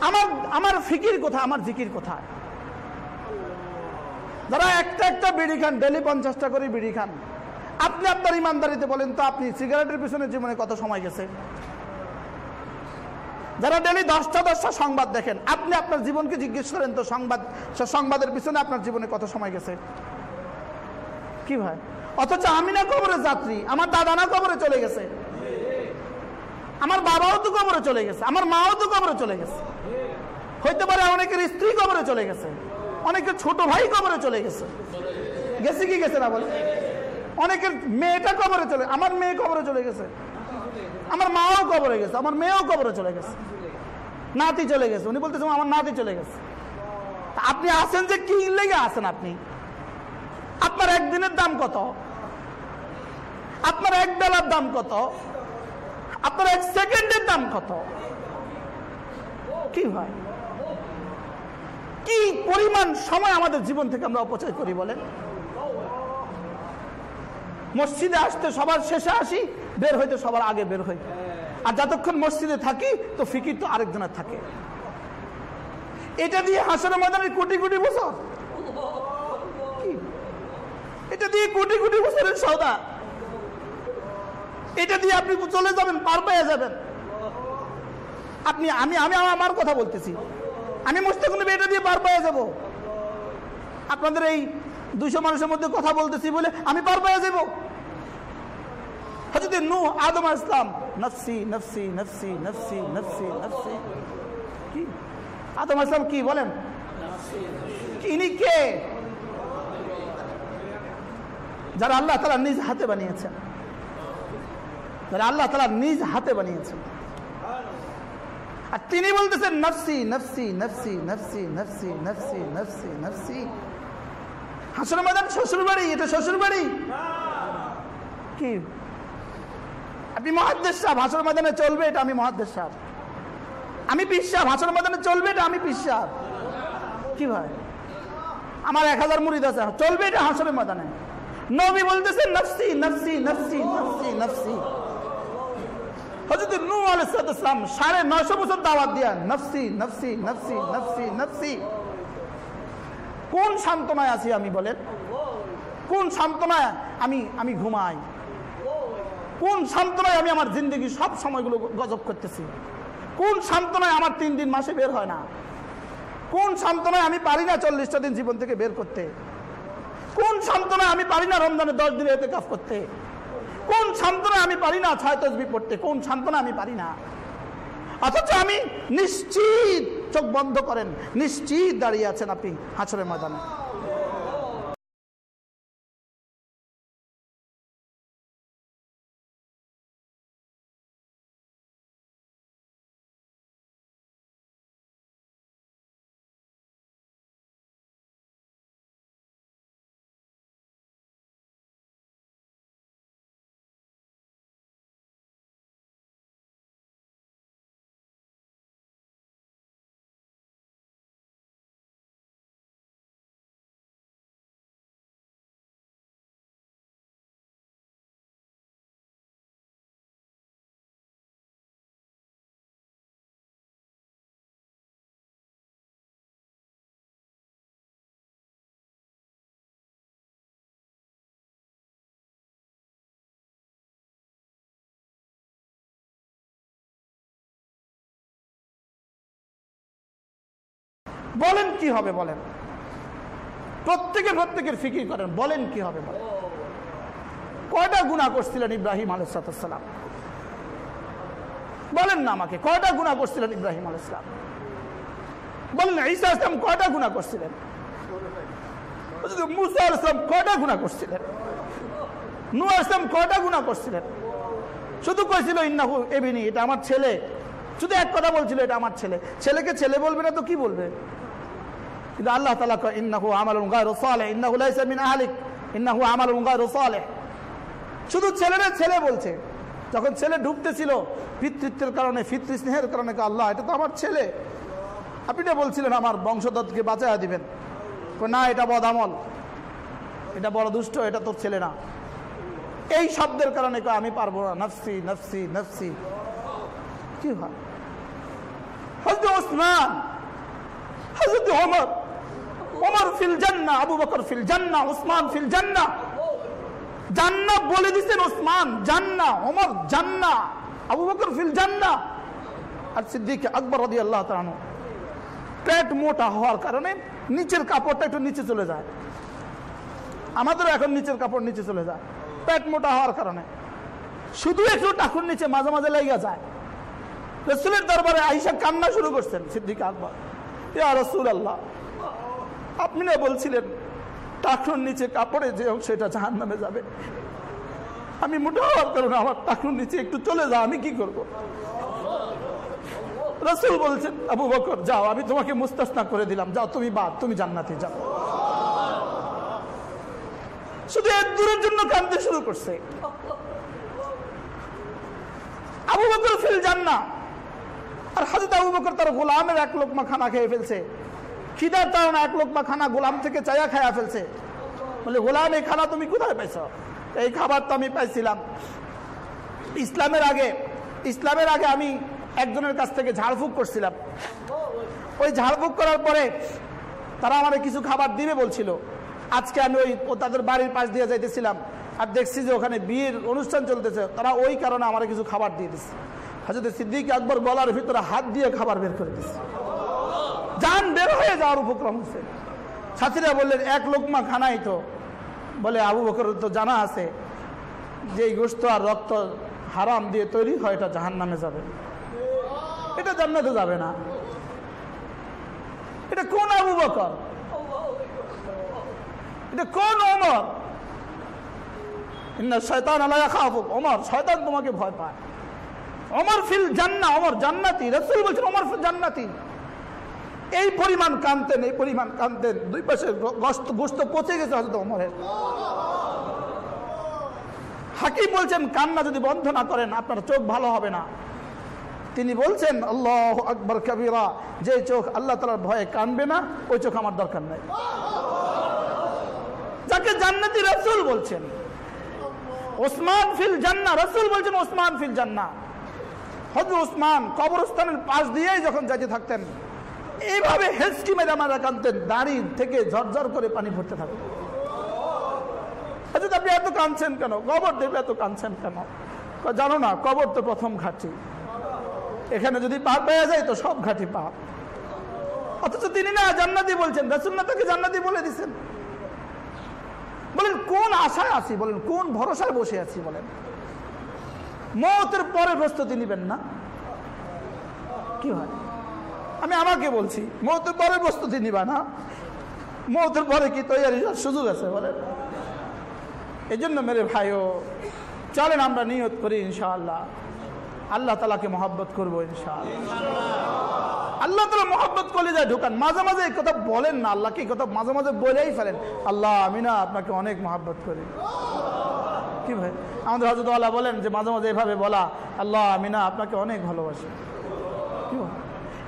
আমার আমার ফিকির কোথায়? আমার জিকির কোথায়? যারা একটা একটা বিড়ি খান, ডেলি পঞ্চাশটা করে বিড়ি খান। আপনি আপনার ইমানদারিতে বলেন তো, আপনি সিগারেটের পিছনে জীবনে কত সময় গেছে? যারা ডেলি দশটা দশটা সংবাদ দেখেন, আপনি আপনার জীবনকে জিজ্ঞেস করেন তো, সংবাদ সংবাদের পিছনে আপনার জীবনে কত সময় গেছে? কি ভাই? অথচ আমি না কবরে যাত্রী, আমার দাদা না কবরে চলে গেছে। আমার বাবাও তো কবরে চলে গেছে, আমার মাও তো কবরে চলে গেছে। হইতে পারে অনেকের স্ত্রী কবরে চলে গেছে। অনেকের ছোট ভাই কবরে চলে গেছে। গেছে কি গেছে না বলে? অনেকের মেয়েটা কবরে চলে, আমার মেয়ে কবরে চলে গেছে। আমার মাও কবরে গেছে, আমার মেয়েও কবরে চলে গেছে। নাতি চলে গেছে, উনি বলতেছেন আমার নাতি চলে গেছে। আপনি আসেন যে কি লেগে আসেন আপনি? আপনার একদিনের দাম কত? আপনার এক বেলার দাম কত? আপনার এক সেকেন্ডের দাম কত? কি হয়? কি পরিমাণ সময় আমাদের জীবন থেকে আমরা অপচয় করি বলেন? মসজিদে আসতে সবার শেষে আসি, বের হইতে সবার আগে বের হই। আর যতক্ষণ মসজিদে থাকি, তো ফিকির তো আরেকজনের থাকে। এটা দিয়ে হাসনের ময়দানের কোটি কোটি বছর? এটা দিয়ে কোটি কোটি বছরের সৌদা এটা দিয়ে আপনি চলে যাবেন, পার পেয়ে যাবেন। আপনি আমি আমি আমার কথা বলতেছি। আমি মুস্তাকুন এটা দিয়ে পার পেয়ে যাব। আপনাদের এই দুইশো মানুষের মধ্যে কথা বলতেছি বলে আমি পার পেয়ে যাব। হজরত নু আদম ইসলাম নফসি নফসি নফসি নফসি নফসি নফসি। কি? আদম ইসলাম কি বলেন? ইনি কে? যারা আল্লাহ তালা নিজ হাতে বানিয়েছেন। যারা আল্লাহ তালা নিজ হাতে বানিয়েছেন। আর তিনি বলতেছেন, নফসি নফসি নফসি নফসি নফসি নফসি নফসি নফসি। হাসুর মাদান শ্বশুর বাড়ি, এটা শ্বশুর বাড়ি। কি? আপনি মহাদ্দেশ সাহেব হাসুর মাদানে চলবে, এটা আমি মহাদ্দেশ সাহেব। আমি পিসাব হাসুর মাদানে চলবে, এটা আমি পিসাব কি ভাই? আমার এক হাজার মুড়িদ আছে, চলবে এটা হাসরের মাদানে নবী বলতেছে নফসি নফসি নফসি নফসি নফসি। হজরত নূ আলাইসালাম সাড়ে নয়শো বছর দাওয়াত দিয়া নফসি নফসি নফসি নফসি নফসি। কোন সান্ত্বনায় আছি আমি বলেন? কোন সান্ত্বনায় আমি আমি ঘুমাই? কোন সান্ত্বনায় আমি আমার জিন্দগি সব সময়গুলো গজব করতেছি? কোন সান্ত্বনায় আমার তিন দিন মাসে বের হয় না? কোন সান্ত্বনায় আমি পারি না চল্লিশটা দিন জীবন থেকে বের করতে? কোন সান্ত্বনায় আমি পারি না রমজানে দশ দিনে এতে কাজ করতে? কোন সান্ত্বনা আমি পারি না ছয় তসবি পড়তে? কোন সান্ত্বনা আমি পারি না? অথচ আমি নিশ্চিত চোখ বন্ধ করেন, নিশ্চিত দাঁড়িয়ে আছেন আপনি হাঁচরের ময়দানে। বলেন কি হবে বলেন। প্রত্যেকে প্রত্যেকের ফিকির করেন, বলেন কি হবে বলেন। কয়টা গুণা করছিলেন ইব্রাহিম আলাইসালাম বলেন না আমাকে, কয়টা গুণা করছিলেন ইব্রাহিম আলাইসালাম বলেন ঈসা ইসলাম কয়টা গুণা করছিলেন? মুসা ইসলাম কয়টা গুণা করছিলেন? নুয়া ইসলাম কয়টা গুণা করছিলেন? শুধু কইছিল, ইন্নাহু এবিনি এটা আমার ছেলে। শুধু এক কথা বলছিল, এটা আমার ছেলে। ছেলেকে ছেলে বলবে না তো কি বলবে? কিন্তু আল্লাহ তালা কয়, ইন্নাহু আমালুন গায়রু সালেহ, ইন্নাহু লাইসা মিন আহলিক, ইন্নাহু আমালুন গায়রু সালেহ। শুধু ছেলেরা ছেলে বলছে, যখন ছেলে ঢুকতেছিল, পিতৃত্বের কারণে পিতৃ স্নেহের কারণে আল্লাহ, এটা তো আমার ছেলে। আপনি বলছিলেন, আমার বংশধরকে বাঁচাইয়া দিবেন। না, এটা বদ আমল। এটা বড় দুষ্ট, এটা তোর ছেলে না। এই শব্দের কারণে আমি পারব না। নফসি নফসি নফসি। কি হয়? হজরত ওসমান হজরত ওমর ওমর ফিল জান্না আবু বকর ফিল জান্না ওসমান ফিল জান্না জান্না বলে দিছেন ওসমান জান্না ওমর জান্না আবু বকর ফিল জান্না আর সিদ্দিক আকবর রদি আল্লাহ তাআলা পেট মোটা হওয়ার কারণে নিচের কাপড়টা একটু নিচে চলে যায়। আমাদেরও এখন নিচের কাপড় নিচে চলে যায়, পেট মোটা হওয়ার কারণে। শুধু একটু টাকুর নিচে মাঝে মাঝে লেগে যায়। রসুলের দরবারে আইসা কান্না শুরু করছেন সিদ্দিক আকবর। ইয়া রসুল আল্লাহ আপনি না বলছিলেন টাকুর নিচে কাপড়ে যে অংশ এটা জাহান নামে যাবে। আমি মোটা হওয়ার কারণে আমার টাকুর নিচে একটু চলে যাও, আমি কি করব? রসুল বলছেন, আবু বকর, যাও, আমি তোমাকে মুস্তাসনা করে দিলাম, যাও, তুমি বাদ, তুমি জান্নাতে যাও। শুধু এক দূরের জন্য কাঁদতে শুরু করছে। আবু বকর ফিল জান্না আর হাজরত আবু বকর তার গোলামের এক লোকমা খানা খেয়ে ফেলছে। খিদার কারণে এক লোকমা খানা গোলাম থেকে চায়া খায়া ফেলছে। বলে, গোলাম, এই খানা তুমি কোথায় পাইছ? এই খাবার তো আমি পাইছিলাম। ইসলামের আগে ইসলামের আগে আমি একজনের কাছ থেকে ঝাড়ফুঁক করছিলাম। ওই ঝাড়ফুঁক করার পরে তারা আমার কিছু খাবার দিবে বলছিল। আজকে আমি ওই তাদের বাড়ির পাশ দিয়ে যাইতেছিলাম আর দেখছি যে ওখানে বিয়ের অনুষ্ঠান চলতেছে। তারা ওই কারণে আমার কিছু খাবার দিয়ে দিচ্ছে হাজরত সিদ্দিক আকবর গলার ভিতরে হাত দিয়ে খাবার বের করে দিচ্ছে যান বের হয়ে যাওয়ার উপক্রম হচ্ছে। ছাত্রীরা বললেন, এক লোকমা খানাই তো। বলে আবু বকর তো জানা আছে যে গোস্ত আর রক্ত হারাম দিয়ে তৈরি হয়, এটা জাহান নামে যাবে। এটা জান্নাতে যাবে না। এটা কোন আবু বকর? এটা কোন অমর শয়তান আলা খাফুক ওমর, শয়তান তোমাকে ভয় পায়। অমর ফিল জান্না অমর জান্নাতি। রসুল বলছেন অমর ফিল জান্নাতি। এই পরিমাণ কানতেন এই পরিমাণ কানতেন দুই পাশে গোস্ত পচে গেছে হয়তো অমরের হাকিম বলছেন, কান্না যদি বন্ধ না করেন, আপনার চোখ ভালো হবে না। তিনি বলছেন, আল্লাহ আকবর কবিরা, যে চোখ আল্লাহ তালার ভয়ে কানবে না, ওই চোখ আমার দরকার নাই। যাকে জান্নাতি রসুল বলছেন। ওসমান ফিল জান্না, রসুল বলছেন, ওসমান ফিল জান্না। হজরত ওসমান কবরস্থানের পাশ দিয়েই যখন যাইতে থাকতেন এইভাবে হেসকি মেরে মারা কানতেন দাড়ি থেকে ঝরঝর করে পানি ভরতে থাকে। আচ্ছা আপনি এত কাঁদছেন কেন? কবর দেবে এত কাঁদছেন কেন? জানো না, কবর তো প্রথম ঘাটি। এখানে যদি পাপ পেয়ে যায় তো সব ঘাটি পাপ। অথচ তিনি না জান্নাতি বলছেন, রসুল না তাকে জান্নাতি বলে দিচ্ছেন বলেন, কোন আশায় আছি? বলেন, কোন ভরসায় বসে আছি? বলেন। মতের পরে প্রস্তুতি নেবেন না। কি হয়? আমি আমাকে বলছি, মতের পরে প্রস্তুতি নিবা না। মতের পরে কি তৈরি সুযোগ আছে বলেন এই জন্য মেরে ভাইও, চলেন আমরা নিয়ত করি ইনশাআল্লাহ। আল্লাহ তালাকে মহব্বত করব আল্লাহ তালা মহব্বত করলে যায় ঢুকান। মাঝে মাঝে এই কথা বলেন না, আল্লাহকে এই কথা মাঝে মাঝে বলেই ফেলেন। আল্লাহ, আমি না আপনাকে অনেক মহাব্বত করি। কি ভাই? আমাদের হজরত আল্লাহ বলেন যে, মাঝে মাঝে এভাবে বলা, আল্লাহ, আমি না আপনাকে অনেক ভালোবাসি। কি বল?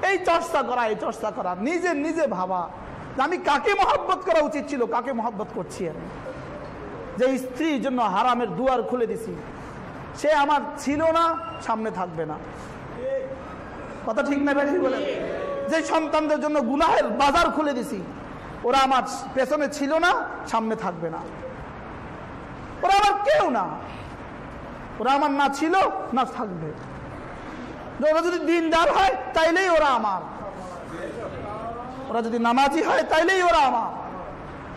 এই চর্চা করা, এই চর্চা করা। নিজে নিজে ভাবা আমি কাকে মহব্বত করা উচিত ছিল, কাকে মহব্বত করছি আমি? যে স্ত্রীর জন্য হারামের দুয়ার খুলে দিছি। সে আমার ছিল না, সামনে থাকবে না। কথা ঠিক না বেশি বলে? যে সন্তানদের জন্য গুনাহের বাজার খুলে দিছি, ওরা আমার পেছনে ছিল না, সামনে থাকবে না। ওরা আমার কেউ না। ওরা আমার না ছিল, না থাকবে। ওরা যদি দিনদার হয়, তাইলেই ওরা আমার। ওরা যদি নামাজি হয়, তাইলেই ওরা আমার।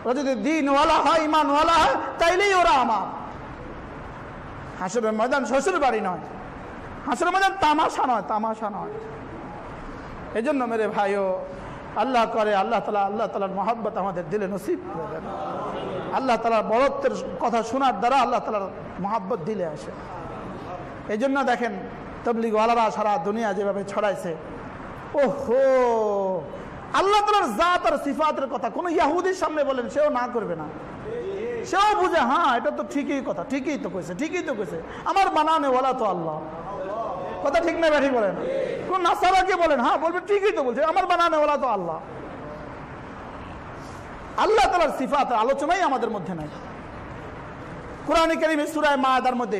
ওরা যদি দিনওয়ালা হয়, ইমানওয়ালা হয়, তাইলেই ওরা আমার। হাসুরের ময়দান শ্বশুর বাড়ি নয়। হাসুরের ময়দান তামাশা নয় তামাশা নয়। এই জন্য মেরে ভাইও, আল্লাহ করে, আল্লাহ তালা, আল্লাহ তালার মহাব্বত আমাদের দিলে নসিব করে আল্লাহ তালার বড়ত্বের কথা শোনার দ্বারা আল্লাহ তালার মহাব্বত দিলে আসে। এই জন্য দেখেন তবলিগওয়ালারা সারা দুনিয়া যেভাবে ছড়াইছে। ওহো! আল্লাহ তালার জাত আর সিফাতের কথা। কোনো ইয়াহুদির সামনে বলেন, সেও না করবে না। সেও বুঝে হ্যাঁ এটা তো ঠিকই কথা, ঠিকই তো কইছে, ঠিকই তো কইছে। আমার বানানে ওলা তো আল্লাহ। কথা ঠিক না ব্যাঠি বলেন? কোন নাসারাকে বলেন হ্যাঁ বলবে ঠিকই তো বলছে, আমার বানানে ওলা তো আল্লাহ। আল্লাহ তালার সিফাত আলোচনাই আমাদের মধ্যে নাই। কোরআন করিম সুরায় মায়াদার মধ্যে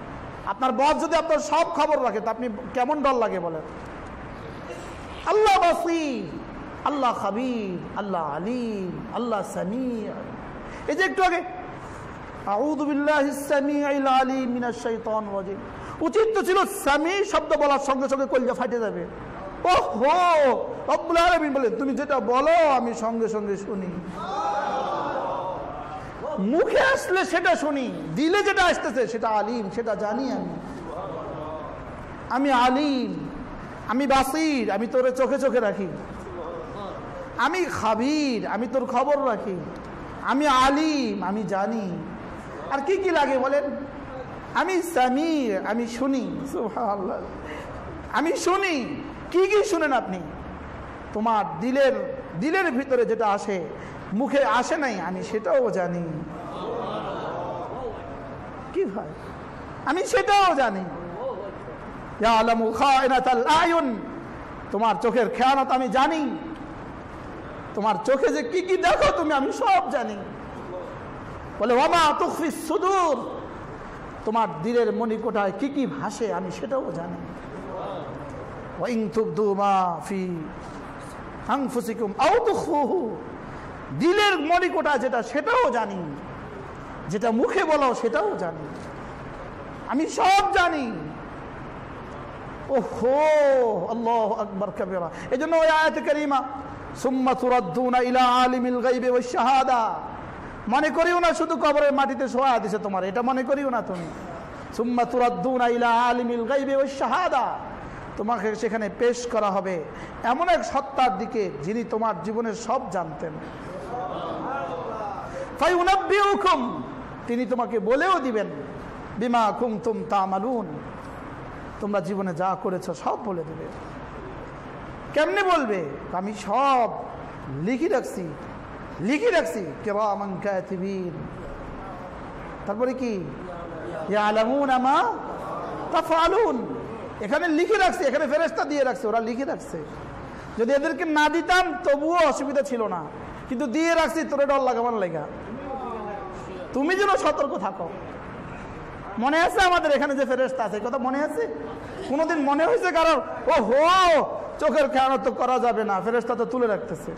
আপনার বস যদি আপনার সব খবর রাখে, তা আপনি কেমন ডর লাগে বলেন? আল্লাহ বাসির, আল্লাহ খাবির, আল্লাহ আলিম, আল্লাহ সামি এই যে একটু আগে উচিত তো ছিল সামি শব্দ বলার সঙ্গে সঙ্গে কলজা ফাটে যাবে। ওহো, রব্বুল আলামিন বলে তুমি যেটা বলো আমি সঙ্গে সঙ্গে শুনি। মুখে আসলে সেটা শুনি দিলে যেটা আসতেছে সেটা আলিম সেটা জানি আমি। আমি আলিম আমি বাসির আমি তোর চোখে চোখে রাখি। আমি খাবির আমি তোর খবর রাখি। আমি আলিম আমি জানি। আর কি কি লাগে বলেন? আমি সামির আমি শুনি। আমি শুনি। কি কি শুনেন আপনি? তোমার দিলের দিলের ভিতরে যেটা আসে মুখে আসে নাই আমি সেটাও জানি। কি হয়? আমি সেটাও জানি। তোমার চোখের খেয়ানত আমি জানি। তোমার চোখে যে কি কি দেখো তুমি, আমি সব জানি। বলে ওমা তুফি সুদূর তোমার দিলের মণিকোটায় কি কি ভাসে, আমি সেটাও জানি। ওয়াইং তুবদু মা ফি আনফুসিকুম আও তুখফুহু। দিলের মণিকোটা যেটা, সেটাও জানি। যেটা মুখে বলো সেটাও জানি। আমি সব জানি। ওহো, আল্লাহ আকবর কবিরা। এই জন্য ওই আয়াত করিমা, সুম্মা তুরাদ্দুনা ইলা আলিমিল গাইবে ওই শাহাদা। মনে করিও না শুধু কবরের মাটিতে শোয়া দিছে তোমার, এটা মনে করিও না তুমি। সুম্মা তুরাদ্দুনা ইলা আলিমিল গাইবে ওই শাহাদা। তোমাকে সেখানে পেশ করা হবে। এমন এক সত্তার দিকে যিনি তোমার জীবনের সব জানতেন। তিনি তোমাকে বলেও দিবেন, বিমা কুমতুম তামালুন। তোমরা জীবনে যা করেছ সব বলে দেবে। কেমনে বলবে? আমি সব লিখে রাখছি লিখে রাখছি। কাতিবিন। তারপরে কি? ইয়ালামুন আমা তাফআলুন। এখানে লিখে রাখছে, এখানে ফেরেস্তা দিয়ে রাখছে, ওরা লিখে রাখছে। যদি এদেরকে না দিতাম, তবুও অসুবিধা ছিল না। কিন্তু দিয়ে রাখছি, তোরে ডর লাগাবার লাগা। তুমি যেন সতর্ক থাকো। মনে আছে আমাদের এখানে যে ফেরেস্তা আছে কথা মনে আছে? কোনোদিন মনে হয়েছে কারণ ও হো চোখের খেয়ানো তো করা যাবে না ফেরেস্তা তো তুলে রাখতেছে।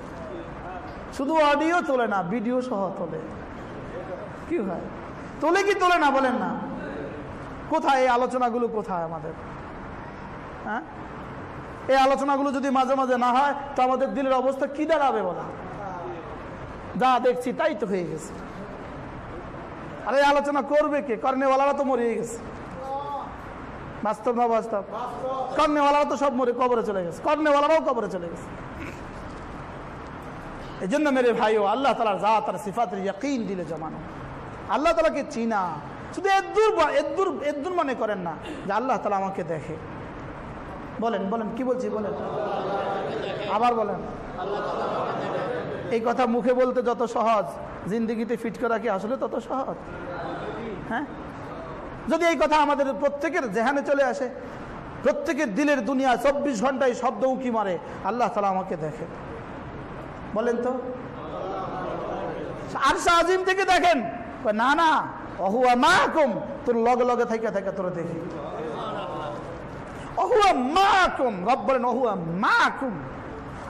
শুধু অডিও তোলে না ভিডিও সহ তোলে। কি হয়? তোলে কি তোলে না বলেন না। কোথায় এই আলোচনাগুলো, কোথায় আমাদের? হ্যাঁ? এই আলোচনাগুলো যদি মাঝে মাঝে না হয়, তো আমাদের দিলের অবস্থা কি দাঁড়াবে বলা? যা দেখছি তাই তো হয়ে গেছে। আর আলোচনা করবে কে? কর্নেওয়ালারা তো মরিয়ে গেছে। বাস্তব না বাস্তব? কর্নেওয়ালারা তো সব মরে কবরে চলে গেছে। কর্নেওয়ালারাও কবরে চলে গেছে। এই জন্য মেরে ভাইও, আল্লাহ তালার যা তার সিফাতের ইয়াকিন দিলে জমানো। আল্লাহ তালাকে চিনা। শুধু এদ্দুর এদ্দুর এদ্দুর মনে করেন না যে আল্লাহ তালা আমাকে দেখে। বলেন বলেন, কি বলছি বলেন? আবার বলেন। এই কথা মুখে বলতে যত সহজ, জিন্দিগিতে ফিট করা কি আসলে তত সহজ? হ্যাঁ? যদি এই কথা আমাদের প্রত্যেকের জেহানে চলে আসে, প্রত্যেকের দিলের দুনিয়া চব্বিশ ঘন্টায় শব্দ উঁকি মারে, আল্লাহ তালা আমাকে দেখে বলেন তো? আর আজিম থেকে দেখেন। না না, অহুয়া মা কম তোর লগে লগে থেকে থেকে তোর দেখি। অহুয়া মা কম রব বলেন, অহুয়া মা কম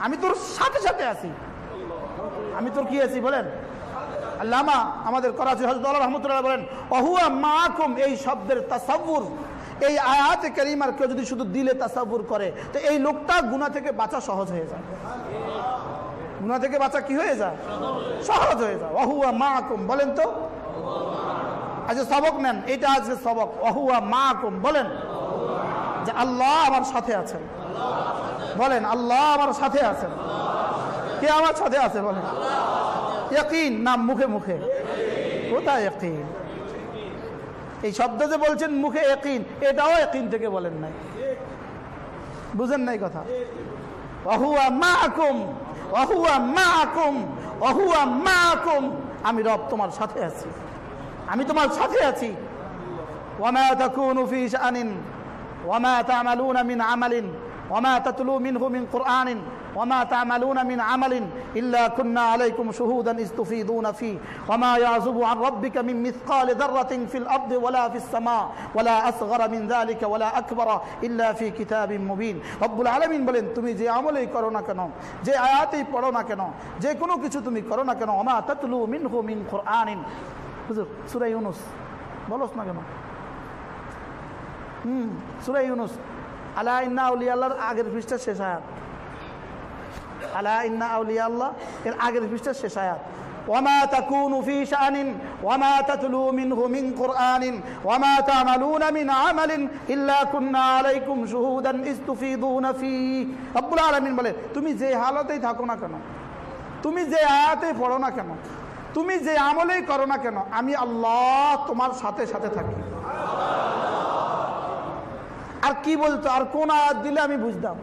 আমি তোর সাথে সাথে আছি। আমি তোর কি আছি বলেন? আল্লামা, আমাদের করাচি হজরত আল্লাহ রহমতুল্লাহ বলেন, অহুয়া মাকুম এই শব্দের তাসাব্বুর এই আয়াতে করিমার কেউ যদি শুধু দিলে তাসাব্বুর করে, তো এই লোকটা গুণা থেকে বাঁচা সহজ হয়ে যায়। গুণা থেকে বাঁচা কি হয়ে যায়? সহজ হয়ে যায়। অহুয়া মাকুম বলেন তো। আচ্ছা সবক নেন, এটা আজকে সবক। অহুয়া মাকুম বলেন। যে আল্লাহ আমার সাথে আছেন। বলেন, আল্লাহ আমার সাথে আছেন। কে আমার সাথে আছে বলেন? ইয়াকিন? নাম মুখে মুখে। কোথায় ইয়াকিন? এই শব্দ যে বলছেন মুখে একিন এটাও একিন থেকে বলেন নাই। বুঝেন নাই কথা? অহুয়া মাকুম অহুয়া মাকুম অহুয়া মাকুম। আমি রব তোমার সাথে আছি। আমি তোমার সাথে আছি। ওয়ামা তাকুনু ফি শানিন ওয়ামা তা'মালুনা মিন আমালিন। وما تتلو منه من قرآن وما تعملون من عمل إلا كنا عليكم شهودا إذ تفيضون فيه وما يعزب عن ربك من مثقال ذرة في الأرض ولا في السماء ولا أصغر من ذلك ولا أكبر إلا في كتاب مبين رب العالمين বলেন তুমি যে আমলেই করো না কেন যে আয়াতেই পড়ো না কেন যে কোনো কিছু তুমি করো না কেন ওমা তাতলু মিনহু মিন কোরআনিন হুজুর সূরা ইউনুস বলস না কেন হুম সূরা ইউনুস আলা ইন্না আউলিয়া আল্লাহর আগের পৃষ্ঠা শেষ আয়াত আলা ইন্না আউলিয়া আল্লাহ এর আগের পৃষ্ঠা শেষ আয়াত وما تكون في شأن وما تتلو منه من قرآن وما تعملون من عمل إلا كنا عليكم شهودا إذ تفيضون فيه رب العالمين বলে তুমি যে হালতেই থাকো না কেন তুমি যে আয়াতে পড়ো না কেন তুমি যে আমলেই করো না কেন আমি আল্লাহ তোমার সাথে সাথে থাকি আর কি বলতো? আর কোন আয়াত দিলে আমি বুঝতাম।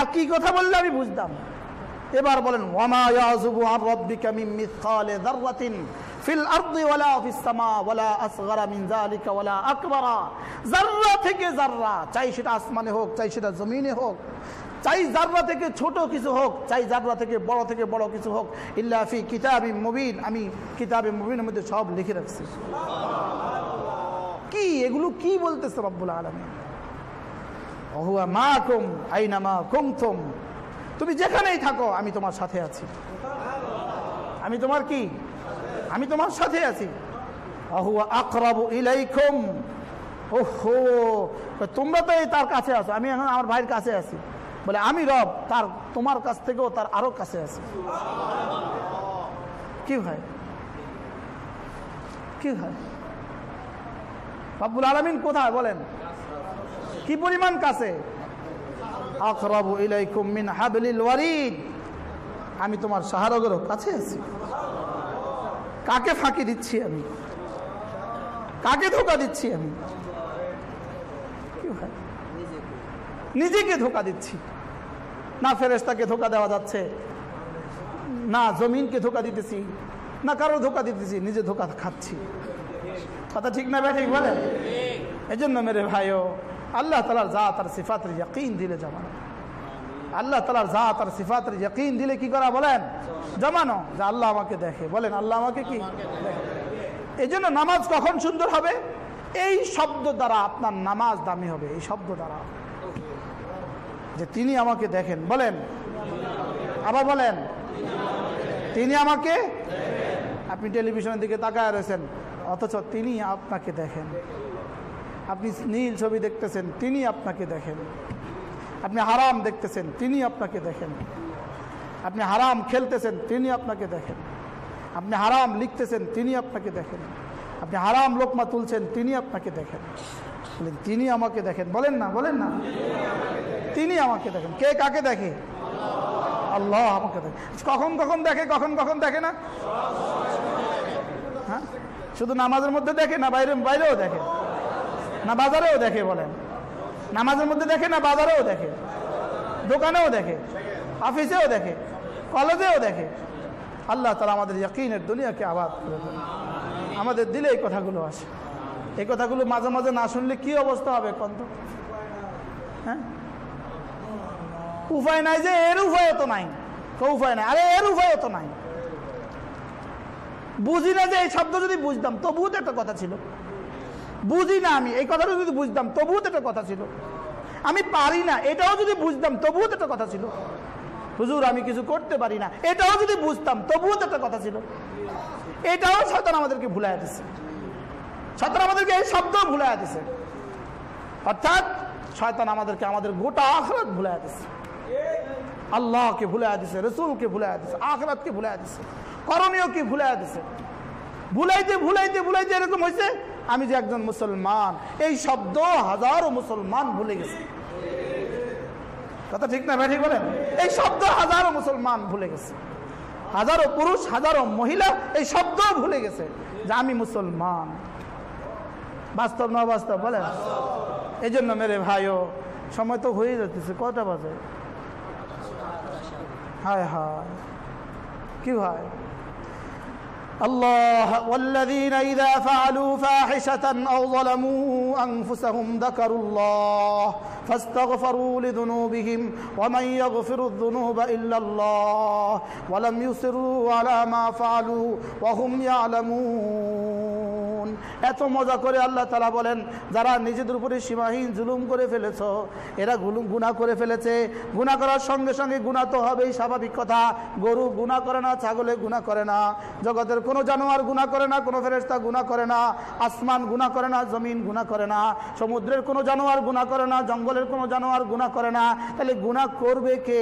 আর কি কথা বললে আমি বুঝতাম। এবার বলেন যাররাতিন ফিল মিন থেকে চাই সেটা আসমানে হোক, চাই সেটা জমিনে হোক, চাই থেকে ছোট কিছু হোক, চাই থেকে বড় থেকে বড় কিছু হোক, ইল্লা ফি কিতাবি মুবিন। আমি কিতাবে মুবিনের মধ্যে সব লিখে রাখছি। কি? এগুলো কি বলতেছে রব্বুল আলমী মা কুম তুমি যেখানেই থাকো, আমি তোমার সাথে আছি। আমি তোমার কি? আমি তোমার সাথে আছি। অহুয়া আকরাবু ইলাইকুম। ওহো, তোমরা তো এই তার কাছে আছো। আমি এখন আমার ভাইয়ের কাছে আছি। বলে, আমি রব, তার, তোমার কাছ থেকেও তার আরও কাছে আছি। কি ভাই কি হয়? রব্বুল আলমিন কোথায়? বলেন। কি পরিমাণ কাছে? আমি তোমার সাহারগের কাছে আছি। কাকে ফাঁকি দিচ্ছি আমি? কাকে ধোকা দিচ্ছি আমি? নিজেকে ধোকা দিচ্ছি। না ফেরেস্তাকে ধোকা দেওয়া যাচ্ছে। না জমিনকে ধোকা দিতেছি। না কারও ধোকা দিতেছি, নিজে ধোকা খাচ্ছি। কথা ঠিক না ঠিক বলে? এই জন্য মেরে ভাইও। আল্লাহ তালার যা তার সিফাতের ইয়াকিন দিলে জমানো। আল্লাহ তালার যা তার সিফাতের ইয়াকিন দিলে কি করা বলেন? জমানো। যে আল্লাহ আমাকে দেখে। বলেন, আল্লাহ আমাকে কি এই জন্য নামাজ কখন সুন্দর হবে? এই শব্দ দ্বারা আপনার নামাজ দামি হবে। এই শব্দ দ্বারা। যে তিনি আমাকে দেখেন। বলেন। আবার বলেন। তিনি আমাকে আপনি টেলিভিশনের দিকে তাকায় রয়েছেন। অথচ তিনি আপনাকে দেখেন। আপনি নীল ছবি দেখতেছেন, তিনি আপনাকে দেখেন। আপনি হারাম দেখতেছেন, তিনি আপনাকে দেখেন। আপনি হারাম খেলতেছেন, তিনি আপনাকে দেখেন। আপনি হারাম লিখতেছেন, তিনি আপনাকে দেখেন। আপনি হারাম লোকমা তুলছেন, তিনি আপনাকে দেখেন। বলেন, তিনি আমাকে দেখেন। বলেন না বলেন না। তিনি আমাকে দেখেন। কে কাকে দেখে? আল্লাহ আমাকে দেখে। কখন কখন দেখে, কখন কখন দেখে না? হ্যাঁ? শুধু নামাজের মধ্যে দেখে না, বাইরে, বাইরেও দেখে। না বাজারেও দেখে বলেন। নামাজের মধ্যে দেখে না বাজারেও দেখে? দোকানেও দেখে? অফিসেও দেখে? কলেজেও দেখে? আল্লাহ তালা আমাদের ইয়াকিনের দুনিয়াকে আবাদ করে দেন। আমাদের দিলে এই কথাগুলো আসে। এই কথাগুলো মাঝে মাঝে না শুনলে কি অবস্থা হবে কন্ত হ্যাঁ? উপায় নাই যে, এর উপায় তো নাই। উপায় নাই। আরে, এর উপায় তো নাই। বুঝি না যে এই শব্দ যদি বুঝতাম, তবুও তো একটা কথা ছিল। বুঝি না আমি, এই কথাটা যদি বুঝতাম, তবুও তো একটা কথা ছিল। আমি পারি না, এটাও যদি বুঝতাম, তবুও তো একটা কথা ছিল। হুজুর, আমি কিছু করতে পারি না, এটাও যদি বুঝতাম, তবুও তো একটা কথা ছিল। এটাও শয়তান আমাদেরকে ভুলাই দিছে। শয়তান আমাদেরকে এই শব্দ ভুলাই দিছে। অর্থাৎ শয়তান আমাদেরকে আমাদের গোটা আখরাত ভুলাই দিছে। আল্লাহকে ভুলাই দিছে, রসুলকে ভুলাই দিছে, আখরাতকে ভুলাই দিছে, করণীয়কে ভুলাই দিছে। ভুলাইতে ভুলাইতে ভুলাইতে এরকম হয়েছে আমি যে একজন মুসলমান, এই শব্দ হাজারো মুসলমান ভুলে গেছে। কথা ঠিক না, ভাই ঠিক বলেন? এই শব্দ হাজারো মুসলমান ভুলে গেছে। হাজারো পুরুষ, হাজারো মহিলা এই শব্দ ভুলে গেছে যে আমি মুসলমান। বাস্তব না বাস্তব বলেন? এই জন্য মেরে ভাইও, সময় তো হয়ে যাচ্ছে, কটা বাজে? হায় হায়। কি ভাই? الله والذين إذا فعلوا فاحشة أو ظلموا أنفسهم ذكروا الله فاستغفروا لذنوبهم ومن يغفر الذنوب إلا الله ولم يصروا على ما فعلوا وهم يعلمون এত মজা করে আল্লাহ তালা বলেন যারা নিজেদের উপরে সীমাহীন জুলুম করে ফেলেছ এরা গুণা করে ফেলেছে গুণা করার সঙ্গে সঙ্গে গুণা তো হবেই স্বাভাবিক কথা গরু গুণা করে না ছাগলে গুণা করে না জগতের কোনো জানোয়ার গুণা করে না কোনো ফেরেস্তা গুণা করে না আসমান গুণা করে না জমিন গুণা করে না সমুদ্রের কোনো জানোয়ার গুণা করে না জঙ্গলের কোনো জানোয়ার গুণা করে না। তাহলে গুণা করবে কে?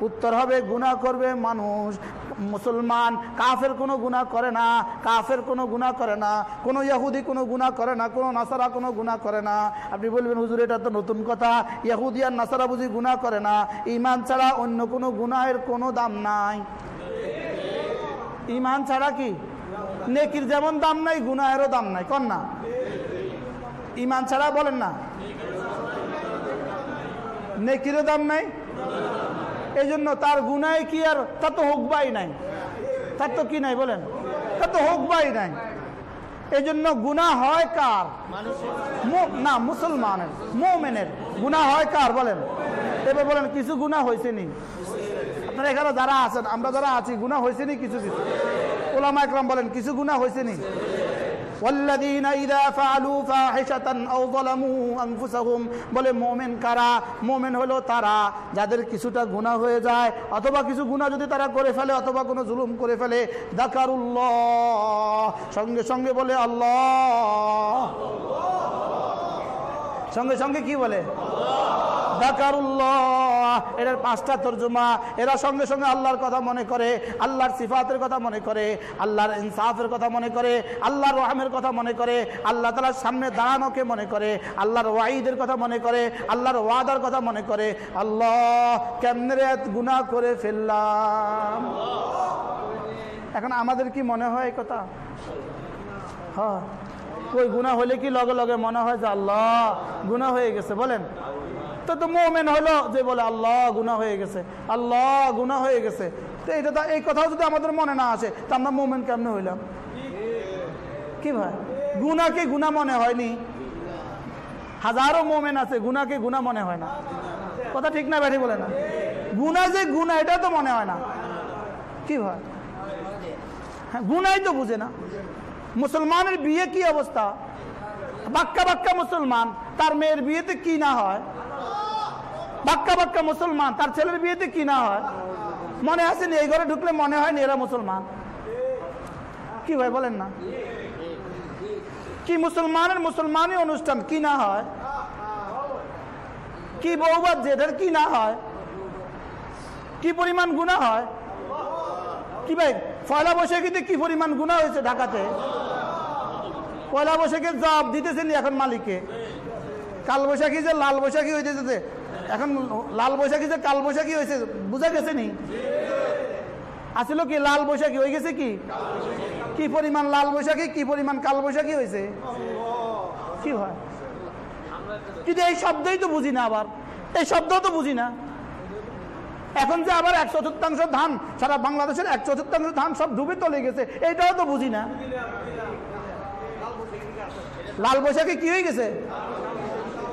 উত্তর হবে গুণা করবে মানুষ। মুসলমান, কাফের কোনো গুণা করে না। কাফের কোনো গুণা করে না। কোনো ইয়াহুদি কোনো গুণা করে না। কোনো নাসারা কোনো গুণা করে না। আপনি বলবেন, হুজুর, এটা তো নতুন কথা। ইয়াহুদি আর নাসারা বুঝি গুণা করে না। ইমান ছাড়া অন্য কোনো গুনাহের কোনো দাম নাই। ইমান ছাড়া কি? নেকির যেমন দাম নাই, গুনাহেরও দাম নাই। কন না। ইমান ছাড়া বলেন না। নেকিরও দাম নাই? এই জন্য তার গুনায় কি আর, তা তো হোকবাই নাই। তার তো কি নাই বলেন? তা তো হোকবাই নাই। এই জন্য গুণা হয় কার? না, মুসলমানের, মোমেনের। গুণা হয় কার বলেন? এবার বলেন, কিছু গুণা হয়েছে নি? আপনারা এখানে যারা আছেন, আমরা যারা আছি গুণা হয়েছে নি কিছু কিছু? ওলামা একরাম বলেন, কিছু গুণা হয়েছে নি? والذين إذا فعلوا فاحشة أو ظلموا أنفسهم বলে মোমেন কারা মোমেন হলো তারা যাদের কিছুটা গুণা হয়ে যায় অথবা কিছু গুণা যদি তারা করে ফেলে অথবা কোনো জুলুম করে ফেলে দাকারুল্লাহ সঙ্গে সঙ্গে বলে আল্লাহ সঙ্গে সঙ্গে কি বলে? দাকারুল্লাহ। এটার পাঁচটা তর্জমা। এরা সঙ্গে সঙ্গে আল্লাহর কথা মনে করে, আল্লাহর সিফাতের কথা মনে করে, আল্লাহর ইনসাফের কথা মনে করে, আল্লাহর রহমের কথা মনে করে, আল্লাহ তালার সামনে দাঁড়ানোকে মনে করে, আল্লাহর ওয়াইদের কথা মনে করে, আল্লাহর ওয়াদার কথা মনে করে। আল্লাহ, কেমনে গুণা করে ফেললাম? এখন আমাদের কি মনে হয় কথা? হ্যাঁ। কই গুণা হলে কি লগে লগে মনে হয় যে আল্লাহ গুণা হয়ে গেছে, বলেন? তো তো মোমেন হলো যে বলে, আল্লাহ গুণা হয়ে গেছে, আল্লাহ গুণা হয়ে গেছে। তো এটা তো এই কথাও যদি আমাদের মনে না আসে, তা আমরা মোমেন কেমনে হইলাম? কি ভাই? গুনাকে গুণা মনে হয়নি। হাজারো মোমেন আছে গুনাকে গুণা মনে হয় না। কথা ঠিক না ব্যাঠি বলে না? গুণা যে গুণা এটা তো মনে হয় না। কি ভাই? হ্যাঁ গুনাই তো বুঝে না। মুসলমানের বিয়ে কি অবস্থা? বাক্কা বাক্কা মুসলমান, তার মেয়ের বিয়েতে কি না হয়? বাক্কা বাক্কা মুসলমান, তার ছেলের বিয়েতে কি না হয়? মনে আসেনি এই ঘরে ঢুকলে মনে হয়নি এরা মুসলমান? কি ভাই, বলেন না। কি মুসলমানের মুসলমানই অনুষ্ঠান কি না হয়? কি বৌবাদ যেটার কি না হয়? কি পরিমাণ গুণা হয়? কি ভাই পয়লা বৈশাখীতে কি পরিমাণ গুণা হয়েছে ঢাকাতে? পয়লা বৈশাখে জব দিতেছেন এখন মালিককে কাল বৈশাখী যে লাল বৈশাখী হইতেছে এখন লাল বৈশাখী যে কাল বৈশাখী হয়েছে বুঝা গেছে নি? আসলে কি লাল বৈশাখী? হয়ে গেছে কি? কি পরিমাণ লাল বৈশাখী, কি পরিমাণ কাল বৈশাখী হয়েছে কি হয়? কিন্তু এই শব্দই তো বুঝি না আবার। এই শব্দও তো বুঝি না। এখন যে আবার এক চতুর্থাংশ ধান, সারা বাংলাদেশের এক চতুর্থাংশ ধান সব ডুবে চলে গেছে, এইটাও তো বুঝি না। লাল বৈশাখী কি হয়ে গেছে?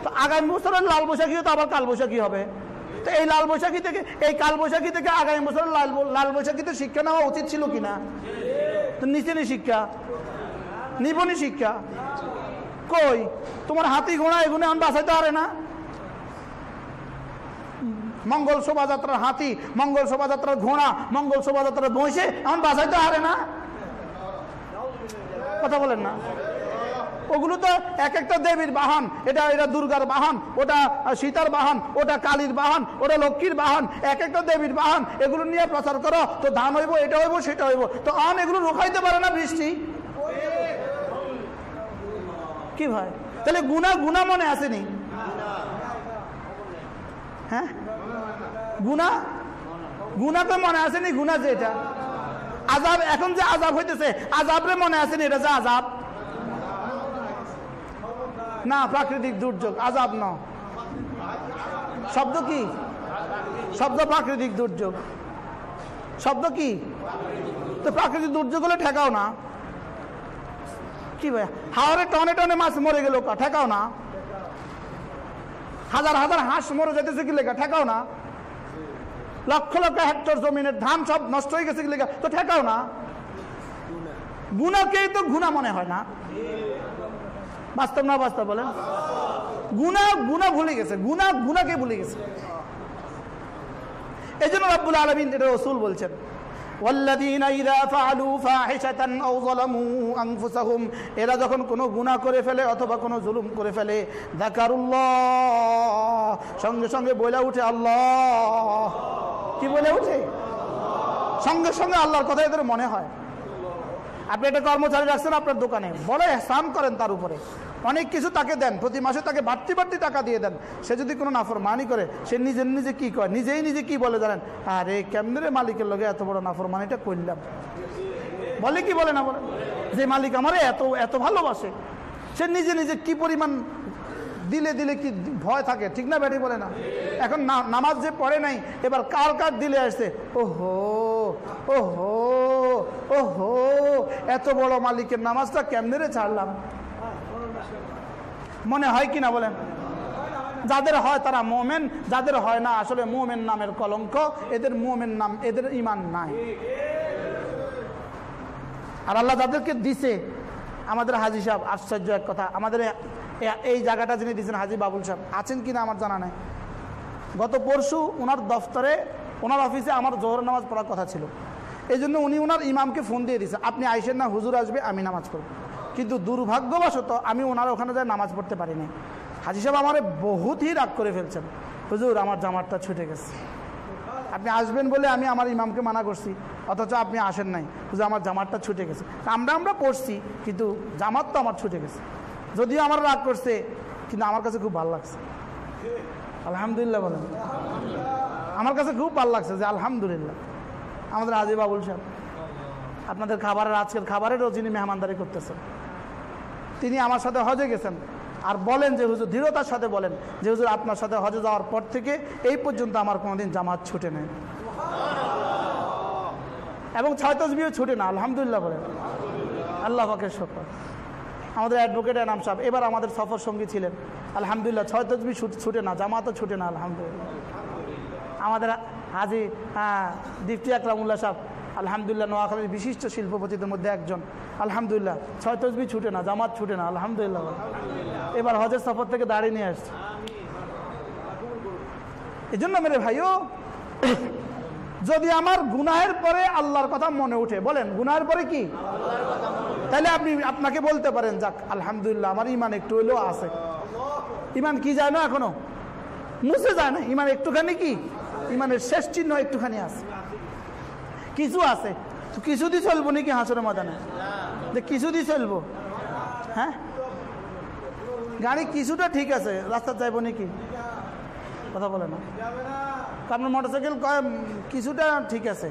তো আগামী বছরের লাল বৈশাখীও তো আবার কাল বৈশাখী হবে। তো এই লাল বৈশাখী থেকে, এই কাল বৈশাখী থেকে আগামী বছরের লাল লাল বৈশাখীতে শিক্ষা নেওয়া উচিত ছিল কিনা তো নিচে নি শিক্ষা, নিবনি শিক্ষা। কই? তোমার হাতি ঘোড়া এগুলো এখন বাঁচাইতে পারে না? মঙ্গল শোভাযাত্রার হাতি, মঙ্গল শোভাযাত্রার ঘোড়া, মঙ্গল শোভাযাত্রার বসে এখন বাঁচাইতে পারে না? কথা বলেন না। ওগুলো তো এক একটা দেবীর বাহন। এটা এটা দুর্গার বাহন, ওটা সীতার বাহন, ওটা কালীর বাহন, ওটা লক্ষ্মীর বাহন, এক একটা দেবীর বাহন। এগুলো নিয়ে প্রচার করো, তো ধান হইব, এটা হইব, সেটা হইব। তো আন এগুলো রোখাইতে পারে না বৃষ্টি? কি ভাই? তাহলে গুনা গুনা মনে আসেনি? হ্যাঁ? গুনা গুনা তো মনে আসেনি গুনা যে এটা। আজাব, এখন যে আজাব হইতেছে, আজাবরে মনে আসেনি, এটা যে আজাব। না, প্রাকৃতিক দুর্যোগ, আজাব ন। শব্দ কি? শব্দ প্রাকৃতিক দুর্যোগ। শব্দ কি? তো প্রাকৃতিক দুর্যোগ হলে ঠেকাও না। কি ভাই? হাওড়ে টনে টনে মাছ মরে গেল ঠেকাও না। হাজার হাজার হাঁস মরে যেতেছে কি লেখা ঠেকাও না। লক্ষ লক্ষ হেক্টর জমিনের ধান সব নষ্ট হয়ে গেছে কি লেখা তো ঠেকাও না। গুণাকেই তো গুণা মনে হয় না। বাস্তব না বাস্তব বলেন গুণা গুণা ভুলে গেছে গুণা গুণাকে ভুলে গেছে এই জন্য রব্বুল আলমিন এটা রসুল বলছেন والذين إذا فعلوا فاحشة أو ظلموا أنفسهم এরা যখন কোনো গুনাহ করে ফেলে অথবা কোনো জুলুম করে ফেলে যাকারুল্লাহ সঙ্গে সঙ্গে বলে উঠে আল্লাহ কি বলে উঠে সঙ্গে সঙ্গে আল্লাহর কথা এদের মনে হয় আপনি একটা কর্মচারী রাখছেন আপনার দোকানে। বলে এহসান করেন তার উপরে। অনেক কিছু তাকে দেন। প্রতি মাসে তাকে বাড়তি বাড়তি টাকা দিয়ে দেন। সে যদি কোনো নাফর মানি করে, সে নিজের নিজে কি করে নিজেই নিজে কি বলে জানেন? আরে, কেমনে রে মালিকের লগে এত বড় নাফর মানিটা করলাম? বলে কি বলে না বলে? যে মালিক আমারে এত এত ভালোবাসে। সে নিজে নিজে কি পরিমাণ দিলে দিলে কি ভয় থাকে? ঠিক না ব্যাটি বলে না? এখন নামাজ যে পড়ে নাই, এবার কার কার দিলে আসছে? ওহো! ওহো ওহো, এত বড় মালিকের নামাজটা কেমনে রে ছাড়লাম? মনে হয় কি না বলেন? যাদের হয় তারা মোমেন, যাদের হয় না আসলে মোমেন নামের কলঙ্ক, এদের মোমেন নাম, এদের ইমান নাই। আর আল্লাহ যাদেরকে দিছে, আমাদের হাজি সাহেব, আশ্চর্য এক কথা, আমাদের এই জায়গাটা যিনি দিয়েছেন হাজি বাবুল সাহেব, আছেন কিনা আমার জানা নাই। গত পরশু ওনার দফতরে ওনার অফিসে আমার জোহর নামাজ পড়ার কথা ছিল। এই জন্য উনি ওনার ইমামকে ফোন দিয়ে দিয়েছে আপনি আইসেন না হুজুর আসবে, আমি নামাজ পড়ব। কিন্তু দুর্ভাগ্যবশত আমি ওনার ওখানে যায় নামাজ পড়তে পারিনি হাজি সাহেব আমার বহুতই রাগ করে ফেলছেন, হুজুর, আমার জামারটা ছুটে গেছে। আপনি আসবেন বলে আমি আমার ইমামকে মানা করছি, অথচ আপনি আসেন নাই। হুজুর, আমার জামারটা ছুটে গেছে। আমরা আমরা পড়ছি, কিন্তু জামাত তো আমার ছুটে গেছে। যদিও আমার রাগ করছে, কিন্তু আমার কাছে খুব ভালো লাগছে। আলহামদুলিল্লাহ বলেন। আমার কাছে খুব ভালো লাগছে যে আলহামদুলিল্লাহ। আমাদের আজি বাবুল সাহেব। আপনাদের খাবারের, আজকের খাবারেরও যিনি মেহমানদারি করতেছেন, তিনি আমার সাথে হজে গেছেন আর বলেন যে হুজুর দৃঢ়তার সাথে বলেন যে হুজুর আপনার সাথে হজে যাওয়ার পর থেকে এই পর্যন্ত আমার কোনোদিন জামাত ছুটে নেই। এবং ছয় তসবিও ছুটে না, আলহামদুলিল্লাহ বলেন। আল্লাহ পাকের শকর। আমাদের অ্যাডভোকেট এনাম সাহেব, এবার আমাদের সফর সঙ্গী ছিলেন। আলহামদুলিল্লাহ, ছয় তসবি ছুটে না, জামাতও ছুটে না, আলহামদুলিল্লাহ। আমাদের হাজি দীপ্তি আকরামুল্লাহ সাহেব, আলহামদুলিল্লাহ নোয়াখালীর বিশিষ্ট শিল্পপতিদের মধ্যে একজন। আলহামদুলিল্লাহ, ছয় তসবি ছুটে না, জামাত ছুটে না, আলহামদুলিল্লাহ। এবার হজের সফর থেকে দাঁড়িয়ে নিয়ে আসছে। এই জন্য মেরে ভাইও, যদি আমার গুনাহের পরে আল্লাহর কথা মনে উঠে, বলেন, গুনাহের পরে কি? তাহলে আপনি আপনাকে বলতে পারেন, যাক, আলহামদুলিল্লাহ, আমার ইমান একটু হইলেও আছে। ইমান কি যায় না এখনও? মুছে যায় না ইমান একটুখানি কি? ইমানের শেষ চিহ্ন একটুখানি আছে। কিছু আছে। কিছু দিয়ে চলবো নাকি হাঁসরের ময়দানে যে কিছু দিয়ে চলবো। হ্যাঁ? গাড়ি কিছুটা ঠিক আছে রাস্তা যাইবো নাকি? কথা বলে না। আপনার মোটর সাইকেল কিছুটা ঠিক আছে।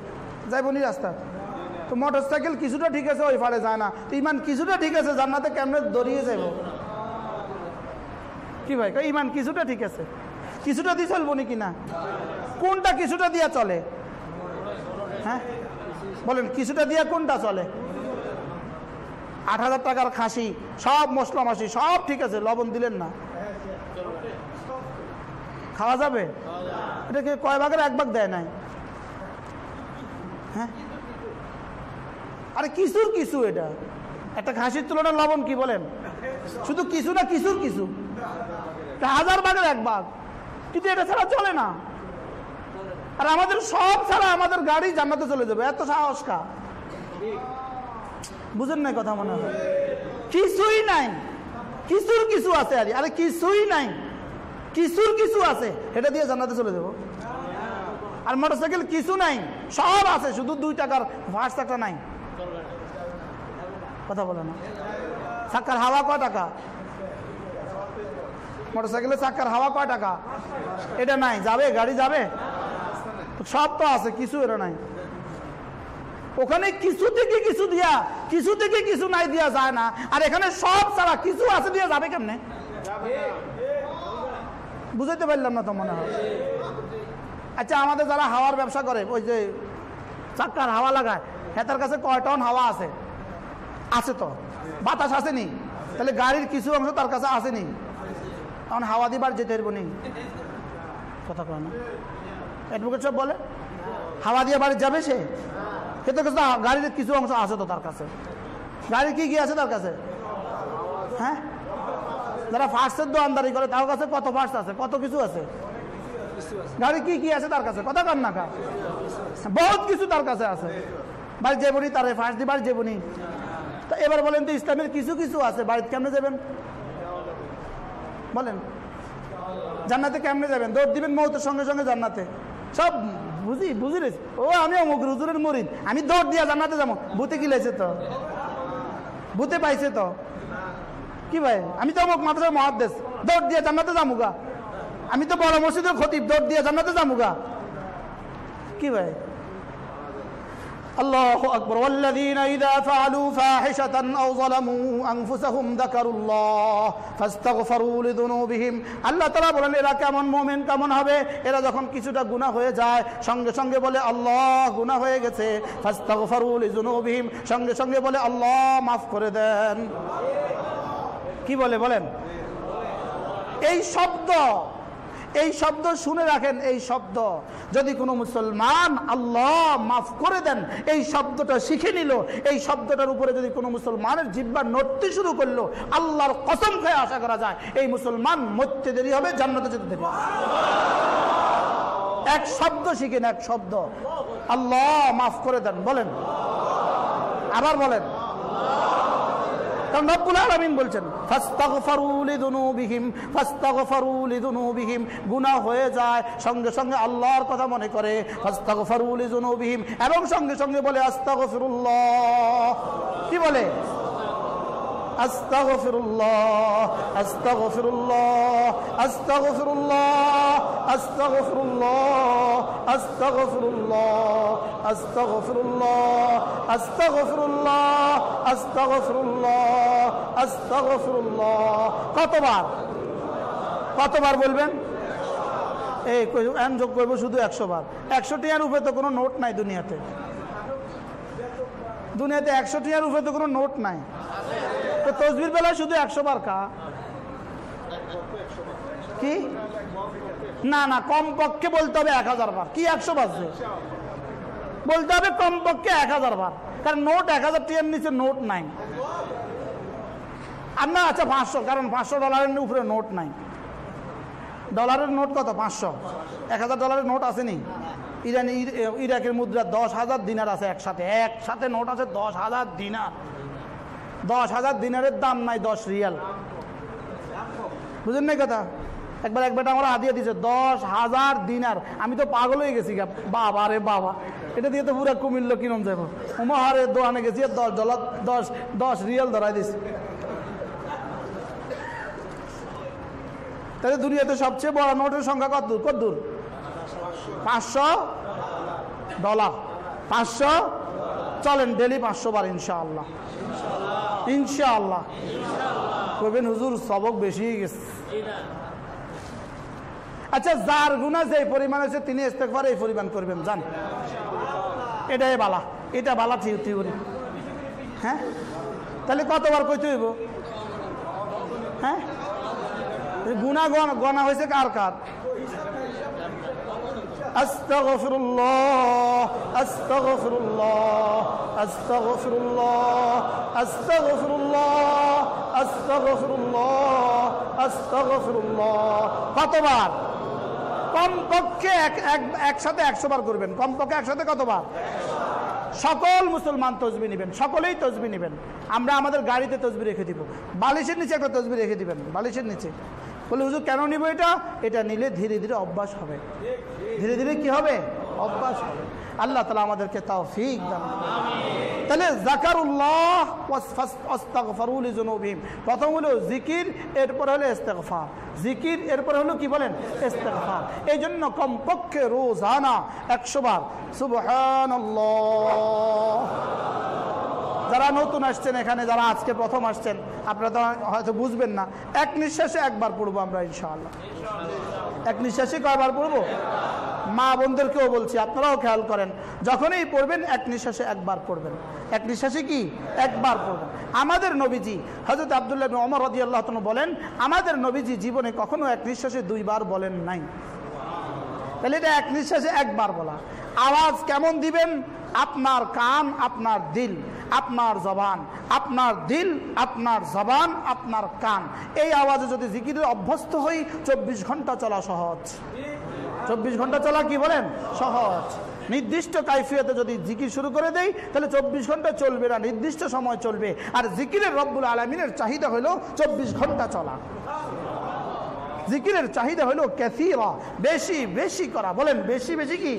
যাইবো নি রাস্তা তো মোটর সাইকেল কিছুটা ঠিক আছে, ওই ফাড়ে যায় না। তো ইমান কিছুটা ঠিক আছে, জান্নাতে কেমনে দড়িয়ে যাইব? কি ভাই ইমান কিছুটা ঠিক আছে। কিছুটা দিয়ে চলবো নাকি না? কোনটা কিছুটা দিয়া চলে? হ্যাঁ? বলেন, কিছুটা দিয়া কোনটা চলে? আট হাজার টাকার খাসি, সব মশলা মাসি, সব ঠিক আছে, লবণ দিলেন না। খাওয়া যাবে? এটাকে কয় ভাগের এক ভাগ দেয় নাই? হ্যাঁ? আরে কিছুর কিছু এটা? একটা খাসির তুলনায় লবণ কি বলেন? শুধু কিছু না কিছুর কিছু হাজার ভাগের এক ভাগ। কিন্তু এটা ছাড়া চলে না। আর আমাদের সব ছাড়া আমাদের গাড়ি জান্নাতে চলে যাবে। এত সাহস কা বুঝেন নাই কথা মনে হয়? কিছুই নাই। কিছুর কিছু আছে, আরে আরে কিছুই নাই। কিছুর কিছু আছে এটা দিয়ে জান্নাতে চলে যাব। আর মোটরসাইকেল কিছু নাই, সব আছে, শুধু দুই টাকার ভার্স একটা নাই। কথা বলে না। চাক্কার হাওয়া কয় টাকা? মোটরসাইকেলের চাক্কার হাওয়া কয় টাকা? এটা নাই, যাবে, গাড়ি যাবে? সব তো আছে কিছু এরা নাই। ওখানে কিছু থেকে কিছু দিয়া, কিছু থেকে কিছু নাই দিয়া যায় না। আর এখানে সব ছাড়া কিছু আছে দিয়া যাবে কেমনে? বুঝাইতে পারলাম না তো মনে হয়। আচ্ছা আমাদের যারা হাওয়ার ব্যবসা করে, ওই যে চাক্কার হাওয়া লাগায় হেতার কাছে কয় টন হাওয়া আছে? আছে তো। বাতাস আসেনি তাহলে গাড়ির কিছু অংশ তার কাছে আসেনি তখন হাওয়া দিবার যেতে পারব নি। কথা কয় না। অ্যাডভোকেট সব বলে হাওয়া দিয়ে বাড়ি যাবে সে? কিন্তু গাড়ির কিছু অংশ আছে তো তার কাছে। গাড়ির কি কি আছে তার কাছে? হ্যাঁ? যারা ফার্স্টের দোয়ানদারি করে, তার কাছে কত ফার্স্ট আছে, কত কিছু আছে? গাড়ি কি কি আছে তার কাছে? কথা কান না কা বহুত কিছু তার কাছে আছে। বাড়ি যেবনি তার ফার্স্ট দি বাড়ি যেবনি তা এবার বলেন তো ইসলামের কিছু কিছু আছে, বাড়িতে কেমনে যাবেন? বলেন। জান্নাতে কেমনে যাবেন? দৌড় দিবেন মৌতের সঙ্গে সঙ্গে জান্নাতে। সব বুঝি বুঝি রয়েছে ও, আমি অমুক রুজুরের মরিদ। আমি দৌড় দিয়া জানাতে যাব। ভূতে গিলেছে তো। ভূতে পাইছে তো। কি ভাই? আমি তো অমুক মাদ্রাসা মহাদেশ দৌড় দিয়া জানাতে যামুগা। আমি তো বড় মসজিদের খতিব। দৌড় দিয়ে জানাতে যামুগা। কি ভাই? الله أكبر والذين إذا فعلوا فاحشة أو ظلموا أنفسهم ذكروا الله فاستغفروا لذنوبهم আল্লাহ তালা বলেন এরা কেমন মোমেন কেমন হবে এরা যখন কিছুটা গুণা হয়ে যায় সঙ্গে সঙ্গে বলে আল্লাহ গুণা হয়ে গেছে ফাস্তাগফারু লিযুনুবিহিম সঙ্গে সঙ্গে বলে আল্লাহ মাফ করে দেন কি বলে বলেন এই শব্দ এই শব্দ শুনে রাখেন, এই শব্দ। যদি কোনো মুসলমান আল্লাহ মাফ করে দেন, এই শব্দটা শিখে নিল, এই শব্দটার উপরে যদি কোনো মুসলমানের জিব্বা নড়তে শুরু করল, আল্লাহর কসম খেয়ে আশা করা যায়, এই মুসলমান মরতে দেরি হবে, জান্নাতে যেতে দেরি এক শব্দ শিখেন, এক শব্দ। আল্লাহ মাফ করে দেন, বলেন। আবার বলেন। কারণ রব্বুল আলমিন বলছেন, ফাস্তাগফারু লিযুনুবিহিম ফাস্তাগফারু লিযুনুবিহিম। গুনাহ হয়ে যায়, সঙ্গে সঙ্গে আল্লাহর কথা মনে করে, ফাস্তাগফারু লিযুনুবিহিম, এবং সঙ্গে সঙ্গে বলে, আস্তাগফিরুল্লাহ। কি বলে? কতবার? কতবার বলবেন? এই যোগ করব শুধু একশো বার। একশো টিয়ার উপরে তো কোনো নোট নাই দুনিয়াতে। দুনিয়াতে একশো টিয়ার উপরে তো কোনো নোট নাই। তো তসবির বেলা শুধু একশো বার কা। কি? না না, কমপক্ষে বলতে হবে এক হাজার বার। কি একশো বাজছে বলতে হবে কমপক্ষে এক হাজার বার। কারণ নোট এক হাজার টিয়ার নিচে নোট নাই। আর না আচ্ছা পাঁচশো, কারণ পাঁচশো ডলারের উপরে নোট নাই। ডলারের নোট কত? পাঁচশো। এক হাজার ডলারের নোট আসেনি? ইরানি, ইর- ইরাকের মুদ্রা দশ হাজার দিনার আছে একসাথে। একসাথে নোট আছে দশ হাজার দিনার। দশ হাজার দিনারের দাম নাই দশ রিয়াল। বুঝেন না কথা? একবার একবার আমার আদিয়া দিছে, দশ হাজার দিনার। আমি তো পাগল হয়ে গেছি। বাবা রে বাবা। এটা দিয়ে তো পুরো কুমিল্ল কিরম যাব উমাহারে দোকানে গেছি দশ ডলার দশ দশ রিয়াল ধরাই দিছি। তাহলে দুনিয়াতে সবচেয়ে বড় নোটের সংখ্যা কত দূর? কত দূর? পাঁচশো ডলার। পাঁচশো চলেন ডেলি পাঁচশো বার, ইনশাআল্লাহ। ইনশাআল্লাহ। কবেন হুজুর, সবক বেশি গেছে। আচ্ছা যার গুণা যে পরিমাণ আছে, তিনি ইস্তেকবার এই পরিমাণ করবেন, জান। এটাই বালা। এটা বালা ঠিক থিওরি হ্যাঁ? তাহলে কতবার কইতে হইব? হ্যাঁ? গণা গণা হয়েছে কার কার? أستغفر الله أستغفر الله أستغفر الله أستغفر الله أستغفر الله أستغفر الله কতবার কমপক্ষে এক এক- একসাথে একশো বার করবেন কমপক্ষে একসাথে কতবার সকল মুসলমান তসবি নেবেন সকলেই তসবি নেবেন আমরা আমাদের গাড়িতে তসবি রেখে দিব বালিশের নিচে একটা তসবি রেখে দিবেন বালিশের নিচে বলে, হুজুর, কেন নিব এটা? এটা নিলে ধীরে ধীরে অভ্যাস হবে। ধীরে ধীরে কি হবে? অভ্যাস হবে। আল্লাহ তালা আমাদেরকে তাও ফিক দান। তাহলে জাকারুল্লাহ জুনুবিহিম প্রথম হলো জিকির, এরপর হলো ইস্তেগফার। জিকির, এরপর হলো কি বলেন? ইস্তেগফার। এই জন্য কমপক্ষে রোজানা একশো বার। সুবহানাল্লাহ। যারা নতুন আসছেন এখানে, যারা আজকে প্রথম আসছেন, আপনারা তো হয়তো বুঝবেন না। এক নিঃশ্বাসে একবার পড়ব আমরা, ইনশাআল্লাহ। এক নিঃশ্বাসে কয়বার পড়ব? মা বোনদেরকেও বলছি, আপনারাও খেয়াল করেন, যখনই পড়বেন, এক নিঃশ্বাসে একবার পড়বেন। এক নিঃশ্বাসে কি? একবার পড়বেন। আমাদের নবীজি হজরত আবদুল্লাহ অমর রদি আল্লাহ বলেন, আমাদের নবীজি জীবনে কখনো এক নিঃশ্বাসে দুইবার বলেন নাই। তাহলে এটা এক নিঃশ্বাসে একবার বলা। আওয়াজ কেমন দিবেন? আপনার কান, আপনার দিল। আপনার জবান, আপনার দিল, আপনার জবান, আপনার কান। এই আওয়াজে যদি জিকিরের অভ্যস্ত হই, চব্বিশ ঘণ্টা চলা সহজ। চব্বিশ ঘণ্টা চলা কি বলেন? সহজ। নির্দিষ্ট কাইফিয়তে যদি জিকির শুরু করে দেই, তাহলে চব্বিশ ঘণ্টা চলবে না, নির্দিষ্ট সময় চলবে। আর জিকিরের রব্বুল আলমিনের চাহিদা হলো চব্বিশ ঘণ্টা চলা। জিকিরের চাহিদা হলো ক্যাথিরা বেশি বেশি করা। বলেন, বেশি বেশি কি?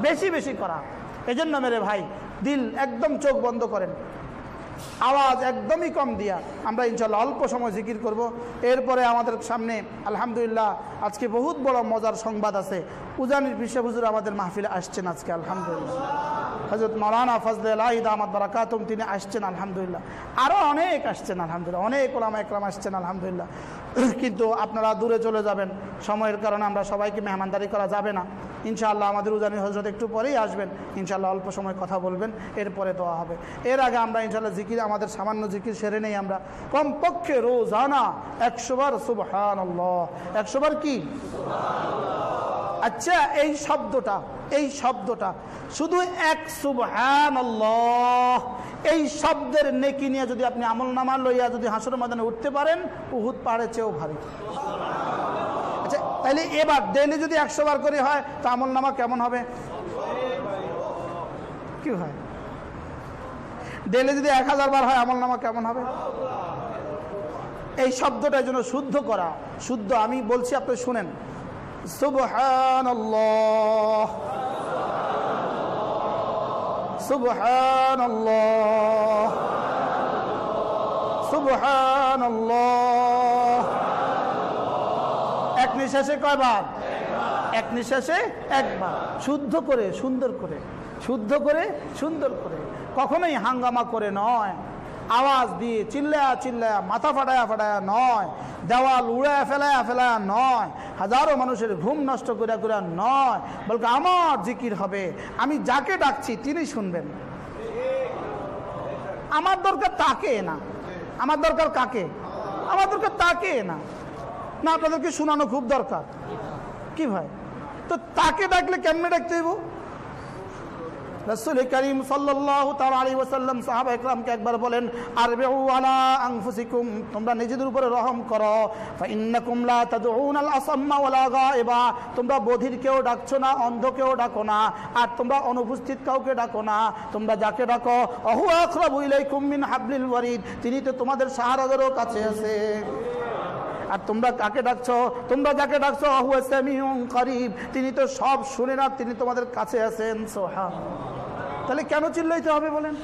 বেশি বেশি করা। এজন্য মেরে ভাই দিল একদম চোখ বন্ধ করেন। আওয়াজ একদমই কম দিয়া আমরা ইনশাল্লাহ অল্প সময় জিকির করব। এরপরে আমাদের সামনে, আলহামদুলিল্লাহ, আজকে বহুত বড় মজার সংবাদ আছে। উজানির পিসে হুজুর আমাদের মাহফিলে আসছেন আজকে, আলহামদুলিল্লাহ। হজরত মৌলানা ফজলে আলাহিদ আহমদ বারাকাতুম তিনি আসছেন, আলহামদুলিল্লাহ। আরও অনেক আসছেন, আলহামদুলিল্লাহ। অনেক ওলামা একরাম আসছেন, আলহামদুলিল্লাহ। কিন্তু আপনারা দূরে চলে যাবেন। সময়ের কারণে আমরা সবাইকে মেহমানদারি করা যাবে না। ইনশাআল্লাহ আমাদের উজানি হজরত একটু পরেই আসবেন। ইনশাআল্লাহ অল্প সময় কথা বলবেন, এরপরে দেওয়া হবে। এর আগে আমরা ইনশাআল্লাহ জিকির, আমাদের সামান্য জিকির সেরে নেই আমরা। কমপক্ষে রোজানা একশোবার সুবহান একশো বার কি? আচ্ছা এই শব্দটা এই শব্দটা। শুধু এক সুবহান এই শব্দের নেকি নিয়ে যদি আপনি আমল নামা লইয়া যদি হাসর মাদানে উঠতে পারেন, উহুদ পাহাড়ের চেয়েও ভারী। আচ্ছা তাহলে এবার ডেলি যদি একশো বার করে হয়, তো আমল নামা কেমন হবে? কি হয়? ডেলি যদি এক হাজার বার হয়, আমল নামা কেমন হবে? এই শব্দটা যেন শুদ্ধ করা, শুদ্ধ আমি বলছি, আপনি শুনেন। সুবহান সুবহান সুবহান এক নিঃশ্বাসে কয়বার? এক নিঃশ্বাসে একবার। শুদ্ধ করে, সুন্দর করে। শুদ্ধ করে, সুন্দর করে। কখনোই হাঙ্গামা করে নয়। আওয়াজ দিয়ে চিল্লায়া চিল্লায়া, মাথা ফাটায়া ফাটায়া নয়, দেওয়াল উড়ায়া ফেলায়া ফেলায়া নয়, হাজারো মানুষের ঘুম নষ্ট করে করে নয়, বলকে আমার জিকির হবে, আমি যাকে ডাকছি তিনি শুনবেন। আমার দরকার তাকে না। আমার দরকার কাকে? আমার দরকার তাকে না। না, আপনাদেরকে শোনানো খুব দরকার। কি ভাই? তো তাকে ডাকলে কেমনে ডাকতে হইব? করিম সাহাবা একবার বলেন আর তোমরা নিজেদের উপরে রহম করো। আল গায়বা, তোমরা বধির কেউ ডাকছো না, অন্ধ কেউ ডাকো না, আর তোমরা অনুপস্থিত কাউকে ডাকো না। তোমরা যাকে ডাকো অহু হাবলিল ওয়ারিদ তিনি তো তোমাদের সাহারাদেরও কাছে আছে। আর তোমরা কাকে ডাকছো? তোমরা যাকে ডাকছো তিনি তো সব শুনে না, তিনি তোমাদের কাছে আছেন। সোহা তাহলে কেন চিল্লাইতে হবে বলেন?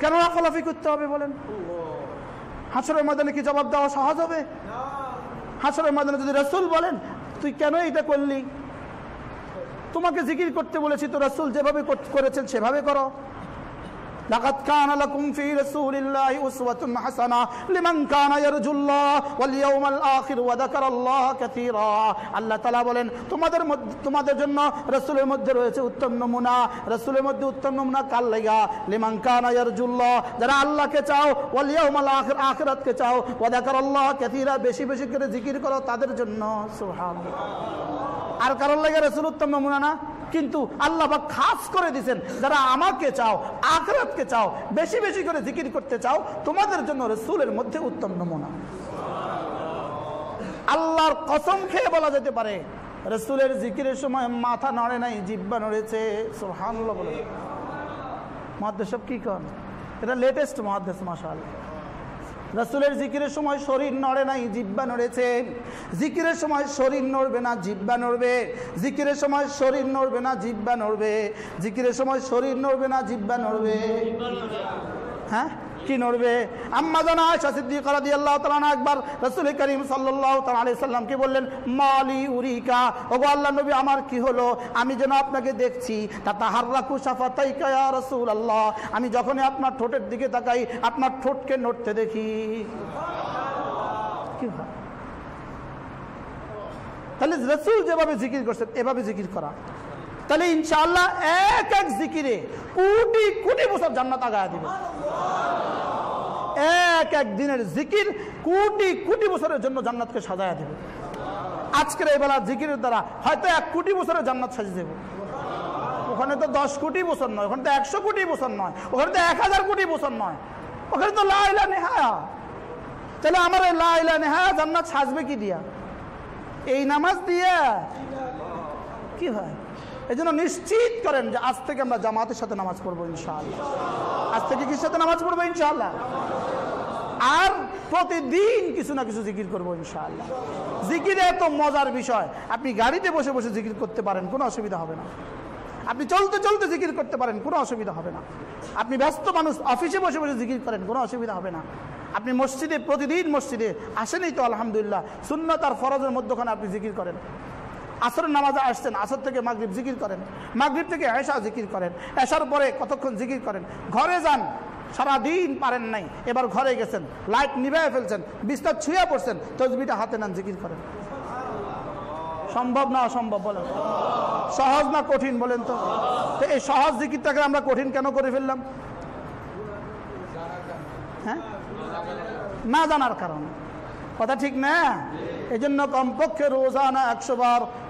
কেন আফলাফি করতে হবে বলেন? হাসরের ময়দানে কি জবাব দেওয়া সহজ হবে? হাসরের ময়দানে যদি রসুল বলেন, তুই কেন এটা করলি? তোমাকে জিকির করতে বলেছি তো রসুল যেভাবে করেছেন সেভাবে করো। لقد كان لكم في رسول الله أسوة حسنة لمن كان يرجو الله واليوم الآخر وذكر الله كثيرا আল্লাহ তালা বলেন তোমাদের মধ্যে তোমাদের জন্য রসুলের মধ্যে রয়েছে উত্তম নমুনা রসুলের মধ্যে উত্তম নমুনা কাল লেগা লিমান কানা ইয়ারজুল্লাহ যারা আল্লাহকে চাও ওয়াল ইয়াউমাল আখির আখিরাতকে চাও ওয়া যাকারাল্লাহ কাসীরা বেশি বেশি করে জিকির করো তাদের জন্য সুবহানাল্লাহ আর কারণ লাগে রসুল উত্তম নমুনা না কিন্তু আল্লাহ বা খাস করে দিছেন যারা আমাকে চাও, আখরাতকে চাও, বেশি বেশি করে জিকির করতে চাও, তোমাদের জন্য রসুলের মধ্যে উত্তম নমুনা। আল্লাহর কসম খেয়ে বলা যেতে পারে, রসুলের জিকিরের সময় মাথা নড়ে নাই, জিব্বা নড়েছে। সোহানুল্লাহ বলে মহাদেশ কি কন? এটা লেটেস্ট মহাদেশ মাসাল রসুলের জিকিরের সময় শরীর নড়ে নাই জিব্বা নড়েছে। জিকিরের সময় শরীর নড়বে না জিব্বা নড়বে। জিকিরের সময় শরীর নড়বে না জিব্বা নড়বে। জিকিরের সময় শরীর নড়বে না জিব্বা নড়বে। হ্যাঁ? কি নড়বে? আম্মা জানা আয়সা সিদ্দিক আল্লাহ তাআলা একবার রসুল করিম তাআলা আলাইহি সাল্লামকে বললেন, মালি উরিকা। ওগো আল্লাহ নবী, আমার কি হলো? আমি যেন আপনাকে দেখছি। তা তাহাররাকু শাফাতাইকা ইয়া রাসূলুল্লাহ। আমি যখনই আপনার ঠোঁটের দিকে তাকাই, আপনার ঠোঁটকে নড়তে দেখি। কি তাহলে রসুল যেভাবে জিকির করছেন, এভাবে জিকির করা। তাহলে ইনশাআল্লাহ এক এক জিকিরে কোটি কোটি বছর জান্নাত আগায় দিবে। এক এক দিনের জিকির কোটি কোটি বছরের জন্য জান্নাতকে সাজায় দেবে। আজকের এই বেলা জিকিরের দ্বারা হয়তো এক কোটি বছরের জান্নাত সাজিয়ে দেবে। ওখানে তো দশ কোটি বছর নয়, ওখানে তো একশো কোটি বছর নয়, ওখানে তো এক হাজার কোটি বছর নয়, ওখানে তো লাইলা নেহায়া তাহলে আমার এই লাইলা নেহায়া জান্নাত সাজবে কি দিয়া? এই নামাজ দিয়া? কি হয়? এই জন্য নিশ্চিত করেন যে আজ থেকে আমরা জামাতের সাথে নামাজ পড়ব ইনশাআল্লাহ। আজ থেকে কিসের সাথে নামাজ পড়ব ইনশাআল্লাহ? আর প্রতিদিন কিছু না কিছু জিকির করব ইনশাআল্লাহ। জিকির এত মজার বিষয়। আপনি গাড়িতে বসে বসে জিকির করতে পারেন, কোনো অসুবিধা হবে না। আপনি চলতে চলতে জিকির করতে পারেন, কোনো অসুবিধা হবে না। আপনি ব্যস্ত মানুষ, অফিসে বসে বসে জিকির করেন, কোনো অসুবিধা হবে না। আপনি মসজিদে, প্রতিদিন মসজিদে আসেনই তো আলহামদুলিল্লাহ শূন্য তার ফরজের মধ্যখানে আপনি জিকির করেন। আসরের নামাজে আসছেন, আসর থেকে মাগরীব জিকির করেন, মাগরীব থেকে এসা জিকির করেন এসার পরে কতক্ষণ জিকির করেন? ঘরে যান, সারাদিন পারেন নাই, এবার ঘরে গেছেন, লাইট নিভাই ফেলছেন, বিস্তার ছুঁয়ে পড়ছেন, তসবিটা হাতে নেন, জিকির করেন। সম্ভব না অসম্ভব, বলেন। সহজ না কঠিন, বলেন তো? তো এই সহজ জিকিরটাকে আমরা কঠিন কেন করে ফেললাম? হ্যাঁ? না জানার কারণে। কথা ঠিক না? এই জন্য কমপক্ষে রোজানা একশো বার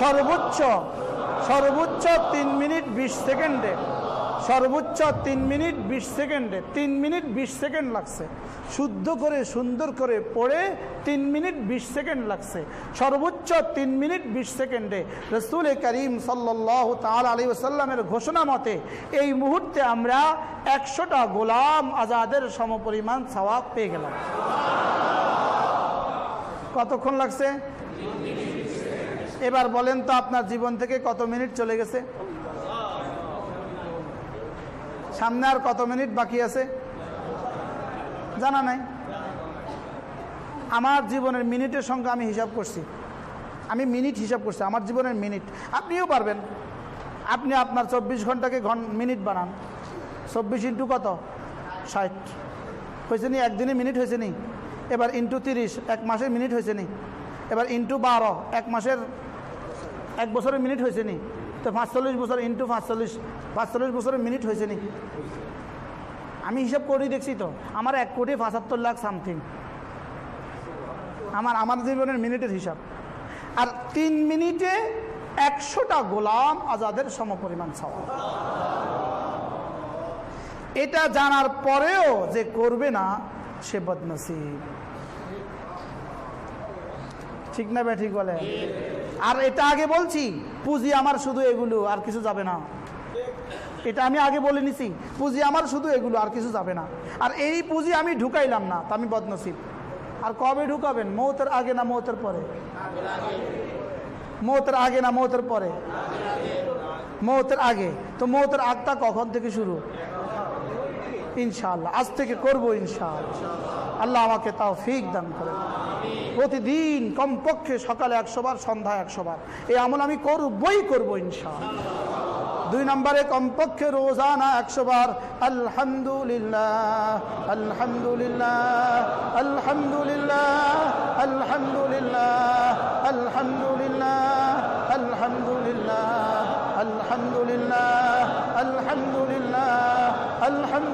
সর্বোচ্চ সর্বোচ্চ তিন মিনিট বিশ সেকেন্ডে, সর্বোচ্চ তিন মিনিট বিশ সেকেন্ডে, তিন মিনিট বিশ সেকেন্ড লাগছে। শুদ্ধ করে, সুন্দর করে পড়ে তিন মিনিট বিশ সেকেন্ড লাগছে। সর্বোচ্চ তিন মিনিট বিশ সেকেন্ডে রসুল করিম সাল্লাহ তাল আলী ওসাল্লামের ঘোষণা মতে এই মুহূর্তে আমরা একশোটা গোলাম আজাদের সমপরিমাণ সওয়াব পেয়ে গেলাম। কতক্ষণ লাগছে? এবার বলেন তো আপনার জীবন থেকে কত মিনিট চলে গেছে? সামনে আর কত মিনিট বাকি আছে? জানা নাই। আমার জীবনের মিনিটের সংখ্যা আমি হিসাব করছি। আমি মিনিট হিসাব করছি, আমার জীবনের মিনিট। আপনিও পারবেন। আপনি আপনার চব্বিশ ঘন্টাকে ঘন, মিনিট বানান। চব্বিশ ইন্টু কত? ষাট। হয়েছে নি? একদিনে মিনিট হয়েছে নি? এবার ইন্টু তিরিশ, এক মাসের মিনিট হয়েছে নি? এবার ইন্টু বারো, এক মাসের এক বছরের মিনিট হয়েছে নি। তো পাঁচচল্লিশ বছর ইন্টু পাঁচচল্লিশ পাঁচচল্লিশ বছরের মিনিট হয়েছে নি। আমি হিসাব করেই দেখছি তো, আমার এক কোটি পঁচাত্তর লাখ সামথিং আমার আমার জীবনের মিনিটের হিসাব। আর তিন মিনিটে একশোটা গোলাম আজাদের সমপরিমাণ ছাওয়া এটা জানার পরেও যে করবে না, সে বদনসিব। ঠিক না ঠিক বলে। আর এটা আগে বলছি, পুঁজি আমার শুধু এগুলো, আর কিছু যাবে না। এটা আমি আগে বলে নিছি, পুঁজি আমার শুধু এগুলো, আর কিছু যাবে না। আর এই পুঁজি আমি ঢুকাইলাম না, তা আমি বদনসিব। আর কবে ঢুকাবেন? মৌতের আগে না মৌতের পরে? মৌতের আগে না মৌতের পরে? মৌতের আগে। তো মৌতের আগটা কখন থেকে শুরু? ইনশাআল্লাহ, আজ থেকে করব ইনশাআল্লাহ। আল্লাহ আমাকে তাও ফিক দান করে প্রতিদিন কমপক্ষে সকালে একশো বার সন্ধ্যা একশো বার। এই আমল আমি করবই করব ইনশাআল্লাহ। দুই নম্বরে, কমপক্ষে রোজানা একশো বার, আলহামদুলিল্লাহ আলহামদুলিল্লাহ আলহামদুলিল্লাহ আলহামদুলিল্লাহ আলহামদুলিল্লাহ আলহামদুলিল্লাহ আলহামদুলিল্লাহ আলহামদুলিল্লাহ আলহামদুলিল্লাহ।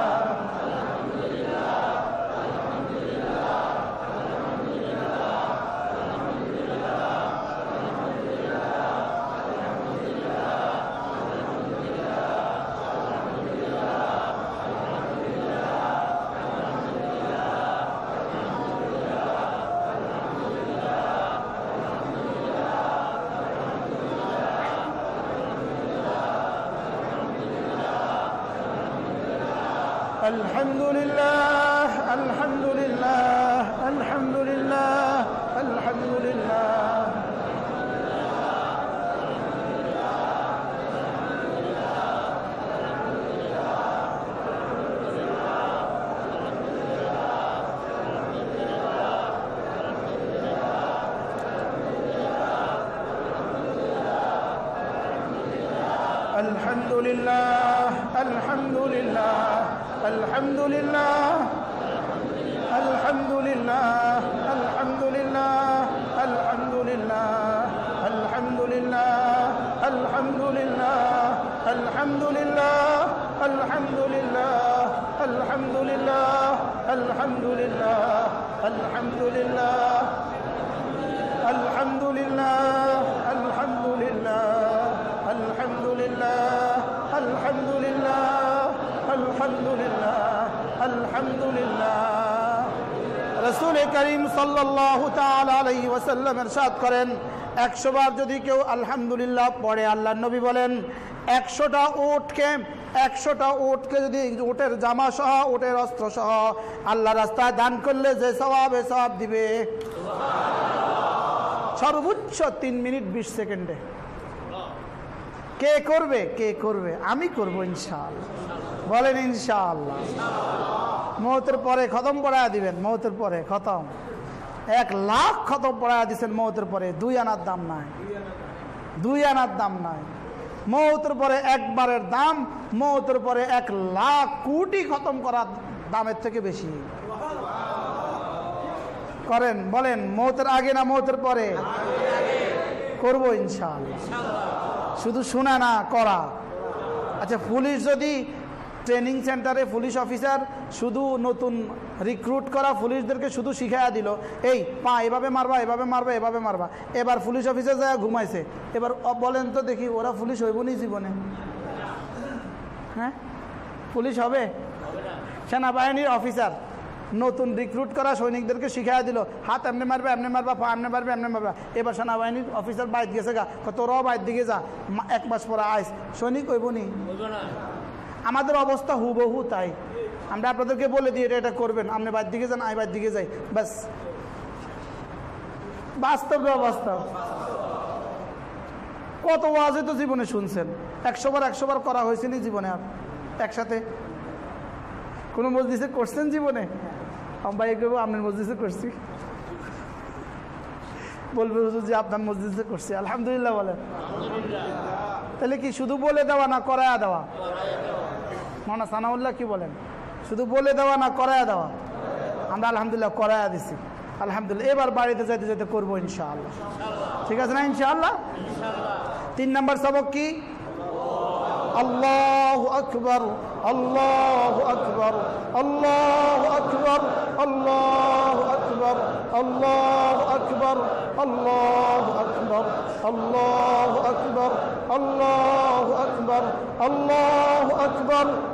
এরশাদ করেন। একশো বার যদি কেউ আলহামদুলিল্লাহ পড়ে আল্লাহ নবী বলেন, একশোটা উটকে একশোটা উটকে যদি উটের জামা সহ, উটের অস্ত্র সহ আল্লাহ রাস্তায় দান করলে যে সবাব এ সবাব দিবে। সর্বোচ্চ তিন মিনিট বিশ সেকেন্ডে। কে করবে? কে করবে? আমি করব ইনশাআল্লাহ। বলেন ইনশাআল্লাহ। মৌতের পরে খতম পড়া দিবেন, মৌতের পরে খতম। এক লাখ খতম পড়া দিচ্ছেন মৌতের পরে দুই আনার দাম নাই। দুই আনার দাম নাই। মৌতের পরে একবারের দাম, মৌতের পরে এক লাখ কোটি খতম করার দামের থেকে বেশি। করেন, বলেন, মৌতের আগে না মৌতের পরে? করব ইনশাল শুধু শোনা না, করা। আচ্ছা পুলিশ যদি ট্রেনিং সেন্টারে পুলিশ অফিসার শুধু নতুন রিক্রুট করা পুলিশদেরকে শুধু শিখাইয়া দিল, এই, পা এভাবে মারবা এভাবে মারবা এভাবে মারবা। এবার পুলিশ অফিসার যায় ঘুমাইছে। এবার বলেন তো দেখি ওরা পুলিশ হইব নি জীবনে? হ্যাঁ? পুলিশ হবে? সেনাবাহিনীর অফিসার নতুন রিক্রুট করা সৈনিকদেরকে শিখাইয়া দিল, হাত এমনি মারবে, এমনি মারবা, পা এমনি মারবে, এমনি মারবা। এবার সেনাবাহিনীর অফিসার বাইর গেছে গা তোরাও বাইর দিকে যা এক মাস পরে আইস। সৈনিক হইব নি। আমাদের অবস্থা হুবহু তাই। আমরা আপনাদেরকে বলে দিই, এটা এটা করবেন। আপনি বাইর দিকে যান, আমি বাইর দিকে যাই। ব্যাস। বাস্তব অবস্থা কত ওয়াজে তো জীবনে শুনছেন। একশো বার একশো বার করা হয়েছে নি জীবনে আর। একসাথে। কোনো মসজিদে করছেন জীবনে? ভাই করব আপনার মসজিদে করছি। বলবে হুজুর যে আপনার মসজিদে করছি। আলহামদুলিল্লাহ বলেন। তাহলে কি শুধু বলে দেওয়া না করায়া দেওয়া? মানা সানাউল্লাহ কি বলেন? শুধু বলে দেওয়া না করায় দেওয়া? আমরা আলহামদুলিল্লাহ করায় দিছি। আলহামদুলিল্লাহ, এবার বাড়িতে যাইতে যেতে করব ইনশাআল্লাহ। ঠিক আছে না ইনশাআল্লাহ? তিন নম্বর সবক কি? আল্লাহ আকবর আল্লাহ আকবর আল্লাহ আকবর আল্লাহ আকবর আল্লাহ আকবর আল্লাহ আকবর আল্লাহ আকবর আল্লাহ আকবর আল্লাহ আকবর।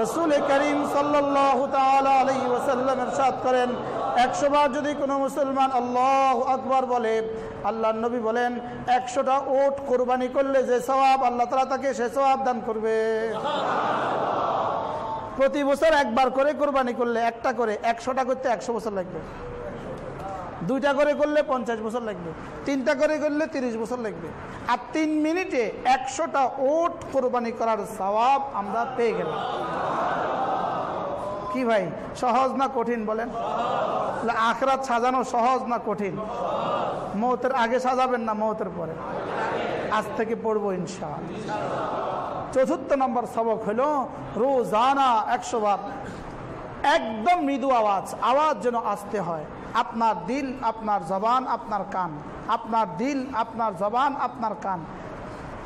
রসুল করিম করেন। একশো বার যদি কোনো মুসলমান আল্লাহ আকবর বলে আল্লাহ নবী বলেন, একশোটা ওট কোরবানি করলে যে আল্লাহ তালা তাকে সে দান করবে। প্রতি বছর একবার করে কোরবানি করলে, একটা করে, একশোটা করতে একশো বছর লাগবে। দুইটা করে করলে পঞ্চাশ বছর লাগবে। তিনটা করে করলে তিরিশ বছর লাগবে। আর তিন মিনিটে একশোটা ওট কোরবানি করার সবাব আমরা পেয়ে গেলাম। কি ভাই? সহজ না কঠিন বলেন? আখরাত সাজানো সহজ না কঠিন? মৌতের আগে সাজাবেন না মৌতের পরে? আজ থেকে পড়ব ইনশা চতুর্থ নম্বর সবক হলো, রোজানা একশো বার। একদম মৃদু আওয়াজ আওয়াজ যেন আসতে হয়। আপনার দিল, আপনার জবান, আপনার কান। আপনার দিল, আপনার জবান, আপনার কান।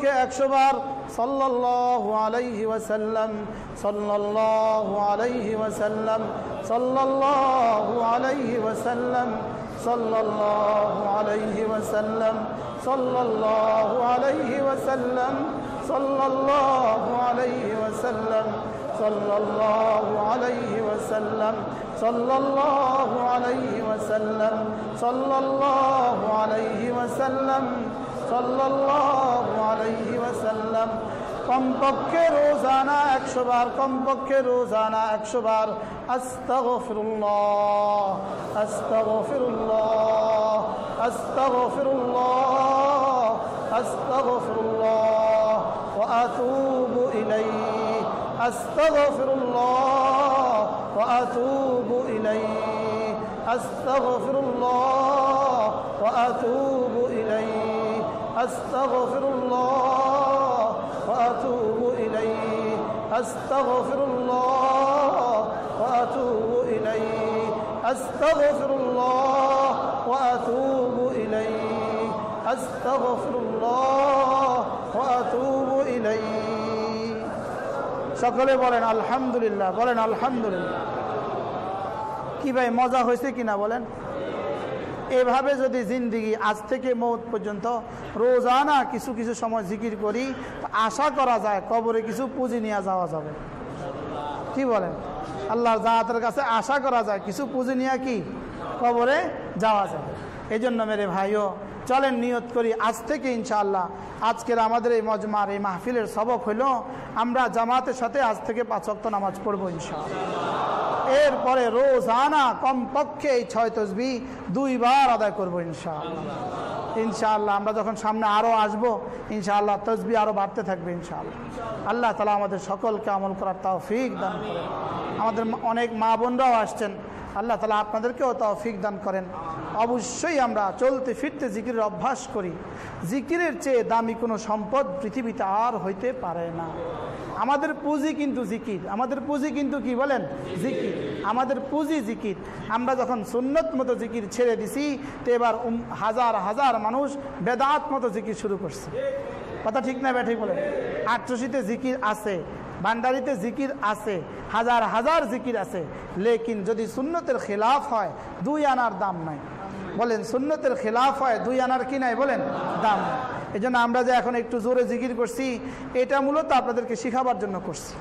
কমপক্ষে একশো বার সাল্লাল্লাহু আলাইহি ওয়াসাল্লাম সাল্লাল্লাহু আলাইহি ওয়াসাল্লাম সাল্লাল্লাহু আলাইহি ওয়াসাল্লাম সাল্লাল্লাহু আলাইহি ওয়াসাল্লাম সাল্লাল্লাহু আলাইহি ওয়াসাল্লাম সাল্লাল্লাহু আলাইহি ওয়াসাল্লাম সাল্লাল্লাহু আলাইহি ওয়াসাল্লাম সাল্লাল্লাহু আলাইহি ওয়াসাল্লাম সাল্লাল্লাহু আলাইহি ওয়াসাল্লাম সাল্লাহ আলহি ওয়াসাল্লাম কমপক্ষে রোজানা একশো বার কমপক্ষে রোজানা একশো বার আস্তাগ ফিরুল্লাহ আস্তাগ ফিরুল্লাহ আস্তাগ ফিরুল্লাহ আস্তাগ ফিরুল্লাহ ও আতুব ইলাই أستغفر الله وأتوب إليه أستغفر الله وأتوب إليه أستغفر الله وأتوب إليه أستغفر الله وأتوب إليه أستغفر الله وأتوب إليه أستغفر الله وأتوب إليه সকলে বলেন আলহামদুলিল্লাহ বলেন আলহামদুলিল্লাহ কি ভাই মজা হয়েছে কিনা বলেন এভাবে যদি জিন্দিগি আজ থেকে মৌত পর্যন্ত রোজানা কিছু কিছু সময় জিকির করি আশা করা যায় কবরে কিছু পুঁজি নিয়ে যাওয়া যাবে। কি বলেন? আল্লাহর জাহাতের কাছে আশা করা যায় কিছু পুঁজি নিয়ে কি কবরে যাওয়া যাবে। এই জন্য মেরে ভাইও, চলেন নিয়ত করি আজ থেকে ইনশাআল্লাহ। আজকের আমাদের এই মজমার, এই মাহফিলের সবক হইল, আমরা জামাতের সাথে আজ থেকে পাঁচ অক্ত নামাজ পড়ব ইনশাআল্লাহ। এরপরে রোজানা কমপক্ষে এই ছয় তসবি দুইবার আদায় করব ইনশাআল্লাহ। ইনশাআল্লাহ, আমরা যখন সামনে আরও আসব, ইনশাআল্লাহ তসবি আরও বাড়তে থাকবে ইনশাআল্লাহ। আল্লাহ তালা আমাদের সকলকে আমল করার তৌফিক দান করেন। আমাদের অনেক মা বোনরাও আসছেন। আল্লাহ তালা আপনাদেরকেও তৌফিক দান করেন। অবশ্যই আমরা চলতে ফিরতে জিকিরের অভ্যাস করি। জিকিরের চেয়ে দামি কোনো সম্পদ পৃথিবীতে আর হইতে পারে না। আমাদের পুঁজি কিন্তু জিকির। আমাদের পুঁজি কিন্তু কি বলেন? জিকির। আমাদের পুঁজি জিকির। আমরা যখন সুন্নত মতো জিকির ছেড়ে দিছি, তো এবার হাজার হাজার মানুষ বেদাত মতো জিকির শুরু করছে। কথা ঠিক না ব্যাঠিক বলেন? আট্রসিতে জিকির আছে, ভান্ডারিতে জিকির আছে, হাজার হাজার জিকির আছে, লেকিন যদি সুন্নতের খেলাফ হয়, দুই আনার দাম নাই। বলেন, সুন্নতের খেলাফ হয়, দুই আনার কি নাই বলেন? দাম এই আমরা যে এখন একটু জোরে জিকির করছি, এটা মূলত আপনাদেরকে শিখাবার জন্য করছি।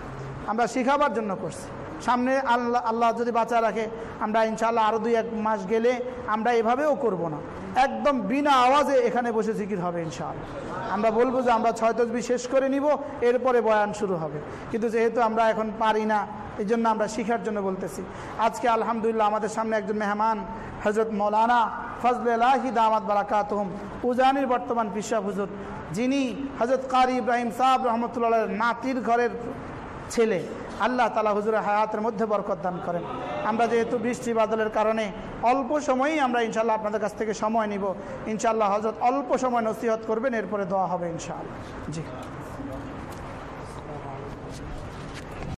আমরা শিখাবার জন্য করছি। সামনে আল্লাহ আল্লাহ যদি বাঁচা রাখে, আমরা ইনশাল্লাহ আরও দুই এক মাস গেলে আমরা এভাবেও করব না। একদম বিনা আওয়াজে এখানে বসে জিকির হবে ইনশাআল্লাহ। আমরা বলব যে আমরা ছয় তসবি শেষ করে নিব, এরপরে বয়ান শুরু হবে। কিন্তু যেহেতু আমরা এখন পারি না এই জন্য আমরা শিখার জন্য বলতেছি। আজকে আলহামদুলিল্লাহ আমাদের সামনে একজন মেহমান হজরত মৌলানা ফজলাহি দামাত বারাকাতহম, উজানির বর্তমান পিসাব হুজুর। যিনি হজরত কারি ইব্রাহিম সাহাব রহমতুল্লাহ নাতির ঘরের ছেলে। আল্লাহ তালা হুজুরের হায়াতের মধ্যে বরকত দান করেন। আমরা যেহেতু বৃষ্টি বাদলের কারণে অল্প সময়েই আমরা ইনশাল্লাহ আপনাদের কাছ থেকে সময় নিব। ইনশাল্লাহ হজরত অল্প সময় নসিহত করবেন, এরপরে দেওয়া হবে ইনশাআল্লাহ। জি।